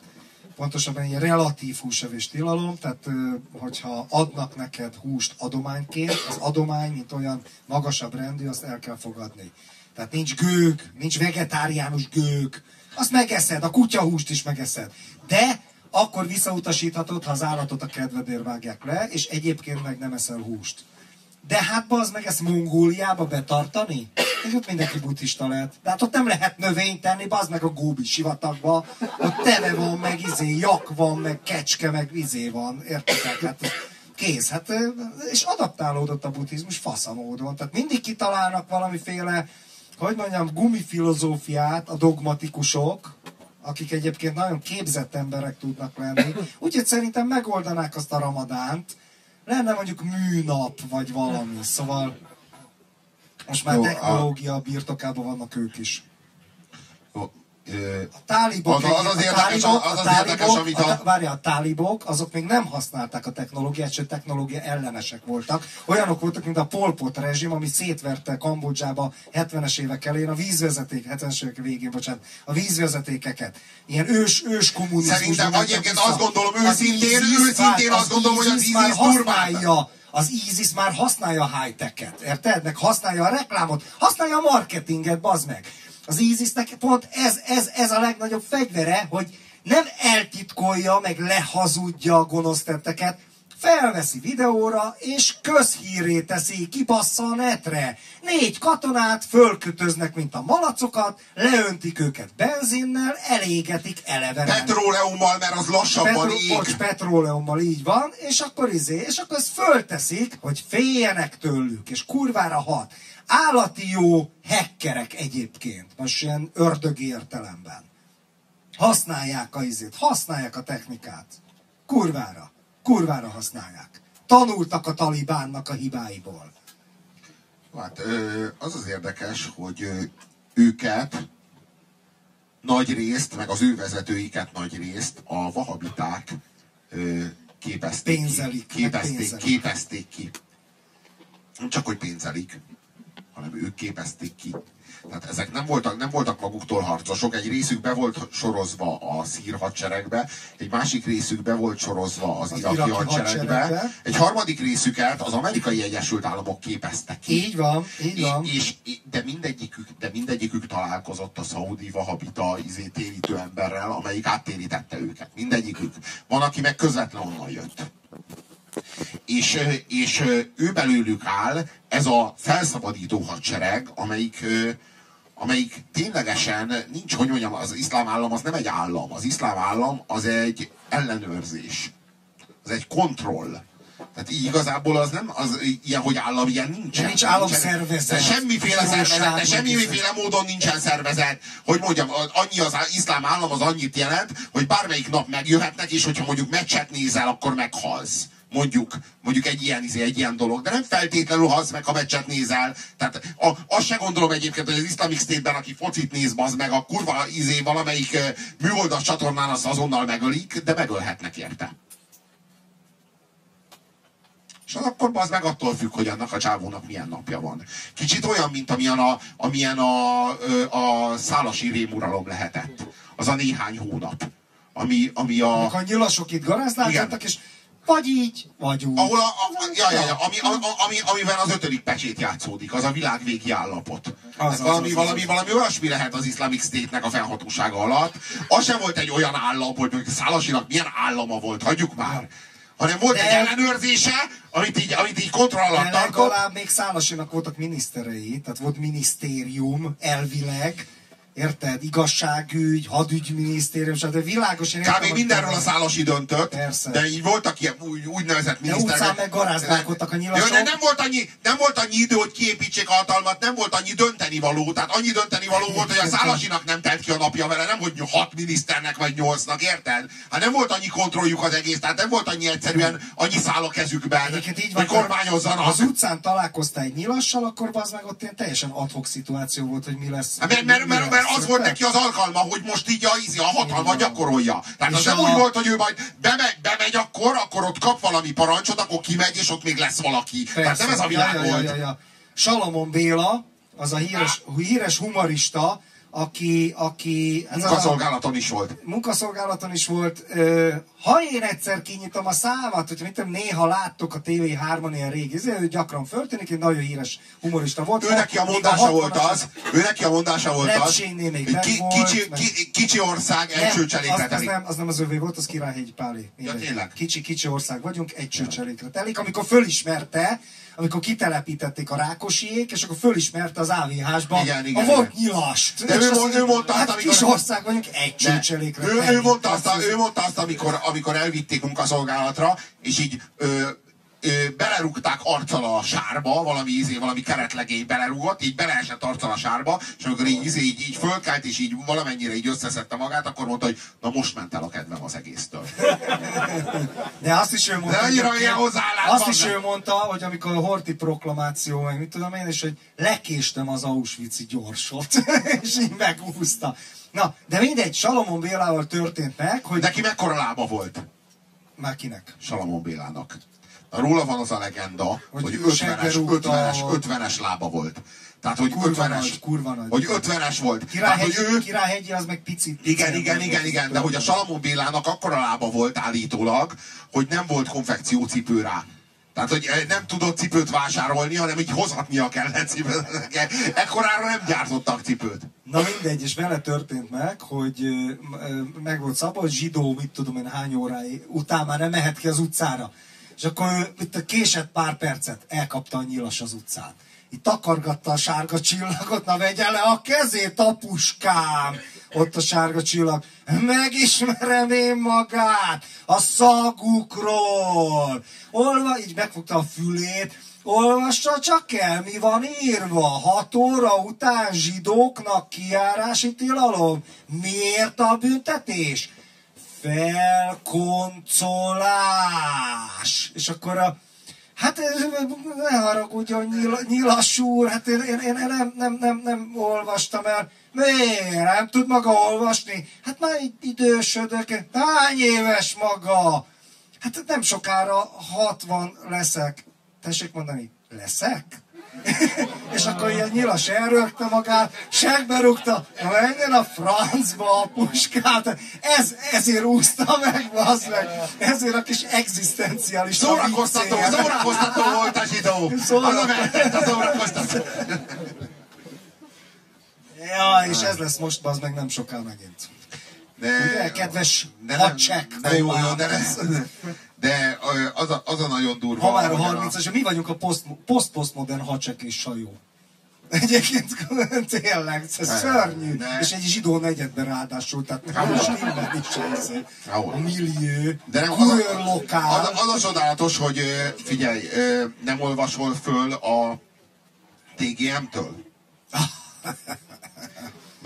pontosabban egy relatív húsevés tilalom, tehát hogyha adnak neked húst adományként, az adomány, mint olyan magasabb rendű, azt el kell fogadni. Tehát nincs gőg, nincs vegetáriánus gőg, azt megeszed, a kutyahúst is megeszed. De akkor visszautasíthatod, ha az állatot a kedvedért vágják le, és egyébként meg nem eszel húst. De hát az meg ezt Mongóliába betartani? És ott mindenki buddhista lehet. De hát ott nem lehet növényt tenni, bazd meg a Góbi sivatagba. Ott teve van, meg izé, jak van, meg kecske, meg izé van. Értitek? Hát kész. Hát, és adaptálódott a buddhizmus faszamódon. Tehát mindig kitalálnak valamiféle, hogy mondjam, gumifilozófiát a dogmatikusok, akik egyébként nagyon képzett emberek tudnak lenni. Úgyhogy szerintem megoldanák azt a ramadánt, lenne mondjuk műnap, vagy valami. Szóval most már Jó, a- technológia birtokában vannak ők is. A tálibok, Az- az az a érdekes, tálibok, az az a tálibok, érdekes, amit a- a, várja, a tálibok, azok még nem használták a technológiát, sőt technológia ellenesek voltak. Olyanok voltak, mint a Pol Pot rezsim, ami szétverte Kambodzsába 70-es évek elején a vízvezeték, 70-es évek végén, bocsánat, a vízvezetékeket. Ilyen ős, ős kommunizmus. Szerintem egyébként azt gondolom őszintén, őszintén azt gondolom, hogy az ISIS használja az ISIS már használja a high-tech-et, érted? Meg használja a reklámot, használja a marketinget, bazd meg. Az ISIS-nek pont ez, ez, ez a legnagyobb fegyvere, hogy nem eltitkolja, meg lehazudja a gonosz tetteket, felveszi videóra, és közhíré teszi, kibassza a netre. Négy katonát fölkötöznek, mint a malacokat, leöntik őket benzinnel, elégetik elevenen. Petróleummal, mert az lassabban Petro, ég. bocs, petróleummal így van, és akkor izé, és akkor ezt fölteszik, hogy féljenek tőlük, és kurvára hat. Állati jó hackerek egyébként, most ilyen ördögi értelemben. Használják a izét, használják a technikát. Kurvára, kurvára használják. Tanultak a talibánnak a hibáiból. Hát az az érdekes, hogy őket nagy részt, meg az ő vezetőiket nagy részt a vahabiták képezték Pénzelik, ki. Képezték, pénzelik. képezték ki. Nem csak, hogy pénzelik, hanem ők képezték ki. Tehát ezek nem voltak, nem voltak maguktól harcosok, egy részük be volt sorozva a szír hadseregbe, egy másik részük be volt sorozva az, Az iraki, iraki hadseregbe, hadseregbe. egy harmadik részüket az amerikai Egyesült Államok képezte ki. Így van, így van. És, és, de, mindegyikük, de mindegyikük találkozott a szaudi vahabita izé, térítő emberrel, amelyik áttérítette őket. Mindegyikük. Van, aki meg közvetlen onnan jött. És, és ő belőlük áll ez a felszabadító hadsereg, amelyik, amelyik ténylegesen nincs, hogy mondjam, az iszlám állam az nem egy állam. Az iszlám állam az egy ellenőrzés. Az egy kontroll. Tehát így igazából az nem, az ilyen, hogy állam, ilyen nincsen. nincs államszervezet, semmiféle szervezet, de semmiféle módon nincsen szervezet. Hogy mondjam, annyi az iszlám állam az annyit jelent, hogy bármelyik nap megjöhetnek, és hogyha mondjuk meccset nézel, akkor meghalsz. Mondjuk, mondjuk egy ilyen, izé, egy ilyen dolog, de nem feltétlenül halsz meg, ha meccset nézel. Tehát a, azt se gondolom egyébként, hogy az Islamic State-ben, aki focit néz, az meg a kurva izé, valamelyik műholdas csatornán azt azonnal megölik, de megölhetnek érte. És az akkor az meg attól függ, hogy annak a csávónak milyen napja van. Kicsit olyan, mint amilyen a, amilyen a, a szálasi rémuralom lehetett. Az a néhány hónap. Ami, ami a... Amikor a nyilasok itt garázdáltattak, és vagy így, vagy úgy. Ahol a, a, ja, ja, ja, ami, a, a, ami, amiben az ötödik pecsét játszódik, az a világvégi állapot. Az, Az, valami, az, valami, az. valami olyasmi lehet az Islamic State-nek a fennhatósága alatt. Az sem volt egy olyan állam, hogy mondjuk Szálasinak milyen állama volt, hagyjuk már. Hanem volt De- egy ellenőrzése, amit így, amit így kontroll alatt De tartott. legalább még Szálasinak voltak miniszterei, tehát volt minisztérium elvileg, érted? Igazságügy, hadügyminisztérium, stb. Világos, én Kb. mindenről a Szálasi döntött, Persze. de így voltak ilyen úgy, úgynevezett miniszterek. utcán meg garázdálkodtak a nyilasok. De nem volt, annyi, nem volt annyi idő, hogy kiépítsék a hatalmat, nem volt annyi dönteni való. Tehát annyi dönteni való volt, hogy a Szálasinak nem telt ki a napja vele, nem hogy hat miniszternek vagy nyolcnak, érted? Hát nem volt annyi kontrolljuk az egész, tehát nem volt annyi egyszerűen annyi szál a kezükben, Egyébként így hogy kormányozzanak. ha az utcán találkoztál egy nyilassal, akkor az meg ott ilyen teljesen adhok szituáció volt, hogy mi lesz. Hát Mert, mert, mert, mert az volt neki az alkalma, hogy most így a, ízi, a hatalmat gyakorolja. Tehát És nem a- úgy volt, hogy ő majd bemegy, bemegy akkor, akkor ott kap valami parancsot, akkor kimegy, és ott még lesz valaki. Tehát nem ez a világ ja, ja, volt. ja, ja. Salamon Béla, az a híres, híres humorista, aki, aki ez Munkaszolgálaton is volt. munkaszolgálaton is volt. Ha én egyszer kinyitom a számat, hogy mit tudom, néha láttok a TV3-on ilyen régi, ezért ő gyakran föltűnik, egy nagyon híres humorista volt. Ő neki a mondása 60-as volt az, ő neki a mondása volt az, még ki, kicsi, ki, kicsi ország egy Nem, az, csőcselékre az, telik. nem, az nem az övé volt, az Királyhegyi Pálé. Ja, tényleg? Kicsi, kicsi ország vagyunk, egy csőcselékre telik. Amikor fölismerte, amikor kitelepítették a Rákosiék, és akkor fölismerte az AVH-sba Igen, igen, a volt nyilast. De ő mond- ő mondta azt, hát amikor- kis ország vagyunk, egy csőcselékre ő, ő, mondta azt, Az- ő mondta azt, amikor, amikor elvitték munkaszolgálatra, és így ö, ö, belerúgták arccal a sárba, valami ízé, valami keretlegény belerúgott, így beleesett arccal a sárba, és amikor így, ízé, így, így fölkelt, és így valamennyire így összeszedte magát, akkor mondta, hogy na most ment el a kedvem az egésztől. De azt is ő mondta, De annyira egyébként- ilyen hozzáállás azt is ő mondta, hogy amikor a Horti proklamáció, meg mit tudom én, és hogy lekéstem az Auschwitz-i gyorsot, [LAUGHS] és így megúszta. Na, de mindegy, Salomon Bélával történt meg, hogy... Neki mekkora lába volt? Már kinek? Salamon Bélának. Róla van az a legenda, Hogy hogy, ő 50-es, seggel rúgta 50-es, a- 50-es lába volt. Tehát, hogy Kurva 50-es, nagy, kurva nagy. hogy 50-es volt. Tehát, hogy Királyhegyi, ő, Királyhegyi az meg picit. igen, igen, igen, igen, de hogy a Salamon Bélának akkora lába volt állítólag, hogy nem volt konfekciócipő rá. Tehát, hogy eh, nem tudott cipőt vásárolni, hanem így hozatnia kellett cipőt. Ekkorára nem gyártottak cipőt. Na mindegy, és vele történt meg, hogy ö, ö, meg volt szabva, hogy zsidó, mit tudom én, hány óráig után már nem mehet ki az utcára. És akkor ő itt késett pár percet, elkapta a nyilas az utcán. Itt takargatta a sárga csillagot, na vegye le a kezét, apuskám! Ott a sárga csillag. Megismerem én magát a szagukról. Olva, így megfogta a fülét, Olvassa csak el, mi van írva. Hat óra után zsidóknak kiárási tilalom. Miért a büntetés? Felkoncolás. És akkor a Hát ne haragudjon, nyil, nyilas úr, hát én, én, én nem, nem, nem, nem olvastam el. Miért? Nem tud maga olvasni? Hát már idősödök. Hány éves maga? Hát nem sokára 60 leszek. Tessék mondani, leszek? [LAUGHS] és akkor ilyen nyilas elrögte magát, segbe rúgta, menjen a francba a puskát. Ez, ezért úszta meg, bazd meg. Ezért a kis egzisztenciális Szórakoztató, szórakoztató volt a zsidó. Szórakoztató. A a szórakoztató. Ja, és ez lesz most, az meg nem soká megint. De, Ugye, kedves de nem- hadcsek de jó, jó, de, tovább. De az a, az a nagyon durva. Ha már a hogy 30-as, mi vagyunk a poszt- poszt-posztmodern hadcsek és sajó. [LAUGHS] Egyébként [LAUGHS] tényleg, ez szörnyű. ne. És egy zsidó negyedben ráadásul, tehát most minden is ez. Ahol? A millió, De nem, az, lokál. az, az a csodálatos, hogy figyelj, nem olvasol föl a TGM-től? [LAUGHS]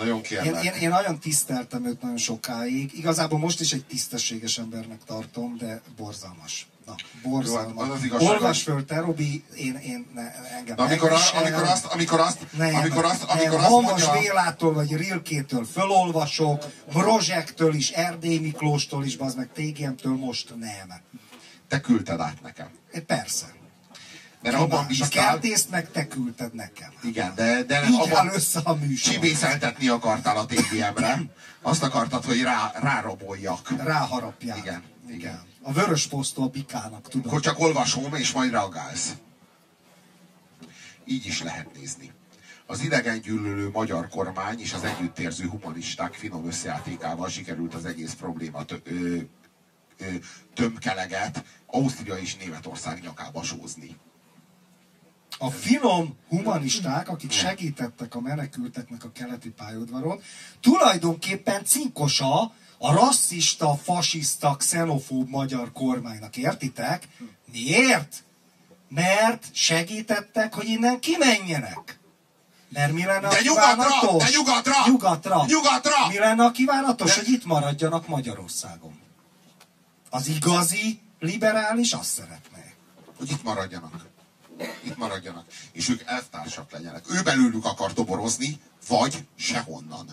Nagyon Én, kérlek. én, én nagyon tiszteltem őt nagyon sokáig. Igazából most is egy tisztességes embernek tartom, de borzalmas. Na, borzalmas. Jó, hát az az igazság, Olvas föl, te Robi, én, én ne, engem De amikor, a, amikor azt, amikor azt, Nem, amikor azt, amikor nem, azt mondja, Bélától vagy Rilkétől fölolvasok, Brozsektől is, Erdély Miklóstól is, az meg TGM-től most nem. te küldted át nekem. É, Persze. Mert abban? A bíztál, kertészt meg te küldted nekem. igen, de, de Így abban össze a műsor. csibészeltetni akartál a TGM-re. Azt akartad, hogy rá, ráraboljak. Ráharapjál. Igen, igen. A vörös posztó a bikának, tudod. Akkor csak olvasom, és majd reagálsz. Így is lehet nézni. Az idegen gyűlölő magyar kormány és az együttérző humanisták finom összejátékával sikerült az egész probléma tömkeleget Ausztria és Németország nyakába sózni. A finom humanisták, akik segítettek a menekülteknek a keleti pályaudvaron, tulajdonképpen cinkosa a rasszista, fasiszta, xenofób magyar kormánynak. Értitek? Miért? Mert segítettek, hogy innen kimenjenek. Mert mi lenne a De nyugatra! kívánatos? De nyugatra! Nyugatra! Nyugatra! Mi lenne a kívánatos, De- hogy itt maradjanak Magyarországon? Az igazi liberális azt szeretné. Hogy itt maradjanak. Itt maradjanak. És ők elvtársak legyenek. Ő belőlük akar toborozni, vagy sehonnan.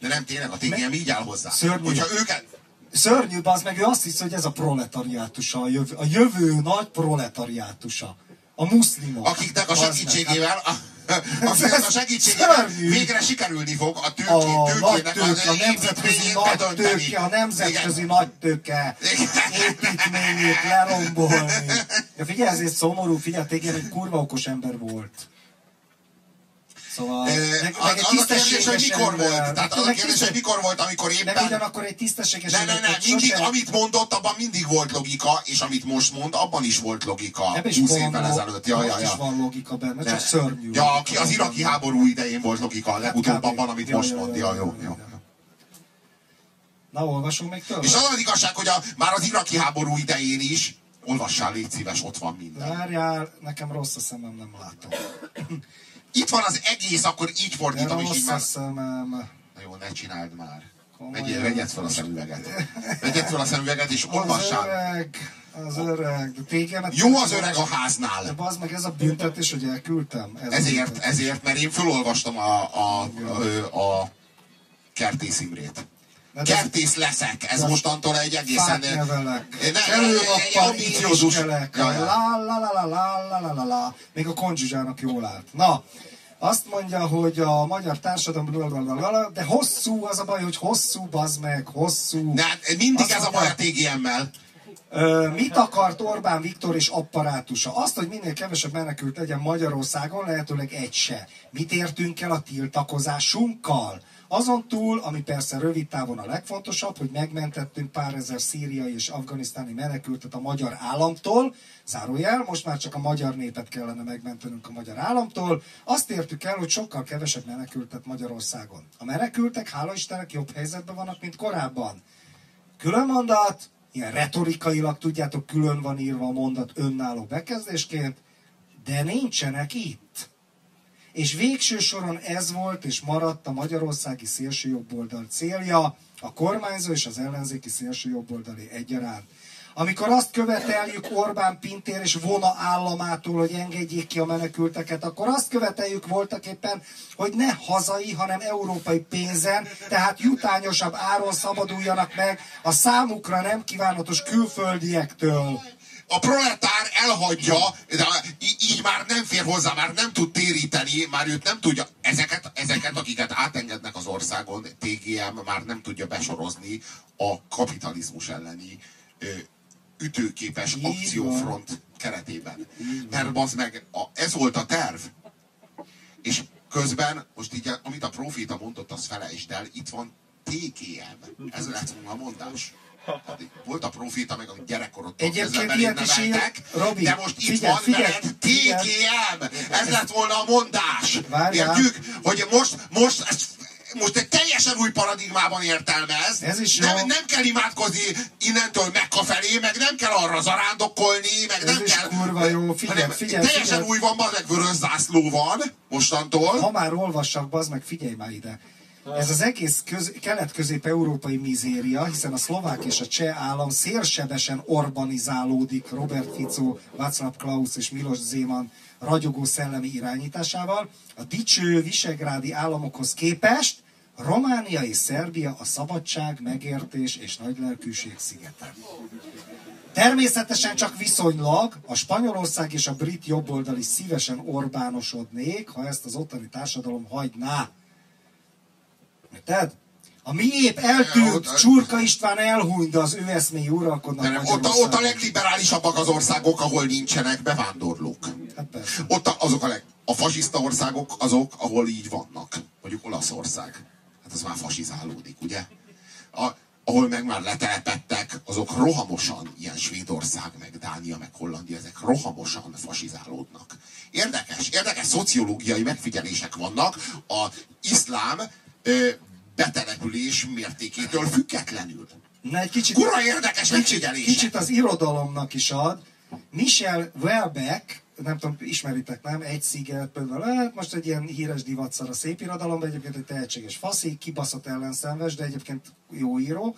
De nem tényleg, a TGM így áll hozzá. Szörnyű. Hogyha őket, Szörnyű, az meg ő azt hiszi, hogy ez a proletariátusa, a jövő, a jövő nagy proletariátusa. A muszlimok. akiknek a segítségével, a, akiknek a segítségével végre sikerülni fog a tőké, a tőkének az tőke, a nemzetközi nagy bedönteni. tőke, a nemzetközi Igen. nagy tőke építményét lerombolni. Ja, figyelj, ezért szomorú, figyelj, téged egy kurva okos ember volt. Szóval, Ö, meg, Az, meg az a kérdés, hogy mikor volt. Tehát az a kérdés, tisztes- hogy mikor volt, amikor éppen... ugyanakkor egy tisztességes Ne, ne, ne, mindig, sose- amit mondott, abban mindig volt logika, és amit most mond, abban is volt logika. Ebben is 20 van évvel ezelőtt. Ja, most ja, is ja. van logika benne, Ne. csak szörnyű. Ja, aki az iraki háború idején volt logika, legutóbb abban, amit Ja, most ja, mond. ja, Ja, ja, jó, ja, jó. ja. Na, olvasunk még tőle? És az az igazság, hogy a, már az iraki háború idején is, olvassál, légy szíves, ott van minden. Várjál, nekem rossz a szemem, nem látom. Itt van az egész, akkor így De fordítom, és így már... szemem. Na jó, ne csináld már. Komolyan. Vegyed, vegyed fel a szemüveget. Vegyed fel a szemüveget, és Az olvassál. öreg, az öreg, de tégemet... Jó az öreg a De háznál. bazd meg, ez a büntetés, hogy elküldtem. Ez Ezért, ezért, mert én fölolvastam a, a, a, a Kertész Imrét. Hát Kertész leszek. Ez mostantól egy egészen... Előnappal idiózuskelek. La la la la la la la la. Még a konzsuzsának jól állt. Na, azt mondja, hogy a magyar társadalom, de hosszú az a baj, hogy hosszú, bazd meg, hosszú. De mindig ez a baj a TGM-mel. Mit akart Orbán Viktor és apparátusa? Azt, hogy minél kevesebb menekült legyen Magyarországon, lehetőleg egy se. Mit értünk el a tiltakozásunkkal? Azon túl, ami persze rövid távon a legfontosabb, hogy megmentettünk pár ezer szíriai és afganisztáni menekültet a magyar államtól, zárójel, most már csak a magyar népet kellene megmentenünk a magyar államtól, azt értük el, hogy sokkal kevesebb menekültet Magyarországon. A menekültek, hála Istennek, jobb helyzetben vannak, mint korábban. Külön mondat, ilyen retorikailag, tudjátok, külön van írva a mondat önálló bekezdésként, de nincsenek itt. És végső soron ez volt és maradt a magyarországi szélsőjobboldal célja, a kormányzó és az ellenzéki szélsőjobboldali egyaránt. Amikor azt követeljük Orbán Pintér és Vona államától, hogy engedjék ki a menekülteket, akkor azt követeljük voltak éppen, hogy ne hazai, hanem európai pénzen, tehát jutányosabb áron szabaduljanak meg a számukra nem kívánatos külföldiektől. A proletár elhagyja, de így már nem fér hozzá, már nem tud téríteni, már őt nem tudja, ezeket, ezeket akiket átengednek az országon, TGM már nem tudja besorozni a kapitalizmus elleni ütőképes akciófront keretében. Mert az meg, a, ez volt a terv. És közben, most így, amit a profita mondott, az felejtsd el, itt van TGM. Ez lett volna a mondás. Volt a profita, meg a gyerekkorodtól Egyébként ilyet is ír- neveltek, Robi, de most itt figyelj, van figyelj, veled. TGM! Ez lett volna a mondás! Várjál. Értjük? Hogy most, most, ezt, most egy teljesen új paradigmában értelmez. Ez is nem, jó. nem kell imádkozni innentől Mekka felé, meg nem kell arra zarándokolni, meg Ez nem is kell... kurva jó. Figyelj, hanem figyelj, teljesen figyelj. új van, meg vörös zászló van mostantól. Ha már olvassak, bazd meg, figyelj már ide. Ez az egész köz, kelet-közép-európai mizéria, hiszen a szlovák és a cseh állam szélsebesen urbanizálódik Robert Fico, Václav Klaus és Milos Zeman ragyogó szellemi irányításával. A dicső visegrádi államokhoz képest Románia és Szerbia a szabadság, megértés és nagylelkűség szigete. Természetesen csak viszonylag a Spanyolország és a brit jobboldal is szívesen Orbánosodnék, ha ezt az ottani társadalom hagyná. Érted? A mi épp eltűnt Ott- Csurka István elhunyt, de az ő eszméi uralkodnak nem, ott, a, ott a legliberálisabbak az országok, ahol nincsenek bevándorlók. Hát persze. Ott a, azok a, leg, a fasiszta országok azok, ahol így vannak. Mondjuk Olaszország. Hát az már fasizálódik, ugye? A, ahol meg már letelepettek, azok rohamosan, ilyen Svédország, meg Dánia, meg Hollandia, ezek rohamosan fasizálódnak. Érdekes, érdekes szociológiai megfigyelések vannak a iszlám ö, betelepülés mértékétől függetlenül. Na, egy kicsit, Kurva érdekes kicsit, kicsit az irodalomnak is ad. Michel Welbeck, nem tudom, ismeritek, nem? Egy sziget például, hát most egy ilyen híres divatszar a szép irodalomban, egyébként egy tehetséges faszi, kibaszott ellenszenves, de egyébként jó író.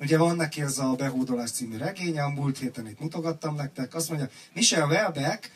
Ugye van neki ez a Behódolás című regénye, a múlt héten itt mutogattam nektek, azt mondja, Michel Welbeck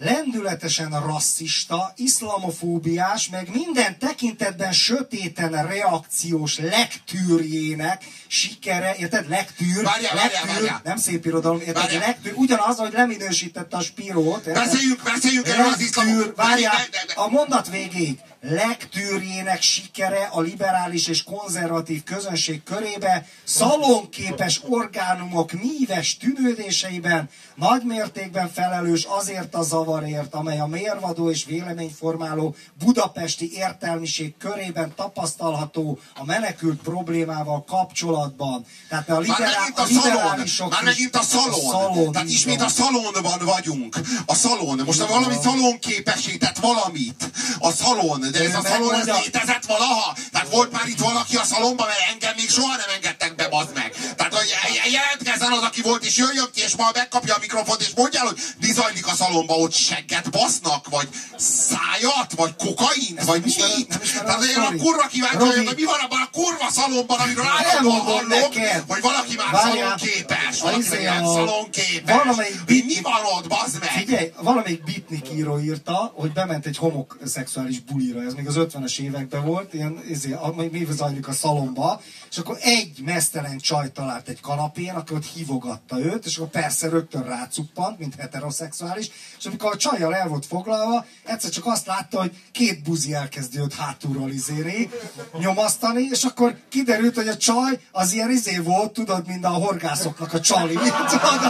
lendületesen rasszista, iszlamofóbiás, meg minden tekintetben sötéten reakciós lektűrjének sikere, érted? Lektűr, várjál, lektűr, várjál. nem szép irodalom, érted? Lektűr, ugyanaz, hogy leminősítette a Spirót. érted? Beszéljünk, beszéljünk erről az. Lektűr, várjál, a mondat végéig. Lektűrjének sikere a liberális és konzervatív közönség körébe szalonképes orgánumok míves tűnődéseiben nagy mértékben felelős azért a zavarért, amely a mérvadó és véleményformáló budapesti értelmiség körében tapasztalható a menekült problémával kapcsolatban. Tehát a, Már liberá- megint a a szalon, liberálisok már megint a szalon. szalon Tehát ismét a szalonban vagyunk. A szalon. Most Így valami van. szalon képesített valamit. A szalon. De ez a szalon ez létezett valaha? Tehát volt már itt valaki a szalonban, mert engem még soha nem engedtek be, bazd meg. Tehát hogy je- jelentkezzen az, aki volt, és jöjjön ki, és majd megkapja a mikrofont, és mondja hogy mi zajlik a szalonban, ott segget basznak, vagy szájat, vagy kokaint, vagy mit? Tehát én a kurva kíváncsi hogy mi van abban a kurva szalonban, amiről állandóan neked. hogy valaki már szalonképes, valaki izé ilyen a- szalonképes. valamelyik mi van ott, bazd meg? Figyelj, valamelyik bitnik író írta, hogy bement egy homoszexuális bulira, ez még az 50-es években volt, ilyen, izé, mi zajlik a szalomba, és akkor egy mesztelen csaj talált egy kanapén, aki ott hívogatta őt, és akkor persze rögtön rácuppant, mint heteroszexuális, és amikor a csajjal el volt foglalva, egyszer csak azt látta, hogy két buzi elkezdi őt hátulról izéri, nyomasztani, és akkor kiderült, hogy a csaj az ilyen izé volt, tudod, mint a horgászoknak a csali. [LAUGHS] Tudod,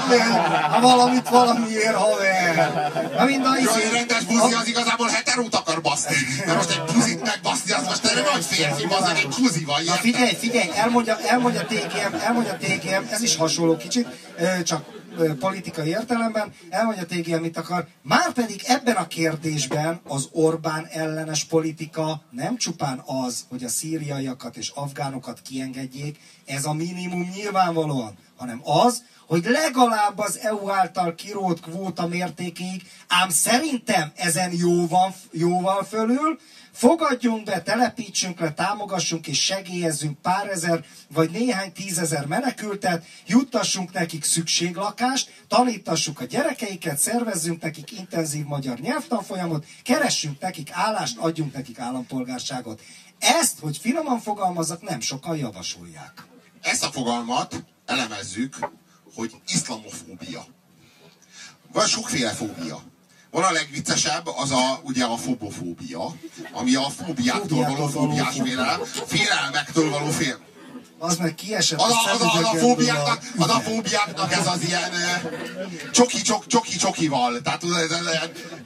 ha valamit valamiért haver. Na mind a izé- rendes buzi az igazából heterót akar baszni. Mert [LAUGHS] most egy buzit megbaszni, az most egy nagy férfi, az egy buzi van, Na figyelj, figyelj, elmondja, elmondja TGM, elmondja TGM, ez is hasonló kicsit, csak politikai értelemben, elmondja TGM mit akar. Márpedig ebben a kérdésben az Orbán ellenes politika nem csupán az, hogy a szíriaiakat és afgánokat kiengedjék, ez a minimum nyilvánvalóan, hanem az, hogy legalább az EU által kirót kvóta mértékig, ám szerintem ezen jóval, jóval fölül, Fogadjunk be, telepítsünk le, támogassunk és segélyezzünk pár ezer vagy néhány tízezer menekültet, juttassunk nekik szükséglakást, tanítassuk a gyerekeiket, szervezzünk nekik intenzív magyar nyelvtanfolyamot, keressünk nekik állást, adjunk nekik állampolgárságot. Ezt, hogy finoman fogalmazok, nem sokan javasolják. Ezt a fogalmat elemezzük, hogy iszlamofóbia. Van sokféle fóbia. Van a legviccesebb, az a, ugye a fobofóbia, ami a fóbiáktól való fóbiás félelem, félelmektől való fél. Az meg kiesett Az a, az, a, az, a fóbiáknak, az a fóbiáknak ez az ilyen csoki, csok, csoki csokival, tehát ez, ez,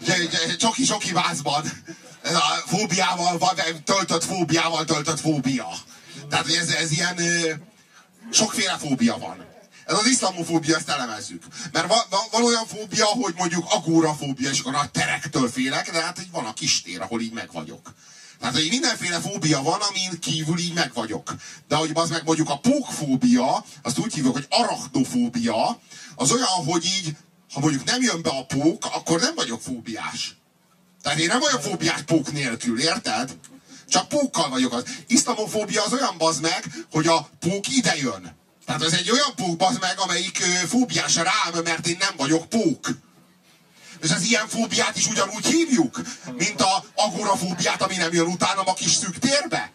ez, csoki csoki vázban, ez a fóbiával, vagy töltött fóbiával töltött fóbia. Tehát ez, ez ilyen sokféle fóbia van. Ez az iszlamofóbia, ezt elemezzük. Mert van, van, van olyan fóbia, hogy mondjuk agórafóbia, és a terektől félek, de hát hogy van a kis tér, ahol így meg vagyok. Tehát, hogy mindenféle fóbia van, amin kívül így meg vagyok. De hogy az meg mondjuk a pókfóbia, azt úgy hívjuk, hogy arachnofóbia, az olyan, hogy így, ha mondjuk nem jön be a pók, akkor nem vagyok fóbiás. Tehát én nem vagyok fóbiás pók nélkül, érted? Csak pókkal vagyok az. Iszlamofóbia az olyan bazd meg, hogy a pók ide jön. Tehát ez egy olyan pók bazd meg, amelyik ö, fóbiás rám, mert én nem vagyok pók. És az ilyen fóbiát is ugyanúgy hívjuk, mint a agorafóbiát, ami nem jön utánam a kis szűk térbe.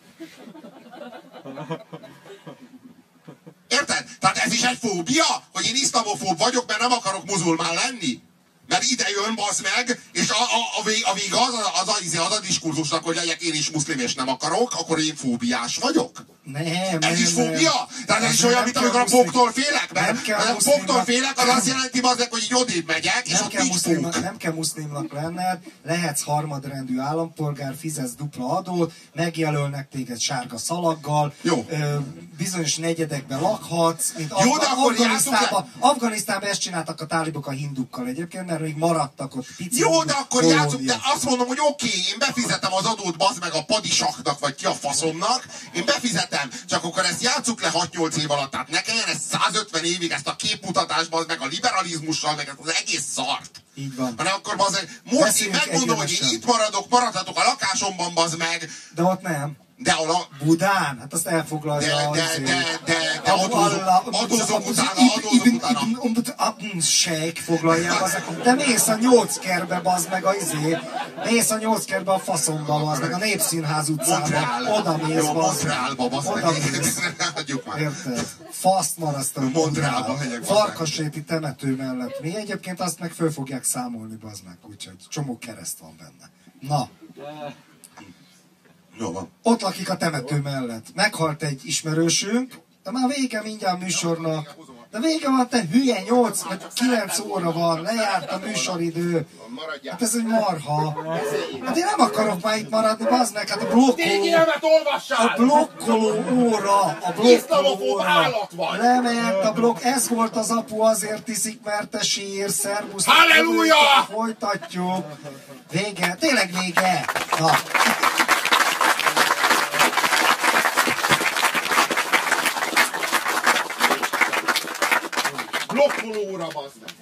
Érted? Tehát ez is egy fóbia, hogy én iszlamofób vagyok, mert nem akarok muzulmán lenni. Mert ide jön, bazd meg, és a, a, a, vég, a vége az, az, az, az, az a diskurzusnak, hogy legyek én is muszlim és nem akarok, akkor én fóbiás vagyok. Nem, Ez nem, is fóbia? Tehát ez is olyan, mint amikor a póktól félek, Nem mert a póktól félek, az azt jelenti, bazd meg, hogy így odébb megyek, és nem ott kell, nincs muszlimnak, pók. nem kell muszlimnak lenned, lehetsz harmadrendű állampolgár, fizetsz dupla adót, megjelölnek téged sárga szalaggal, Jó. Ö, bizonyos negyedekben lakhatsz, mint Jó, de Afganisztánban, Afganisztánban ezt csináltak a tálibok a hindukkal egyébként, mert még maradtak ott pici Jó, de akkor kolóniák. játszunk, de azt mondom, hogy oké, okay, én befizetem az adót, bazd meg a padisaknak, vagy ki a faszomnak, én befizetem, csak akkor ezt játsszuk le 6-8 év alatt, tehát ne kelljen ezt 150 évig, ezt a képmutatásban, bazd meg a liberalizmussal, meg ezt az egész szart. Így van. Hanem akkor bazd meg, most én Beszéljünk megmondom, hogy én itt maradok, maradhatok a lakásomban, bazd meg, De ott nem. De a. Budán? Hát azt elfoglalja De, az de, izé. de, de, de A adózunk utána, Ibn- utána. Ibn- Ibn- Sejk foglalja. De mész a nyolc kerbe, bazd meg a izé. Mész a nyolc kerbe a faszomba, bazd meg a Népszínház utcába. Oda mész, bazd meg. Oda mész. [LAUGHS] Érted? Faszt marasztal. Montrealba megyek. Farkasréti temető mellett. Mi egyébként azt meg föl fogják számolni, bazd meg. Úgyhogy csomó kereszt van benne. Na, Jó van. ott lakik a temető mellett. Meghalt egy ismerősünk, de már vége mindjárt műsornak. De vége van, te hülye, 8 vagy 9 óra van, lejárt a műsoridő. Hát ez egy marha. Hát én nem akarok már itt maradni, bazd meg, hát a blokkoló, a blokkoló óra, a blokkoló óra. Lement a blokk, ez volt az apu, azért iszik, mert te sír, szervusz. Halleluja! Folytatjuk. Vége, tényleg vége. Na, Blokkolóra, bazd meg!